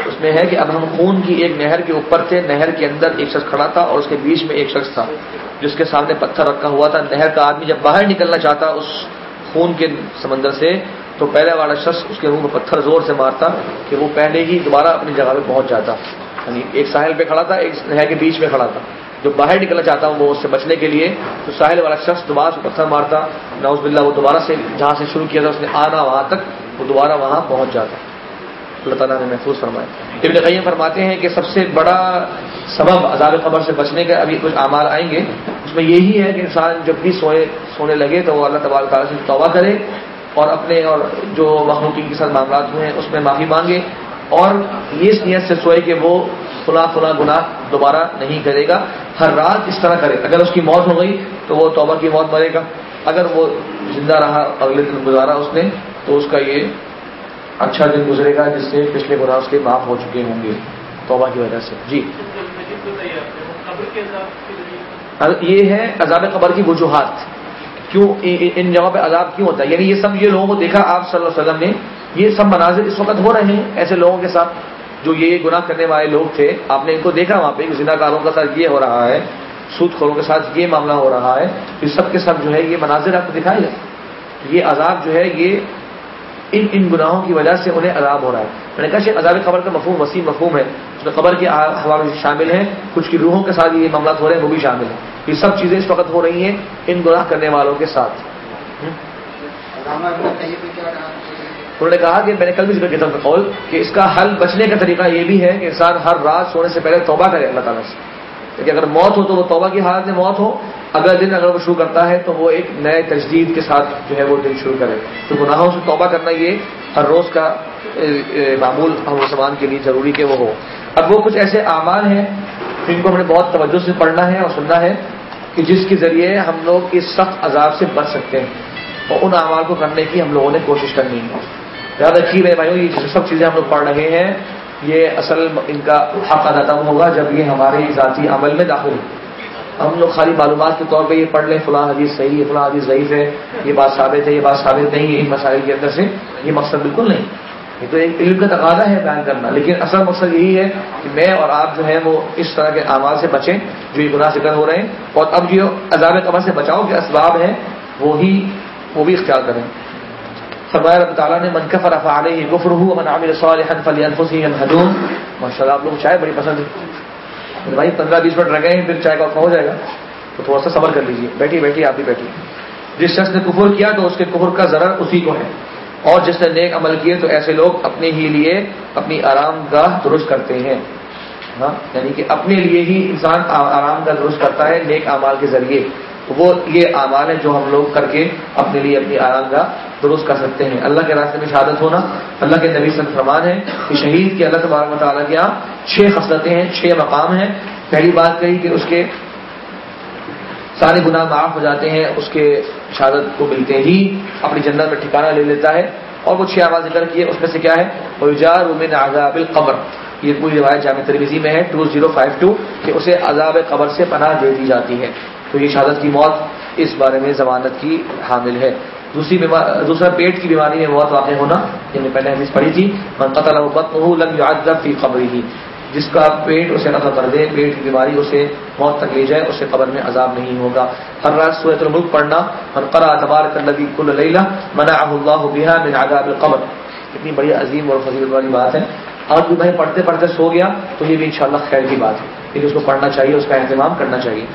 اس میں ہے کہ اب ہم خون کی ایک نہر کے اوپر تھے، نہر کے اندر ایک شخص کھڑا تھا اور اس کے بیچ میں ایک شخص تھا۔ جس کے سامنے پتھر رکھا ہوا تھا، نہر کا آدمی جب باہر نکلنا چاہتا، اس خون کے سمندر سے، تو پہلے والا شخص اس کے منہ میں پتھر زور سے مارتا کہ وہ پہلے ہی دوبارہ اپنی جگہ پہ پہنچ جاتا۔ یعنی ایک ساحل پہ کھڑا تھا، ایک نہر کے بیچ میں کھڑا تھا۔ جو باہر نکلنا چاہتا ہوں وہ اس سے بچنے کے لیے، تو ساحل والا شخص دوبارہ سے پتھر مارتا۔ نوز باللہ، وہ دوبارہ سے جہاں سے شروع کیا تھا، اس نے آنا وہاں تک، وہ دوبارہ وہاں پہنچ جاتا۔ اللہ تعالیٰ نے محفوظ فرمایا۔ ابن قیم فرماتے ہیں کہ سب سے بڑا سبب عذاب خبر سے بچنے کا ابھی کچھ اعمال آئیں گے، اس میں یہی ہے کہ انسان جب بھی سوئے، سونے لگے تو وہ اللہ تبارک تعالیٰ سے توبہ کرے اور اپنے اور جو مخلوقی کے ساتھ معاملات ہوئے ہیں اس میں معافی مانگے اور یہ اس نیت سے سوئے کہ وہ فلاں فلاں گناہ دوبارہ نہیں کرے گا۔ ہر رات اس طرح کرے۔ اگر اس کی موت ہو گئی تو وہ توبہ کی موت مرے گا۔ اگر وہ زندہ رہا، اگلے دن گزارا اس نے تو اس کا یہ اچھا دن گزرے گا جس سے پچھلے گناہ اس کے معاف ہو چکے ہوں گے۔ توبہ کی وجہ سے۔ جی۔ یہ ہے عذاب قبر کی وجوہات۔ کیوں؟ ان جگہوں پہ عذاب کیوں ہوتا ہے؟ یعنی یہ سب یہ لوگوں کو دیکھا آپ صلی اللہ علیہ وسلم نے، یہ سب مناظر اس وقت ہو رہے ہیں ایسے لوگوں کے ساتھ جو یہ گناہ کرنے والے لوگ تھے۔ آپ نے ان کو دیکھا وہاں پہ زندہ کاروں کا ساتھ یہ ہو رہا ہے سود خوروں کے ساتھ یہ معاملہ ہو رہا ہے۔ یہ سب کے سب جو ہے یہ مناظر آپ کو دکھائے گا یہ عذاب جو ہے یہ ان ان گناہوں کی وجہ سے انہیں عذاب ہو رہا ہے۔ میں نے کہا کہ عذاب قبر کا مفہوم، وسیع مفہوم ہے۔ اس میں قبر کے حوالے شامل ہیں۔ کچھ کی روحوں کے ساتھ یہ معاملات ہو رہے ہیں، وہ بھی شامل ہیں۔ یہ سب چیزیں اس وقت ہو رہی ہیں ان گناہ کرنے والوں کے ساتھ۔ انہوں نے کہا کہ میں نے کل بھی ذکر کیا تھا قول کہ اس کا حل بچنے کا طریقہ یہ بھی ہے کہ انسان ہر رات سونے سے پہلے توبہ کرے اللہ تعالیٰ سے۔ کہ اگر موت ہو تو وہ توبہ کی حالت میں موت ہو۔ اگلا دن اگر وہ شروع کرتا ہے تو وہ ایک نئے تجدید کے ساتھ جو ہے وہ دن شروع کرے۔ تو گناہوں سے توبہ کرنا یہ ہر روز کا معمول ہم مسلمان کے لیے ضروری کہ وہ ہو۔ اب وہ کچھ ایسے اعمال ہیں جن کو ہم نے بہت توجہ سے پڑھنا ہے اور سننا ہے کہ جس کے ذریعے ہم لوگ اس سخت عذاب سے بچ سکتے ہیں اور ان اعمال کو کرنے کی ہم لوگوں نے کوشش کرنی ہے۔ یاد رکھیے میرے بھائیوں یہ سب چیزیں ہم لوگ پڑھ رہے ہیں، یہ اصل ان کا حق ادا ہوگا جب یہ ہمارے ذاتی عمل میں داخل ہو ہم لوگ خالی معلومات کے طور پہ یہ پڑھ لیں، فلاں حدیث صحیح ہے، فلاں حدیث ضعیف ہے، یہ بات ثابت ہے، یہ بات ثابت نہیں ہے، ان مسائل کے اندر سے یہ مقصد بالکل نہیں۔ یہ تو ایک علم کا تقاضا ہے بیان کرنا، لیکن اصل مقصد یہی ہے کہ میں اور آپ جو ہے وہ اس طرح کے اعمال سے بچیں جو یہ گناہ ذکر ہو رہے ہیں، اور اب جو عذاب قبر سے بچاؤ کے اسباب ہیں وہی وہ بھی اختیار کریں۔ فرمایا رب تعالیٰ نے منقف رفا علیہ گفر ہو من عامر صالحا فلینفسہم حدون ماشاء اللہ آپ لوگ چائے بڑی پسند ہے۔ بھائی پندرہ بیس منٹ رہ گئے ہیں، پھر چائے کا ہو جائے گا۔ تو تھوڑا سا صبر کر لیجیے بیٹھی بیٹھی آپ بھی بیٹھی جس شخص نے کفر کیا تو اس کے کفر کا ذرا اسی کو ہے۔ اور جس نے نیک عمل کیے تو ایسے لوگ اپنے ہی لیے اپنی آرام گاہ درست کرتے ہیں۔ ہاں یعنی کہ اپنے لیے ہی انسان آرام گاہ درست کرتا ہے نیک اعمال کے ذریعے۔ وہ یہ اعمال ہیں جو ہم لوگ کر کے اپنے لیے اپنی آرام گاہ درست کر سکتے ہیں۔ اللہ کے راستے میں شہادت ہونا، اللہ کے نبی صلی فرمان ہے کہ شہید کے اللہ تبارک مطالعہ کے یہاں چھ خصلتیں ہیں، چھ مقام ہیں۔ پہلی بات کہی کہ اس کے سارے گناہ معاف ہو جاتے ہیں، اس کے شہادت کو ملتے ہی اپنی جنت میں ٹھکانہ لے لیتا ہے۔ اور وہ چھ آواز ذکر کیے، اس میں سے کیا ہے؟ رومن عذاب القبر۔ یہ پوری روایت جامع ترویزی میں ہے ٹو زیرو فائیو ٹو کہ اسے عذاب قبر سے پناہ دے دی جاتی ہے۔ تو یہ شہادت کی موت اس بارے میں ضمانت کی حامل ہے۔ دوسری دوسرا پیٹ کی بیماری میں موت واقع ہونا، یہ میں پہلے حدیث پڑھی تھی، من قتل لم يعذب في قبره۔ جس کا پیٹ اسے نقل کر دے، پیٹ کی بیماری اسے موت تک لے جائے، اسے قبر میں عذاب نہیں ہوگا۔ ہر رات سورت الملک پڑھنا، من قرأ تبارک الذی کل لیلہ، منعه الله بها من عذاب القبر۔ اتنی بڑی عظیم اور فضیلت والی بات ہے۔ اور جو بھائی پڑھتے پڑھتے سو گیا، تو یہ بھی انشاءاللہ خیر کی بات ہے۔ لیکن اس کو پڑھنا چاہیے، اس کا اہتمام کرنا چاہیے۔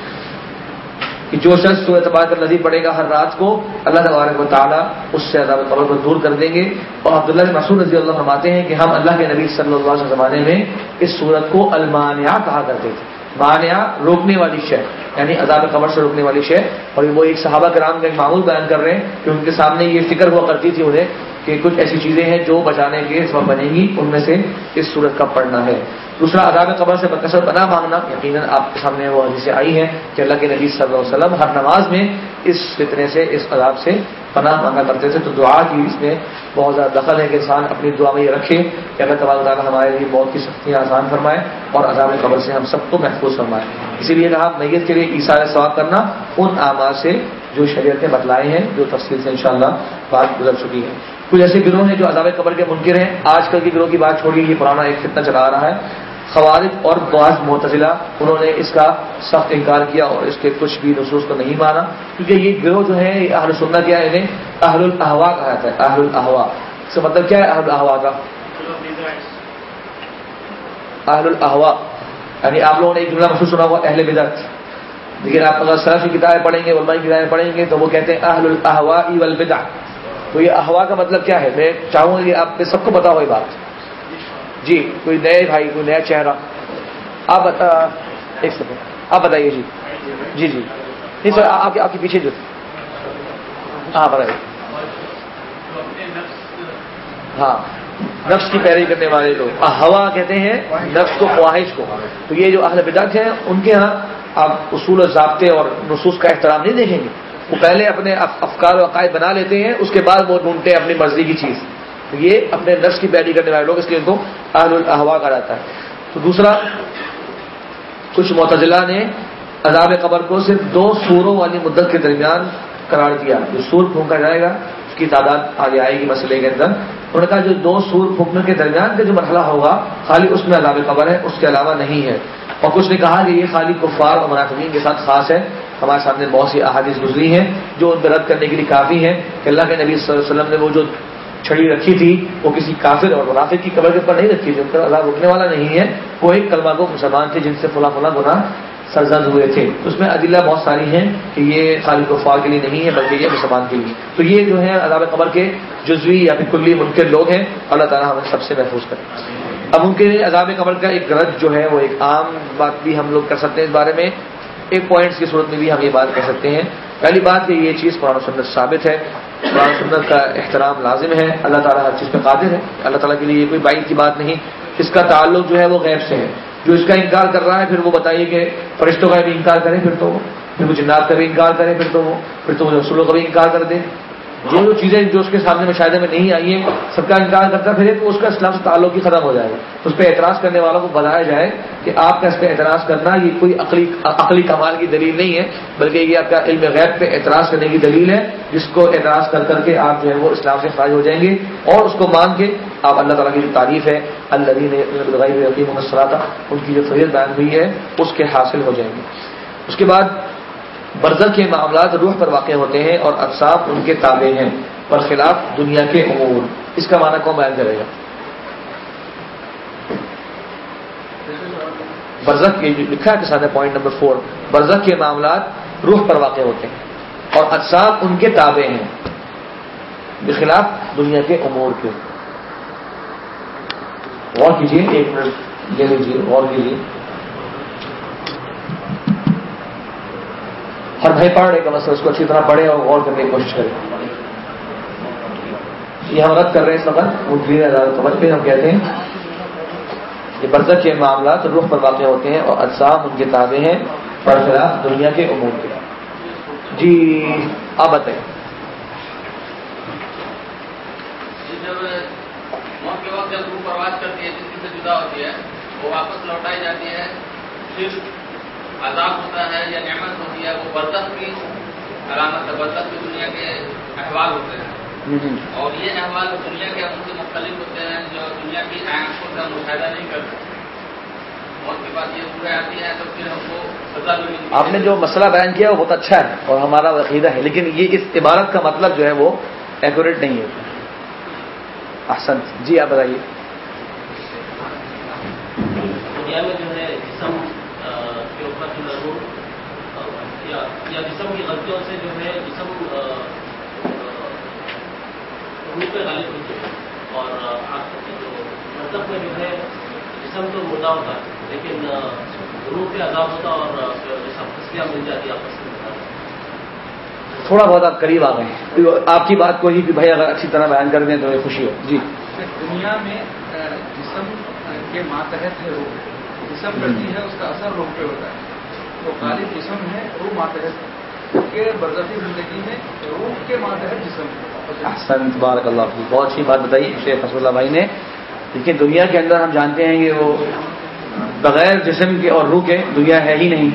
کہ جو شخص سورہ تبارک نظیر پڑے گا ہر رات کو، اللہ تبارک و تعالیٰ اس سے عذاب قبر کو دور کر دیں گے۔ اور عبداللہ مسعود رضی اللہ فرماتے ہیں کہ ہم اللہ کے نبی صلی اللہ علیہ زمانے میں اس صورت کو المانیہ کہا کرتے تھے۔ مانیہ روکنے والی شے یعنی عذاب قبر سے روکنے والی شے۔ اور وہ ایک صحابہ کرام کا ایک معمول بیان کر رہے ہیں کہ ان کے سامنے یہ فکر ہوا کرتی تھی انہیں کہ کچھ ایسی چیزیں ہیں جو بچانے کے سبب بنے گی، ان میں سے اس صورت کا پڑھنا ہے۔ دوسرا عذاب قبر سے بکثر پناہ مانگنا، یقیناً آپ کے سامنے وہ حدیث آئی ہے کہ اللہ کے نبی صلی اللہ علیہ وسلم ہر نماز میں اس فتنے سے، اس عذاب سے پناہ مانگا کرتے تھے۔ تو دعا کی اس میں بہت زیادہ دخل ہے کہ انسان اپنی دعا میں یہ رکھے کہ اللہ تبارک تعالیٰ ہمارے لیے بہت کی سختیاں آسان فرمائے اور عذاب قبر سے ہم سب کو محفوظ فرمائے۔ اسی لیے کہا، میت کے لیے عیسار ثواب کرنا ان اعمال سے جو شریعت نے بتلائے ہیں، جو تفصیل سے انشاءاللہ بات گزر چکی ہے۔ کچھ ایسے گروہ ہیں جو عذاب قبر کے منکر ہیں۔ آج کل کے گروہ کی بات چھوڑیے، یہ پرانا ایک فتنہ چلا رہا ہے۔ خوارج اور بعض معتزلہ، انہوں نے اس کا سخت انکار کیا اور اس کے کچھ بھی نصوص کو نہیں مانا۔ کیونکہ یہ گروہ جو ہے اہل سننا کیا ہے انہیں اہل الحوا کہا جاتا ہے اہل الحوا اس کا مطلب کیا ہے اہل الحوا کا؟ اہل الحوا یعنی آپ لوگوں نے ایک جملہ محسوس سنا ہوا، اہل بدعت۔ لیکن آپ اگر سرف کی کتابیں پڑھیں گے، علماء کی کتابیں پڑھیں گے، تو وہ کہتے ہیں اہل الحوا والبدع تو یہ احوا کا مطلب کیا ہے؟ میں چاہوں گا کہ آپ سب کو پتا یہ بات۔ جی کوئی نئے بھائی، کوئی نیا چہرہ۔ آپ بتا، ایک سیکنڈ آپ بتائیے جی۔ جی جی۔ نہیں سر، آپ کے پیچھے جو۔ ہاں بتائیے۔ ہاں۔ نفس کی پیروی کرنے والے لوگ۔ ہوا کہتے ہیں، نفس کو، خواہش کو۔ تو یہ جو اہل بدعت ہیں، ان کے ہاں آپ اصول و ضابطے اور نصوص کا احترام نہیں دیکھیں گے۔ وہ پہلے اپنے افکار و عقائد بنا لیتے ہیں، اس کے بعد وہ ڈھونڈتے ہیں اپنی مرضی کی چیز۔ تو یہ اپنے نفس کی پیروی کرنے والے لوگ، اس لیے ان کو اہل الحوا کا جاتا ہے۔ تو دوسرا، کچھ معتزلہ نے عذاب قبر کو صرف دو سوروں والی مدت کے درمیان قرار دیا۔ جو سور پھونکا جائے گا، اس کی تعداد آگے آئے گی مسئلے کے اندر۔ انہوں نے کہا جو دو سور پھونکنے کے درمیان کا جو مرحلہ ہوگا، خالی اس میں عذاب قبر ہے، اس کے علاوہ نہیں ہے۔ اور کچھ نے کہا کہ یہ خالی کفار اور منافقین کے ساتھ خاص ہے۔ ہمارے سامنے بہت سی احادیث گزری ہیں جو ان پہ رد کرنے کے لیے کافی ہیں۔ کہ اللہ کے نبی صلی اللہ علیہ وسلم نے وہ جو چھڑی رکھی تھی، وہ کسی کافر اور منافق کی قبر کے اوپر نہیں رکھی تھی ان پر اللہ روکنے والا نہیں ہے، وہ ایک کلمہ کو مسلمان تھے جن سے فلاں فلاں گنا سرزد ہوئے تھے۔ اس میں عدلہ بہت ساری ہیں کہ یہ خالی کفار کے لیے نہیں ہے، بلکہ یہ مسلمان کے لیے۔ تو یہ جو ہے عذاب قبر کے جزوی یا پھر کلی منکر لوگ ہیں، اللہ تعالیٰ ہمیں سب سے محفوظ کریں اب ان کے عذاب قبر کا ایک غرض جو ہے، وہ ایک عام بات بھی ہم لوگ کر سکتے ہیں اس بارے میں۔ ایک پوائنٹس کی صورت میں بھی ہم یہ بات کہہ سکتے ہیں۔ پہلی بات کہ یہ چیز قرآن سنت ثابت ہے۔ قرآن سنت کا احترام لازم ہے، اللہ تعالیٰ ہر چیز پہ قادر ہے۔ اللہ تعالیٰ کے لیے یہ کوئی بائک کی بات نہیں، اس کا تعلق جو ہے وہ غیب سے ہے۔ جو اس کا انکار کر رہا ہے، پھر وہ بتائیے کہ فرشتوں کا بھی انکار کریں، پھر تو وہ، پھر وہ جنات کا بھی انکار کریں، پھر تو وہ، پھر تو وہ رسولوں کا بھی انکار کر دیں۔ جو جو چیزیں جو اس کے سامنے مشاہدے میں نہیں آئی ہیں، سب کا انکار کرتا پھر تو اس کا اسلام سے تعلق ہی ختم ہو جائے گا۔ اس پہ اعتراض کرنے والوں کو بتایا جائے کہ آپ کا اس پہ اعتراض کرنا یہ کوئی عقلی عقلی کمال کی دلیل نہیں ہے، بلکہ یہ آپ کا علم غیب پہ اعتراض کرنے کی دلیل ہے، جس کو اعتراض کر کر کے آپ جو ہے وہ اسلام سے خارج ہو جائیں گے۔ اور اس کو مان کے آپ اللہ تعالیٰ کی جو تعریف ہے اللہ عقیم تھا ان کی جو فریت بیان ہوئی ہے، اس کے حاصل ہو جائیں گے۔ اس کے بعد برزر کے معاملات روح پر واقع ہوتے ہیں اور اقساف ان کے تابع ہیں، پر خلاف دنیا کے امور۔ اس کا معنی کون بیان کرے گا؟ برزخ کے لکھا ہے کسان پوائنٹ نمبر فور برزخ کے معاملات روح پر واقع ہوتے ہیں اور اقساف ان کے تابع ہیں، بخلاف دنیا کے امور کے۔ غور کیجیے ایک منٹ، لے لیجیے غور کیجیے ہر بھائی پڑھ کا مسئلہ، اس کو اچھی طرح پڑھے اور غور کرنے کی کوشش کرے۔ یہ ہم رد کر رہے ہیں اس وقت، وہ خبر پہ ہم کہتے ہیں۔ یہ برزت کے معاملات رخ پر واقع ہوتے ہیں اور اجسام ان کے تابع ہیں پر خلاف دنیا کے امور کے۔ جی آپ بتائیں۔ جی، جب روح پرواز کرتی ہے، جس سے جدا ہوتی ہے، وہ واپس لوٹائی جاتی ہے، پھر عذاب ہوتا ہے یا نعمت ہوتی ہے وہ برتن کی علامت ہے برتن کی دنیا کے احوال ہوتے ہیں۔ اور یہ احوال دنیا کے ان سے مختلف ہوتے ہیں جو دنیا کی آنکھوں کا مشاہدہ نہیں کرتے موت کے بعد یہ پورے آتی ہے تو پھر ہم کو سزا آپ نے جو مسئلہ بیان کیا وہ بہت اچھا ہے اور ہمارا عقیدہ ہے لیکن یہ اس عبارت کا مطلب جو ہے وہ ایکوریٹ نہیں ہے۔ احسن جی آپ بتائیے۔ دنیا میں جو ہے جسم کے اوپر جو ضرور یا جسم کی غلطیوں سے جو ہے جسم روح پہ غالب ہوتی ہے اور جو مطلب میں جو ہے جسم تو مردہ ہوتا ہے لیکن روح پہ عذاب ہوتا اور جسم فصلیاں مل جاتی آپس میں۔ تھوڑا بہت آپ قریب آ گئے آپ کی بات کو ہی کہ بھائی اگر اچھی طرح بیان کر دیں تو یہ خوشی ہو۔ جی۔ دنیا میں جسم کے ماتحت ہے روح جسم کرتی ہے اس کا اثر روح پہ ہوتا ہے۔ تو غالب جسم ہے، روح ماتحت کے برزخی زندگی میں روح کے ماتحت جسم احسن بارک اللہ، بہت اچھی بات بتائی شیخ حسب اللہ بھائی نے۔ لیکن دنیا کے اندر ہم جانتے ہیں کہ وہ بغیر جسم کے اور روح کے دنیا ہے ہی نہیں۔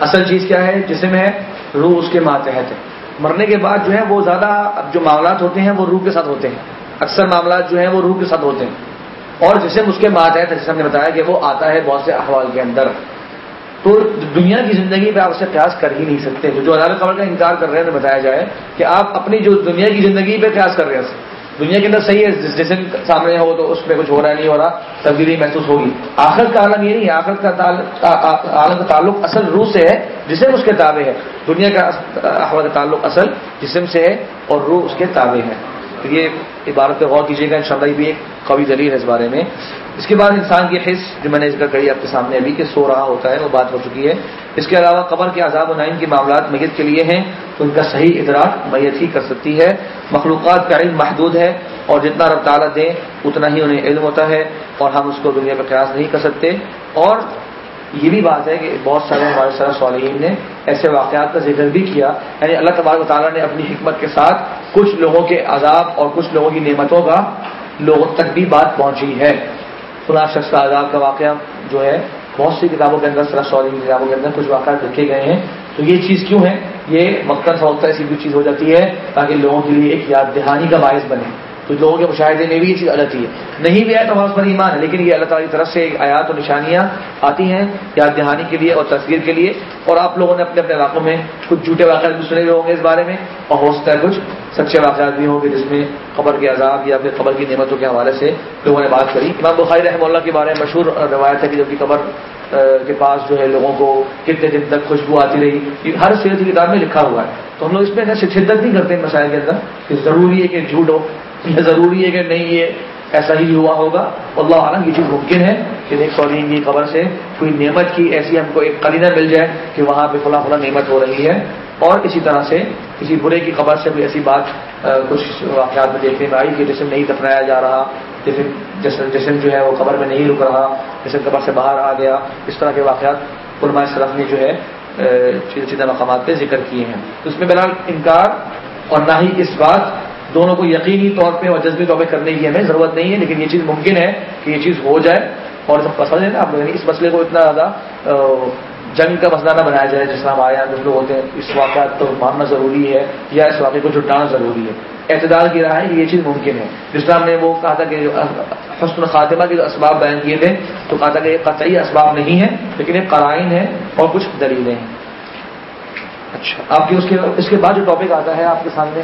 اصل چیز کیا ہے؟ جسم ہے، روح اس کے ماتحت ہے۔ مرنے کے بعد جو ہے، وہ زیادہ جو معاملات ہوتے ہیں، وہ روح کے ساتھ ہوتے ہیں۔ اکثر معاملات جو ہیں، وہ روح کے ساتھ ہوتے ہیں۔ اور جسم اس کے ماتحت ہے جسے ہم نے بتایا کہ وہ آتا ہے بہت سے احوال کے اندر۔ تو دنیا کی زندگی پہ آپ اسے قیاس کر ہی نہیں سکتے۔ جو عدالت قبر کا انکار کر رہے ہیں بتایا جائے کہ آپ اپنی جو دنیا کی زندگی پہ قیاس کر رہے ہیں۔ دنیا کے اندر صحیح ہے، جس جسم سامنے ہو تو اس میں کچھ ہو رہا نہیں ہو رہا، تبدیلی محسوس ہوگی۔ آخرت کا عالم یہ نہیں ہے، آخرت کا عالم کا تعلق اصل روح سے ہے جسم اس کے تابع ہے۔ دنیا کا کا تعلق اصل جسم سے ہے اور روح اس کے تابع ہے۔ تو یہ عبارت پہ غور کیجیے گا ان شاء اللہ یہ بھی ایک قوی دلیل ہے اس بارے میں۔ اس کے بعد انسان کی حص جو میں نے ذکر کری آپ کے سامنے ابھی کہ سو رہا ہوتا ہے، وہ بات ہو چکی ہے۔ اس کے علاوہ قبر کے عذاب و نائم کے معاملات میت کے لیے ہیں، تو ان کا صحیح ادراک میت ہی کر سکتی ہے۔ مخلوقات کا علم محدود ہے اور جتنا رب تعالیٰ دیں اتنا ہی انہیں علم ہوتا ہے اور ہم اس کو دنیا کا قیاس نہیں کر سکتے۔ اور یہ بھی بات ہے کہ بہت سارے ہمارے سر صالحین نے ایسے واقعات کا ذکر بھی کیا۔ یعنی اللہ تبارک تعالیٰ نے اپنی حکمت کے ساتھ کچھ لوگوں کے عذاب اور کچھ لوگوں کی نعمتوں کا لوگوں تک بھی بات پہنچی ہے۔ خدا شخص کا عذاب کا واقعہ جو ہے، بہت سی کتابوں کے اندر سرا سوری کتابوں کے اندر کچھ واقعات لکھے گئے ہیں۔ تو یہ چیز کیوں ہے؟ یہ وقتاً فوقتا ایسی بھی چیز ہو جاتی ہے تاکہ لوگوں کے لیے ایک یاد دہانی کا باعث بنے۔ تو لوگوں کے مشاہدے میں بھی یہ چیز غلطی ہے نہیں بھی آئے تو پر ایمان ہے، لیکن یہ اللہ تعالیٰ کی طرف سے آیات و نشانیاں آتی ہیں یاد دہانی کے لیے اور تصویر کے لیے۔ اور آپ لوگوں نے اپنے اپنے علاقوں میں کچھ جھوٹے واقعات بھی سنے ہوئے ہوں گے اس بارے میں، اور ہو سکتا ہے کچھ سچے واقعات بھی ہوں گے جس میں قبر کے عذاب یا پھر قبر کی نعمتوں کے حوالے سے لوگوں نے بات کری۔ امام بخاری رحمہ اللہ کے بارے میں مشہور روایت ہے کہ جبکہ قبر کے پاس جو ہے لوگوں کو کتنے دن تک خوشبو آتی رہی۔ ہر سیرت کی کتاب میں لکھا ہوا ہے۔ تو ہم لوگ اس میں شدت نہیں کرتے مسائل کے اندر کہ ضروری ہے کہ جھوٹ ہو۔ یہ ضروری ہے کہ نہیں یہ ایسا ہی ہوا ہوگا۔ اللہ عالم یہ چیز ممکن ہے کہ ایک سولین کی خبر سے کوئی نعمت کی ایسی ہم کو ایک قرینہ مل جائے کہ وہاں پہ فلاں فلاں نعمت ہو رہی ہے۔ اور اسی طرح سے کسی برے کی خبر سے کوئی ایسی بات کچھ واقعات میں دیکھنے میں آئی کہ جسم نہیں دفنایا جا رہا، جسم جسم جو ہے وہ قبر میں نہیں رک رہا، جسم قبر سے باہر آ گیا۔ اس طرح کے واقعات علماء صرف نے جو ہے چیزیں مقامات پہ ذکر کیے ہیں۔ تو اس میں بہرحال انکار اور نہ ہی اس بات دونوں کو یقینی طور پہ اور جذبی طور پہ کرنے کی ہمیں ضرورت نہیں ہے لیکن یہ چیز ممکن ہے کہ یہ چیز ہو جائے اور سب پسند ہے نا آپ اس مسئلے کو اتنا زیادہ جنگ کا مسئلہ نہ بنایا جائے جس طرح ہمارے یہاں لوگ ہوتے ہیں اس واقعات کو ماننا ضروری ہے یا اس واقعے کو جٹانا ضروری ہے۔ اعتدال کی رہا ہے یہ چیز ممکن ہے۔ جس طرح ہم نے وہ کہا تھا کہ حسن خاتمہ کے جو اسباب بیان کیے تھے تو کہا تھا کہ یہ قطعی اسباب نہیں ہے لیکن ایک قرائن ہے اور کچھ دلیلیں ہیں۔ اچھا۔ آپ کی اس کے اس کے بعد جو ٹاپک آتا ہے آپ کے سامنے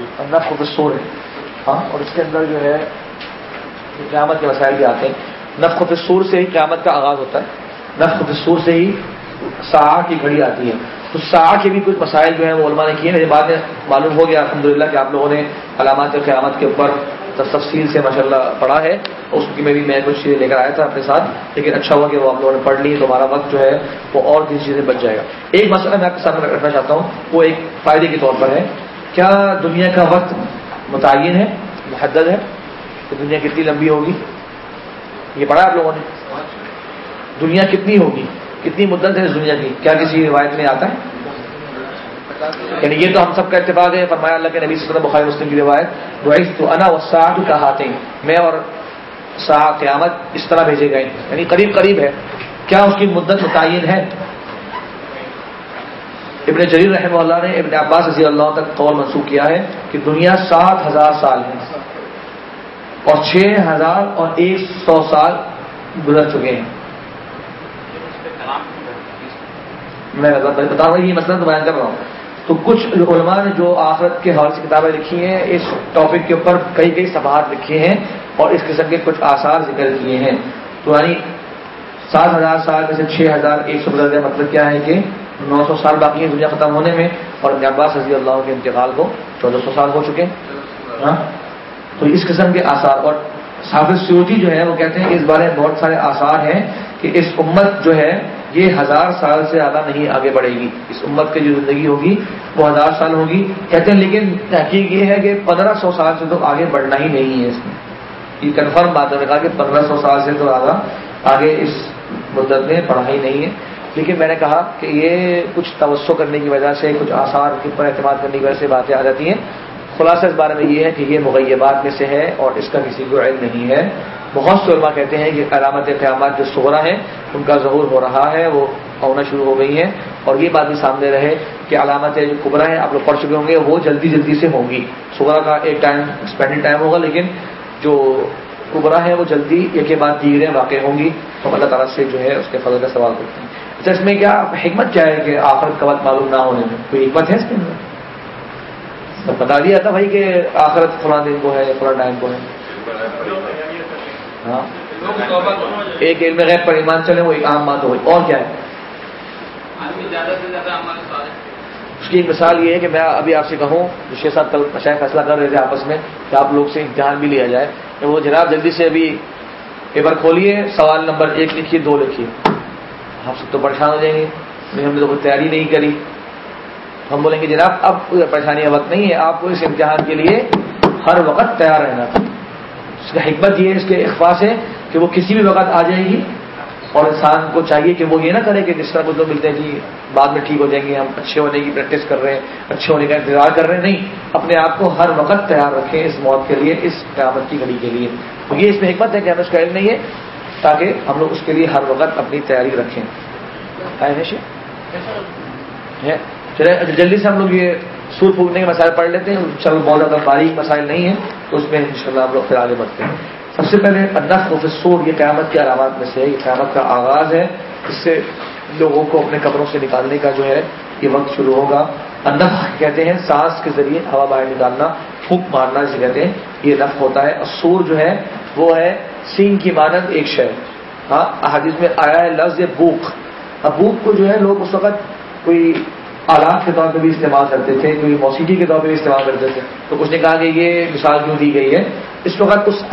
نف فسور ہے۔ ہاں اور اس کے اندر جو ہے، قیامت کے مسائل بھی آتے ہیں۔ نف فسور سے ہی قیامت کا آغاز ہوتا ہے۔ نف فسور سے ہی سا کی گھڑی آتی ہے۔ تو سا کے بھی کچھ مسائل جو ہیں وہ علماء نے کیے میرے بعد میں معلوم ہو گیا الحمد للہ کہ آپ لوگوں نے علامات قیامت کے اوپر تفصیل سے ماشاء اللہ پڑھا ہے۔ اس کی میں بھی میں کچھ چیزیں لے کر آیا تھا اپنے ساتھ، لیکن اچھا ہوا کہ وہ آپ لوگوں نے پڑھ لی تو ہمارا وقت جو ہے وہ اور کسی چیزیں بچ جائے گا۔ ایک مسئلہ میں آپ کے سامنے رکھنا چاہتا ہوں، وہ ایک فائدے کے طور پر ہے۔ کیا دنیا کا وقت متعین ہے، محدد ہے؟ کہ دنیا کتنی لمبی ہوگی؟ یہ پڑھا آپ لوگوں نے۔ دنیا کتنی ہوگی؟ کتنی مدت ہے اس دنیا کی؟ کیا کسی روایت میں آتا ہے؟ یعنی یہ تو ہم سب کا اتفاق ہے، فرمایا اللہ کے نبی صلی اللہ بخاری مسلم کی روایت روایت تو انا و ساٹھ کہاتے ہیں میں اور سا قیامت اس طرح بھیجے گئے یعنی قریب قریب ہے۔ کیا اس کی مدت متعین ہے؟ ابن جریر رحمہ اللہ نے ابن عباس رضی اللہ تک قول منسوخ کیا ہے کہ دنیا سات ہزار سال ہے اور چھ ہزار اور ایک سو سال گزر چکے ہیں۔ میں بتا رہا ہوں، یہ مسئلہ تو بیان کر رہا ہوں۔ تو کچھ علماء نے جو آخرت کے حوالے سے کتابیں لکھی ہیں، اس ٹاپک کے اوپر کئی کئی صفحات لکھے ہیں اور اس قسم کے کچھ آثار ذکر کیے ہیں۔ تو یعنی سات ہزار سال میں سے چھ ہزار ایک سو بدل مطلب کیا ہے کہ نو سو سال باقی ہے دنیا ختم ہونے میں، اور عباس رضی اللہ کے انتقال کو چودہ سو سال ہو چکے ہاں؟ تو اس قسم کے آثار، اور صافر سیوتی جو ہے وہ کہتے ہیں کہ اس بارے میں بہت سارے آثار ہیں کہ اس امت جو ہے، یہ ہزار سال سے زیادہ نہیں آگے بڑھے گی۔ اس امت کی جو زندگی ہوگی، وہ ہزار سال ہوگی۔ کہتے ہیں، لیکن تحقیق یہ ہے کہ پندرہ سو سال سے تو آگے بڑھنا ہی نہیں ہے اس میں۔ یہ کنفرم بات ہے کہا کہ پندرہ سو سال سے تو زیادہ آگے اس مدت میں پڑھائی نہیں ہے۔ لیکن میں نے کہا کہ یہ کچھ توسع کرنے کی وجہ سے، کچھ آثار کے اعتماد کرنے کی وجہ سے باتیں آ جاتی ہیں۔ خلاصہ اس بارے میں یہ ہے کہ یہ مغیبات میں سے ہے اور اس کا کسی کو علم نہیں ہے۔ بہت سے علماء کہتے ہیں کہ علامت قیامات جو سہرا ہیں ان کا ظہور ہو رہا ہے، وہ ہونا شروع ہو گئی ہیں۔ اور یہ بات بھی سامنے رہے کہ علامت جو قبرا ہیں، آپ لوگ پڑھ چکے ہوں گے، وہ جلدی جلدی سے ہوں گی سہرا کا ایک ٹائم اسپینڈنگ ٹائم ہوگا، لیکن جو قبرا ہے وہ جلدی ایک کے بعد دیگریں واقع ہوں گی۔ تو اللہ تعالیٰ سے جو ہے، اس کے فضل کا سوال کرتے ہیں۔ اچھا اس میں کیا حکمت کیا ہے کہ آخرت کا وقت معلوم نہ ہونے میں، کوئی حکمت ہے اس کے اندر بتا دیا تھا بھائی کہ آخرت فلاں دن کو ہے، فلاں ٹائم کو ہے۔ ہاں؟ ایک علم غیب پر ایمان چلے وہ ایک عام بات ہوئی۔ اور کیا ہے؟ اس کی مثال یہ ہے کہ میں ابھی آپ سے کہوں چھ سات کل شاید فیصلہ کر رہے تھے آپس میں کہ آپ لوگ سے امتحان بھی لیا جائے۔ کہ وہ جناب جلدی سے ابھی پیپر کھولیے، سوال نمبر ایک لکھیے، دو لکھیے۔ آپ سب تو پریشان ہو جائیں گے۔ نہیں، ہم نے تو کوئی تیاری نہیں کری۔ ہم بولیں گے، جناب، اب کوئی پریشانی وقت نہیں ہے۔ آپ کو اس امتحان کے لیے ہر وقت تیار رہنا تھا۔ اس کا حکمت یہ ہے، اس کے اخبار سے کہ وہ کسی بھی وقت آ جائے گی اور انسان کو چاہیے کہ وہ یہ نہ کرے کہ جس طرح کو ملتے ہیں جی بعد میں ٹھیک ہو جائیں گے، ہم اچھے ہونے کی پریکٹس کر رہے ہیں، اچھے ہونے کا انتظار کر رہے ہیں۔ نہیں، اپنے آپ کو ہر وقت تیار رکھیں اس موت کے لیے، اس قیامت کی گھڑی کے لیے۔ یہ اس میں حکمت ہے کہ ہمیں اس کا علم نہیں ہے۔ تاکہ ہم لوگ اس کے لیے ہر وقت اپنی تیاری رکھیں۔ چلے جلدی سے ہم لوگ یہ سور پھونکنے کے مسائل پڑھ لیتے ہیں۔ چلو بہت زیادہ باریک مسائل نہیں ہیں، تو اس میں ان شاء اللہ ہم لوگ پھر آگے بڑھتے ہیں۔ سب سے پہلے نف و سور یہ قیامت کی علامات میں سے ہے، یہ قیامت کا آغاز ہے۔ اس سے لوگوں کو اپنے قبروں سے نکالنے کا جو ہے، یہ وقت شروع ہوگا۔ نف کہتے ہیں سانس کے ذریعے ہوا باہر نکالنا، پھونک مارنا جسے کہتے ہیں، یہ نف ہوتا ہے۔ اور سور جو ہے، وہ ہے سینگ کی مانند ایک شہر ہاں حدیث میں آیا ہے لفظ بوک اب بوک کو جو ہے لوگ اس وقت کوئی آلات کے طور پہ بھی استعمال کرتے تھے کوئی موسیقی کے طور پہ بھی استعمال کرتے تھے۔ تو کچھ نے کہا کہ یہ مثال کیوں دی گئی ہے؟ اس وقت اس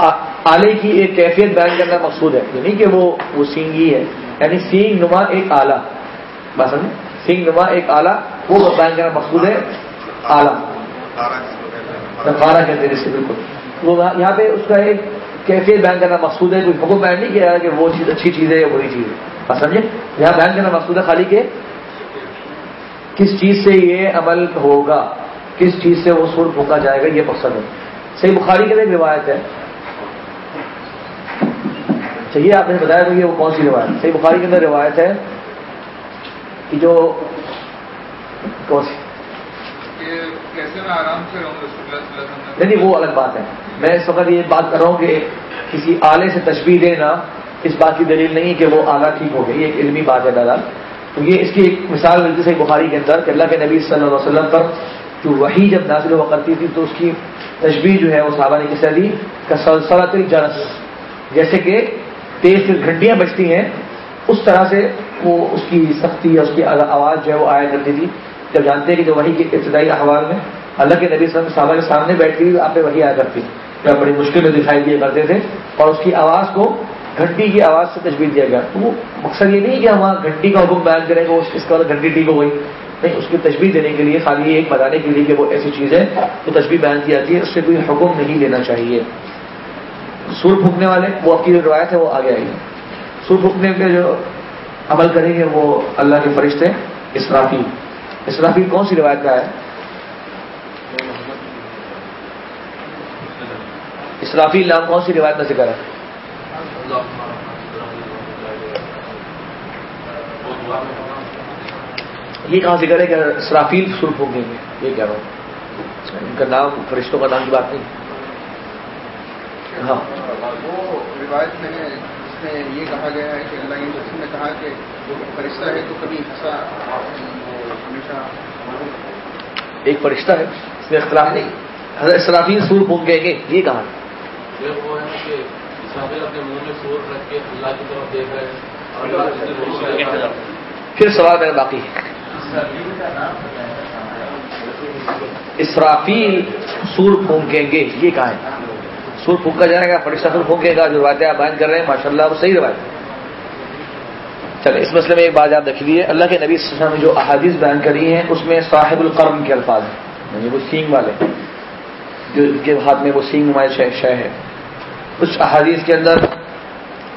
آلے کی ایک کیفیت بیان کرنا مقصود ہے۔ یعنی کہ وہ وہ سینگ ہی ہے۔ یعنی سینگ نما ایک آلہ۔ بس سینگ نما ایک آلہ وہ بیان کرنا مقصود ہے آلہ۔ کہتے ہیں اس سے بالکل۔ وہ یہاں پہ اس کا ایک کیفیت بیان کرنا مقصود ہے کوئی حکم بیان نہیں کیا کہ وہ چیز اچھی چیز ہے یا بری چیز ہے۔ بس سمجھے؟ یہاں بیان کرنا مقصود ہے خالی کہ کس چیز سے یہ عمل ہوگا کس چیز سے وہ سر پھونکا جائے گا یہ مقصد ہے۔ صحیح بخاری کے لیے روایت ہے۔ چلیے آپ نے بتایا تو یہ وہ کون سی روایت صحیح بخاری کے اندر روایت ہے کہ جو کون سی؟ نہیں وہ الگ بات ہے۔ میں اس وقت یہ بات کر رہا ہوں کہ کسی آلے سے تشبیح دینا اس بات کی دلیل نہیں کہ وہ آلہ ٹھیک ہو گئی یہ ایک علمی بات ہے دادا تو یہ اس کی ایک مثال ملتی سے بخاری کے اندر کہ اللہ کے نبی صلی اللہ علیہ وسلم پر جو وہی جب نازل ہوا کرتی تھی تو اس کی تشبیح جو ہے وہ صحابہ نے کسے دی؟ کا سلسلات الجرس جیسے کہ تیز گھنٹیاں بجتی ہیں، اس طرح سے وہ اس کی سختی یا اس کی آواز جو ہے وہ آیا کرتی تھی۔ جب جانتے ہیں کہ جو وہی کے ابتدائی احوال میں اللہ کے نبی صلی اللہ علیہ وسلم صحابہ کے سامنے بیٹھتی تھی آپ پہ وہی آیا کرتی تھی۔ جب بڑی مشکل میں دکھائی دیا کرتے تھے اور اس کی آواز کو گھنٹی کی آواز سے تجویز دیا گیا۔ تو وہ مقصد یہ نہیں کہ ہم گھنٹی کا حکم بیان کریں گے اس کے بعد گھنٹی ٹھیک ہو گئی۔ نہیں، اس کی تجویز دینے کے لیے خالی ایک بتانے کے لیے کہ وہ ایسی چیز ہے تو تجویز بیان کی جاتی ہے، اس سے کوئی حکم نہیں لینا چاہیے۔ سور پھونکنے والے، وہ آپ کی جو روایت ہے وہ آگے آئی سور پھونکنے کے جو عمل کریں گے وہ اللہ کے فرشتے اسرافی اسرافی کون سی روایت کا ہے؟ اسرافی نام کون سی روایت کا ذکر ہے؟ یہ کہاں ذکر ہے کہ اسرافیل سر پھونکیں گے؟ یہ کہہ رہا ہوں۔ ان کا نام فرشتوں کا نام کی بات نہیں۔ ہاں۔ وہ روایت میں اس میں یہ کہا گیا ہے کہ اللہ نے کہا کہ جو فرشتہ ہے تو کبھی ہنسا ہمیشہ ایک فرشتہ ہے اس میں اختلاف نہیں۔ حضرت اسرافیل سور پھونکیں گے یہ کہاں پھر سوال میرا باقی۔ ہے اسرافیل سور پھونکیں گے، یہ کہاں ہے؟ سور پھونکا جائے گا، فرشتہ سور پھونکے گا، جو روایتیں آپ بیان کر رہے ہیں ماشاء اللہ وہ صحیح روایت چلے اس مسئلے میں ایک بات یاد رکھ لیے اللہ کے نبی صلی اللہ علیہ وسلم نے جو احادیث بیان کری ہیں، اس میں صاحب القرم کے الفاظ ہیں۔ یعنی وہ سینگ والے، جو ان کے ہاتھ میں وہ سینگ نمائش شہ ہے۔ کچھ احادیث کے اندر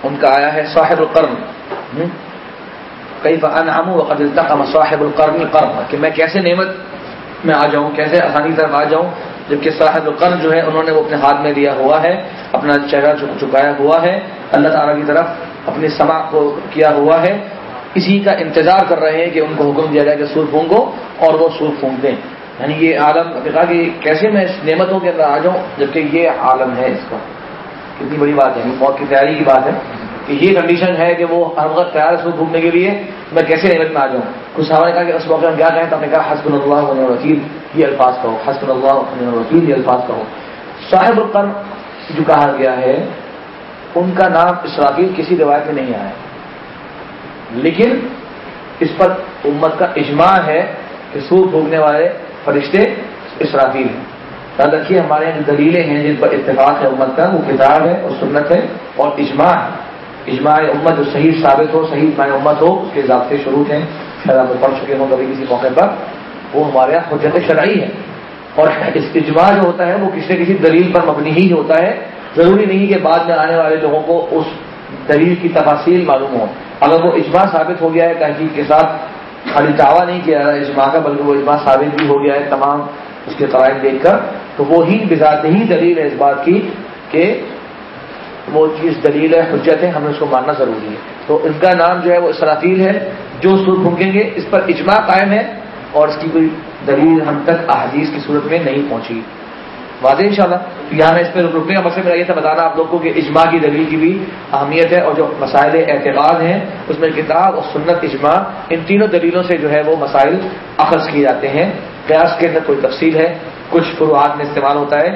ان کا آیا ہے صاحب القرم کئی انعام وقت التقم صاحب القرن قرم کہ میں کیسے نعمت میں آ جاؤں، کیسے آسانی طرف آ جاؤں، جبکہ صاحب القرن جو ہے انہوں نے وہ اپنے ہاتھ میں لیا ہوا ہے، اپنا چہرہ چکایا ہوا ہے، اللہ تعالیٰ کی طرف اپنی سما کو کیا ہوا ہے۔ اسی کا انتظار کر رہے ہیں کہ ان کو حکم دیا جائے کہ سور پھونکو اور وہ سور پھونک دیں۔ یعنی یہ عالم کہا کہ کیسے میں اس نعمتوں کے اندر آ جاؤں، جبکہ یہ عالم ہے اس کا کتنی بڑی بات ہے موت کی تیاری کی بات ہے کہ یہ کنڈیشن ہے کہ وہ ہر وقت تیار ہے گھومنے کے لیے، میں کیسے نعمت میں آ جاؤں؟ کچھ صحابہ نے کہا کہ اس موقع میں کیا کہیں تو نے کہا حسب اللہ وکیل یہ الفاظ کہو حسب اللہ وکیل یہ الفاظ کہو۔ صاحب القرم جو کہا گیا ہے، ان کا نام اسرافیل کسی روایت میں نہیں آیا لیکن اس پر امت کا اجماع ہے کہ سور بھوگنے والے فرشتے اسرافیل ہیں۔ یاد رکھیے، ہمارے جو دلیلیں ہیں، جن پر اتفاق ہے امت کا، وہ کتاب ہے اور سنت ہے اور اجماع ہے۔ اجماع امت جو صحیح ثابت ہو، صحیح اجماع امت ہو، اس کے ضابطے شروع ہیں۔ شاید آپ پڑھ چکے ہوں کبھی کسی موقع پر۔ وہ ہمارے یہاں حجت شرعی ہے۔ اور اس اجماع جو ہوتا ہے، وہ کسی نہ کسی دلیل پر مبنی ہی ہوتا ہے۔ ضروری نہیں کہ بعد میں آنے والے لوگوں کو اس دلیل کی تفاصیل معلوم ہو اگر وہ اجماع ثابت ہو گیا ہے، تحقیق کے ساتھ خالی دعویٰ نہیں کیا رہا اجماع کا، بلکہ وہ اجماع ثابت بھی ہو گیا ہے۔ تمام اس کے قواعد دیکھ کر، تو وہی بذات ہی دلیل ہے اس بات کی کہ وہ چیز دلیل ہے، حجت ہے، ہمیں اس کو ماننا ضروری ہے۔ تو ان کا نام جو ہے وہ اسرافیل ہے، جو سور پھونکیں گے، اس پر اجماع قائم ہے اور اس کی کوئی دلیل ہم تک احادیث کی صورت میں نہیں پہنچی۔ واضح ان شاء اللہ تو یہاں میں اس پہ رکنے کا مقصد میرا یہ تھا، بتانا آپ لوگوں کو کہ اجماع کی دلیل کی بھی اہمیت ہے اور جو مسائل اعتقاد ہیں، اس میں کتاب اور سنت اجماع ان تینوں دلیلوں سے جو ہے وہ مسائل اخذ کیے جاتے ہیں۔ قیاس کے اندر کوئی تفصیل ہے، کچھ فروعات میں استعمال ہوتا ہے۔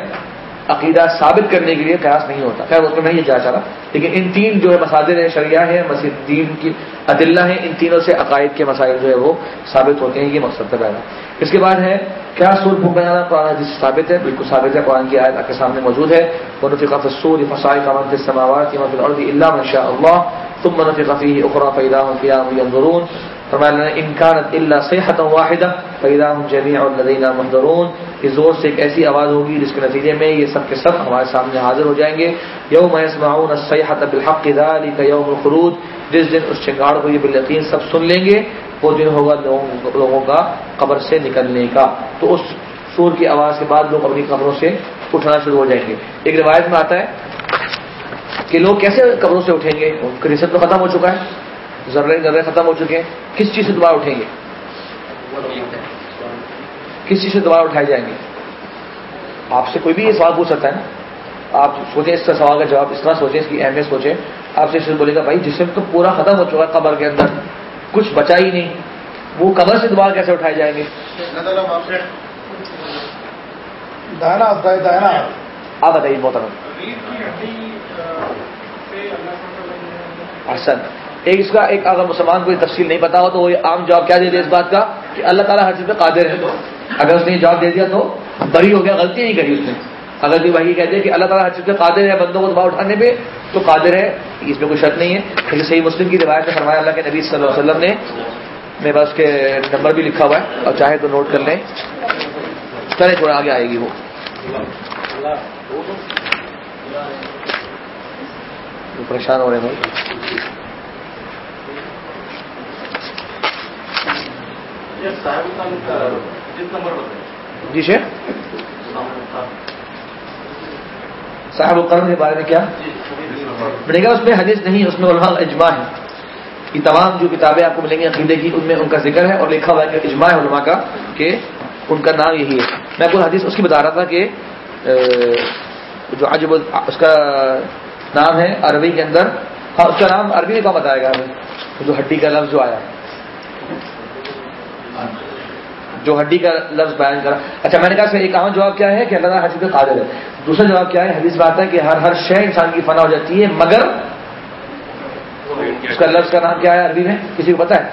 عقیدہ ثابت کرنے کے لیے قیاس نہیں ہوتا۔ خیر، اس میں نہیں یہ جا چاہ لیکن ان تین جو ہے مساجر شریعہ ہیں، مسجد دین کی عدلہ ہیں، ان تینوں سے عقائد کے مسائل جو ہے وہ ثابت ہوتے ہیں، یہ مقصد ہے پہلا۔ اس کے بعد ہے، کیا سور پھونک بنانا قرآن حدیث ثابت ہے؟ بالکل ثابت ہے، قرآن کی آیت آپ کے سامنے موجود ہے۔ ونفق سور فسائل کا منفی سماوات اللہ منشاء اللہ تم منفی قفی اخرا فیدا قیام ضرور فرمایا امکانت اللہ صحت واحدہ فیدا جمیع الدینہ محدرون کہ زور سے ایک ایسی آواز ہوگی جس کے نتیجے میں یہ سب کے سب ہمارے سامنے حاضر ہو جائیں گے. یوم یسمعون الصیحۃ بالحق ذلك یوم الخروج جس دن اس چنگاڑ کو یہ بالیقین سب سن لیں گے، وہ دن ہوگا لوگوں کا قبر سے نکلنے کا. تو اس سور کی آواز کے بعد لوگ اپنی قبروں سے اٹھنا شروع ہو جائیں گے. ایک روایت میں آتا ہے کہ لوگ کیسے قبروں سے اٹھیں گے؟ ان کا رسد تو ختم ہو چکا ہے. ذرے ذرے ختم ہو چکے ہیں۔ کس چیز سے دوبارہ اٹھیں گے؟ کس چیز سے دوبارہ اٹھائے جائیں گے؟ آپ سے کوئی بھی یہ سوال پوچھ سکتا ہے نا۔ آپ سوچیں اس کا سوال کا جواب اس طرح سوچیں اس کی اہمیت سوچیں۔ آپ سے بولے گا بھائی جسم تو پورا ختم ہو چکا ہے قبر کے اندر۔ کچھ بچا ہی نہیں۔ وہ قبر سے دوبارہ کیسے اٹھائے جائیں گے؟ آپ بتائیے محترم۔ احسن۔ ایک اس کا ایک اگر مسلمان کو تفصیل نہیں پتا ہو تو وہ عام جواب کیا دے دے اس بات کا کہ اللہ تعالیٰ ہر چیز پہ قادر ہے۔ اگر اس نے یہ جواب دے دیا تو بری ہو گیا، غلطی نہیں کری اس نے۔ اگر کوئی بھائی کہتے ہیں کہ اللہ تعالیٰ ہر چیز پہ قادر ہے، بندوں کو دباؤ اٹھانے پہ تو قادر ہے، اس میں کوئی شک نہیں ہے۔ لیکن صحیح مسلم کی روایت میں فرمایا اللہ کے نبی صلی اللہ علیہ وسلم نے میرے پاس کے نمبر بھی لکھا ہوا ہے، اور چاہے تو نوٹ کر لیں۔ چلے، تھوڑا آگے آئے گی وہ۔ پریشان ہو رہے ہیں جی شیر صاحب۔ القرن کے بارے میں کیا؟ میں کہا اس میں حدیث نہیں اس میں علماء اجماع ہے یہ تمام جو کتابیں آپ کو ملیں گی عقیدے کی ان میں ان کا ذکر ہے اور لکھا ہوا ہے کہ اجماع ہے علماء کا کہ ان کا نام یہی ہے۔ میں کوئی حدیث اس کی بتا رہا تھا کہ جو عجب اس کا نام ہے عربی کے اندر۔ ہاں اس کا نام عربی میں کہاں بتایا گیا ہمیں؟ جو ہڈی کا لفظ جو آیا۔ جو ہڈی کا لفظ بیان کرا۔ اچھا میں نے کہا ایک عام جواب کیا ہے کہ اللہ تعالیٰ حدیث قادر ہے۔ دوسرا جواب کیا ہے، حدیث بات ہے کہ ہر ہر شے انسان کی فنا ہو جاتی ہے، مگر اس کا لفظ کا نام کیا ہے عربی میں؟ کسی کو پتا ہے؟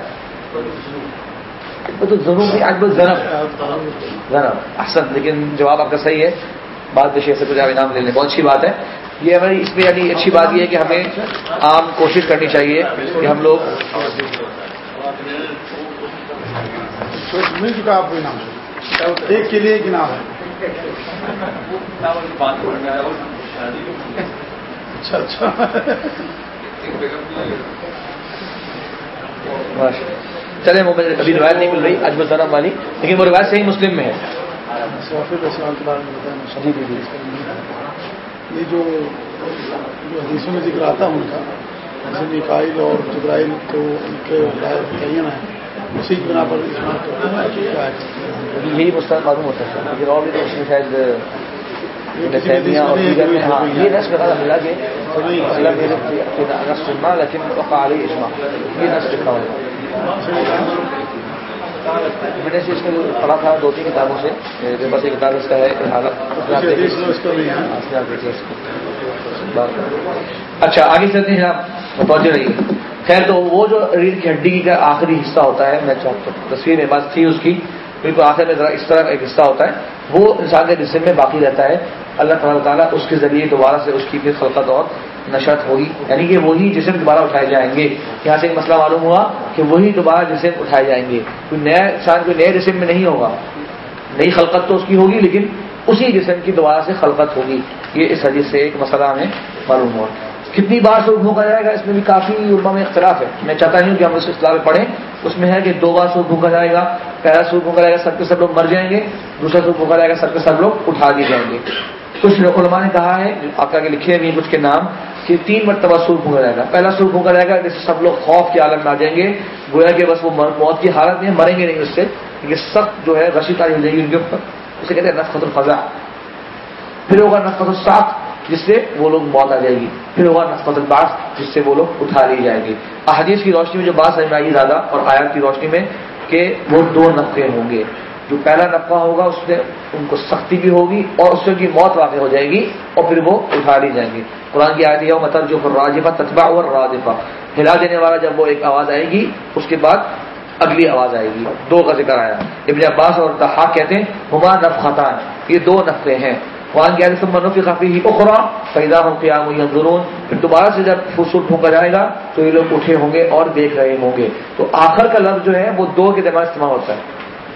تو ضرور ضرب، احسن، لیکن جواب آپ کا صحیح ہے۔ بات شیخ سے کچھ آپ انعام لے لیں۔ بہت اچھی بات ہے۔ یہ ہماری اس میں یعنی اچھی بات یہ ہے کہ ہمیں عام کوشش کرنی چاہیے کہ ہم لوگ مل چکا آپ کو انعام ایک کے لیے ایک انعام ہے۔ اچھا اچھا۔ چلے وہ ابھی روایت نہیں مل رہی اجب السلام والی لیکن وہ روایت صحیح مسلم میں ہے۔ یہ جو حدیثوں میں ذکر آتا ہے ان کا جیسے نکائل اور جبرائیل تو ان کے تعین ہے اسی کی بنا پر یہی مستقل معلوم ہوتا ہے لیکن اور بھی تو اس میں شاید یہ نسل کا ملا سننا لیکن علی اسما یہ نسل لکھا ہوا میں نے اس کو پڑھا تھا دو تین کتابوں سے میرے پاس ایک کتاب اس کا ہے اچھا آگے چلتے ہیں آپ۔ متوجہ رہیے۔ خیر، تو وہ جو ریڑھ کی ہڈی کا آخری حصہ ہوتا ہے، میں چاہتا تصویر میرے پاس تھی اس کی، بالکل آخر میں ذرا اس طرح ایک حصہ ہوتا ہے۔ وہ انسان کے جسم میں باقی رہتا ہے۔ اللہ تعالیٰ تعالیٰ اس کے ذریعے دوبارہ سے اس کی پھر خلقت اور نشت ہوگی۔ یعنی کہ وہی جسم دوبارہ اٹھائے جائیں گے۔ یہاں سے ایک مسئلہ معلوم ہوا کہ وہی دوبارہ جسم اٹھائے جائیں گے۔ کوئی نیا انسان کوئی نئے جسم میں نہیں ہوگا۔ نئی خلقت تو اس کی ہوگی، لیکن اسی جسم کی دوبارہ سے خلقت ہوگی۔ یہ اس حدیث سے ایک مسئلہ ہمیں معلوم ہوا۔ کتنی بار سور بھونکا جائے گا، اس میں بھی کافی علما میں اختلاف ہے۔ میں چاہتا ہوں کہ ہم اس اصطلاح میں پڑھیں۔ اس میں ہے کہ دو بار سور بھونکا جائے گا، پہلا سور بھونکا جائے گا، سب کے سب لوگ مر جائیں گے۔ دوسرا سور بھونکا جائے گا، سب کے سب لوگ اٹھا دیے جائیں گے۔ کچھ علماء نے کہا ہے، آپ کے لکھے ہوئے کچھ کے نام، کہ تین مرتبہ سور پھونکا جائے گا۔ پہلا سور پھونکا جائے گا جیسے سب لوگ خوف کے عالم میں آ جائیں گے۔ گویا کہ بس وہ موت کی حالت میں مریں گے نہیں اس سے، کیونکہ سخت جو ہے، رشی تاری ہو جائے گی ان کے اوپر۔ اسے کہتے ہیں نفقت الفضا پھر ہوگا نفقت الساق۔ جس سے وہ لوگ موت آ جائے گی۔ پھر ہوگا نفقت الباس جس سے وہ لوگ اٹھا لی جائیں گے احادیث کی روشنی میں جو بات سمجھ میں آئی زیادہ، اور آیات کی روشنی میں کہ وہ دو نفقے ہوں گے۔ جو پہلا نفقہ ہوگا، اس میں ان کو سختی بھی ہوگی اور اس سے ان کی موت واقع ہو جائے گی، اور پھر وہ اٹھا لی جائیں گے قرآن کی آیت یہ مطلب جو راجفہ تتبا اور راجفہ ہلا دینے والا جب وہ ایک آواز آئے گی، اس کے بعد اگلی آواز آئے گی۔ دو کا ذکر آیا۔ ابن عباس اور تحاق کہتے ہیں، ہما نفقتان یہ دو نفقے ہیں۔ قرآن کی آیت منفی خفی ہی اخرا فیضا ہوں قیام ضرور پھر دوبارہ سے جب فصول پھونکا جائے گا تو یہ لوگ اٹھے ہوں گے اور دیکھ رہے ہوں گے۔ تو آخر کا لفظ جو ہے وہ دو کے دماغ استعمال ہوتا ہے،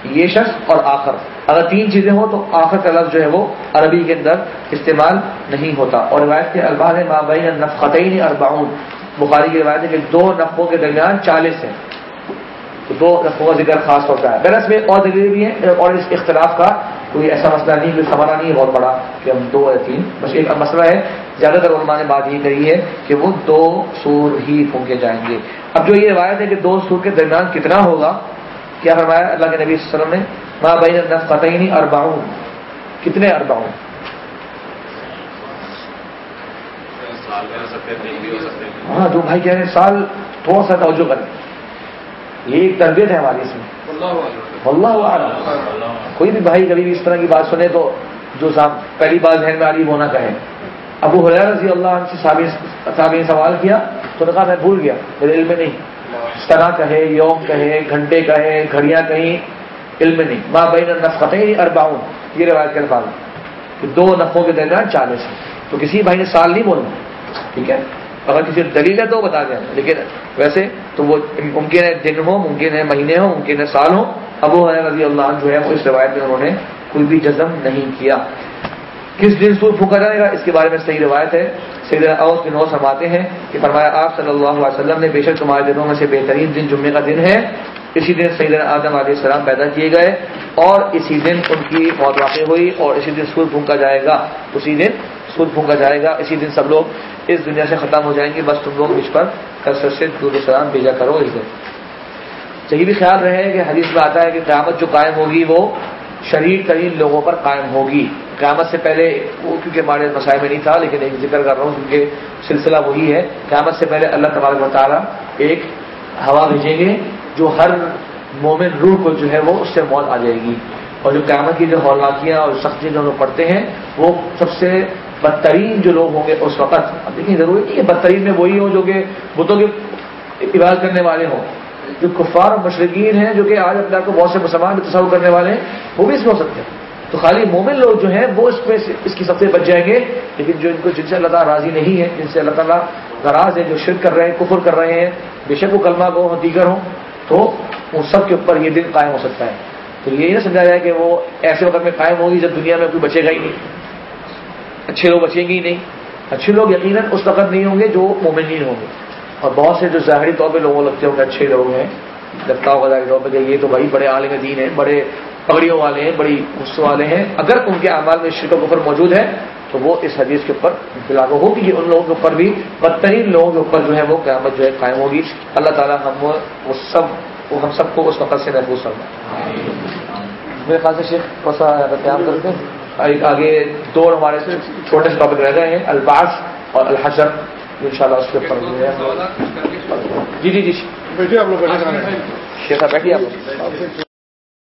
یہ شخص اور آخر۔ اگر تین چیزیں ہوں تو آخر کا لفظ جو ہے وہ عربی کے اندر استعمال نہیں ہوتا۔ اور روایت کے الفاظ مابین نفقتین اربعون۔ بخاری کی روایت ہے کہ دو نفقوں کے درمیان چالیس ہیں۔ تو دو نفقوں کا ذکر خاص ہوتا ہے۔ درس میں اور دلیل بھی ہیں اور اس اختلاف کا کوئی ایسا مسئلہ نہیں، کوئی سمانا نہیں ہے بہت بڑا کہ ہم دو یا تین۔ بس ایک مسئلہ ہے۔ زیادہ تر علماء نے بات یہ کہی ہے کہ وہ دو سور ہی پھونکے جائیں گے۔ اب جو یہ روایت ہے کہ دو سور کے درمیان کتنا ہوگا، کیا فرمایا اللہ کے نبی صلی اللہ علیہ وسلم نے؟ ماں بین فتح ارباؤں کتنے ارباؤں ہاں جو بھائی کہہ رہے ہیں، سال تھوڑا سا توجہ کریں۔ یہ ایک تربیت ہے ہماری اس میں۔ اللہ کوئی بھی بھائی کبھی بھی اس طرح کی بات سنے تو جو صاحب پہلی بات ذہن میں آ رہی وہ نہ کہے۔ ابو حریر رضی اللہ عنہ سے صاحب نے سوال کیا تو نے کہا میں بھول گیا، میرے علم میں نہیں۔ طرح کہے، یوم کہے، گھنٹے کہے، گھڑیاں کہیں، علم نہیں۔ ماں بین نفقت ارباؤن یہ روایت کے الفاظ کہ دو نفوں کے درمیان چالیس تو کسی بھائی نے سال نہیں بولنا ٹھیک ہے؟ اگر کسی دلیل ہے تو بتا دیں۔ لیکن ویسے تو وہ ممکن ہے دن ہو، ممکن ہے مہینے ہو، ممکن ہے سال ہو۔ ابو رضی اللہ عنہ جو ہے، وہ اس روایت میں انہوں نے کوئی بھی جزم نہیں کیا۔ کس دن سور پھونکا جائے گا؟ اس کے بارے میں صحیح روایت ہے۔ سید اوس بن اوس فرماتے ہیں کہ فرمایا، آپ صلی اللہ علیہ وسلم نے بے شک تمہارے دنوں میں سے بہترین دن جمعے کا دن ہے۔ اسی دن سید آدم علیہ السلام پیدا کیے گئے اور اسی دن ان کی موت واقع ہوئی اور اسی دن سور پھونکا جائے گا۔ اسی دن سور پھونکا جائے گا۔ اسی دن سب لوگ اس دنیا سے ختم ہو جائیں گے۔ بس تم لوگ اس پر کثرت سے دور السلام بھیجا کرو اس دن۔ یہ بھی خیال رہے کہ حدیث میں آتا ہے کہ قیامت جو قائم ہوگی وہ شریر ترین لوگوں پر قائم ہوگی۔ قیامت سے پہلے وہ کیونکہ ہمارے مسائل میں نہیں تھا، لیکن ایک ذکر کر رہا ہوں کیونکہ سلسلہ وہی ہے۔ قیامت سے پہلے اللہ تبارک مطالعہ ایک ہوا بھیجیں گے جو ہر مومن روح کو جو ہے وہ اس سے موت آ جائے گی۔ اور جو قیامت کی جو ہولناکیاں اور سختیاں جو ہم پڑھتے ہیں، وہ سب سے بدترین جو لوگ ہوں گے اس وقت، اب دیکھیں ضروری نہیں کہ بدترین میں وہی ہوں جو کہ بتوں کے عبادت کرنے والے ہوں۔ جو کفار اور مشرقین ہیں، جو کہ آج اپنے آپ کو بہت سے مسلمان بھی تصور کرنے والے ہیں، وہ بھی اس میں ہو سکتے ہیں۔ تو خالی مومن لوگ جو ہیں، وہ اس میں اس کی سب سے بچ جائیں گے۔ لیکن جو ان کو، جن سے اللہ تعالیٰ راضی نہیں ہے جن سے اللہ تعالیٰ ناراض ہے جو شرک کر رہے ہیں، کفر کر رہے ہیں، بے شک وہ کلمہ کو دیگر ہوں، تو ان سب کے اوپر یہ دن قائم ہو سکتا ہے۔ تو یہ نہ سمجھا جائے کہ وہ ایسے وقت میں قائم ہوگی جب دنیا میں کوئی بچے گا ہی نہیں۔ اچھے لوگ بچیں گے ہی نہیں۔ اچھے لوگ یقیناً اس وقت نہیں ہوں گے جو مومنین ہوں گے۔ اور بہت سے جو ظاہری طور پہ لوگوں لگتے ہوں گے اچھے لوگ ہیں، لگتا ہوگا ظاہری طور پہ کہ یہ تو بھائی بڑے عالم دین ہیں، بڑے پگڑیوں والے ہیں، بڑی غصے والے ہیں۔ اگر ان کے اعمال میں شرک و کفر موجود ہے، تو وہ اس حدیث کے اوپر لاگو ہوگی کہ ان لوگوں کے اوپر بھی بدترین لوگوں کے اوپر جو ہے وہ قیامت جو ہے قائم ہوگی۔ اللہ تعالیٰ ہم وہ سب وہ ہم سب کو اس وقت سے محفوظ کرنا میرے خیال سے شیخ سا قیام کرتے ہیں۔ آگے دو ہمارے سے چھوٹے سے ٹاپک رہ گئے ہیں الباس اور الحشر۔ ان شاء اللہ اس کے اوپر جی جی جی۔ بیٹھے آپ لوگ بیٹھے۔ بیٹھیے آپ۔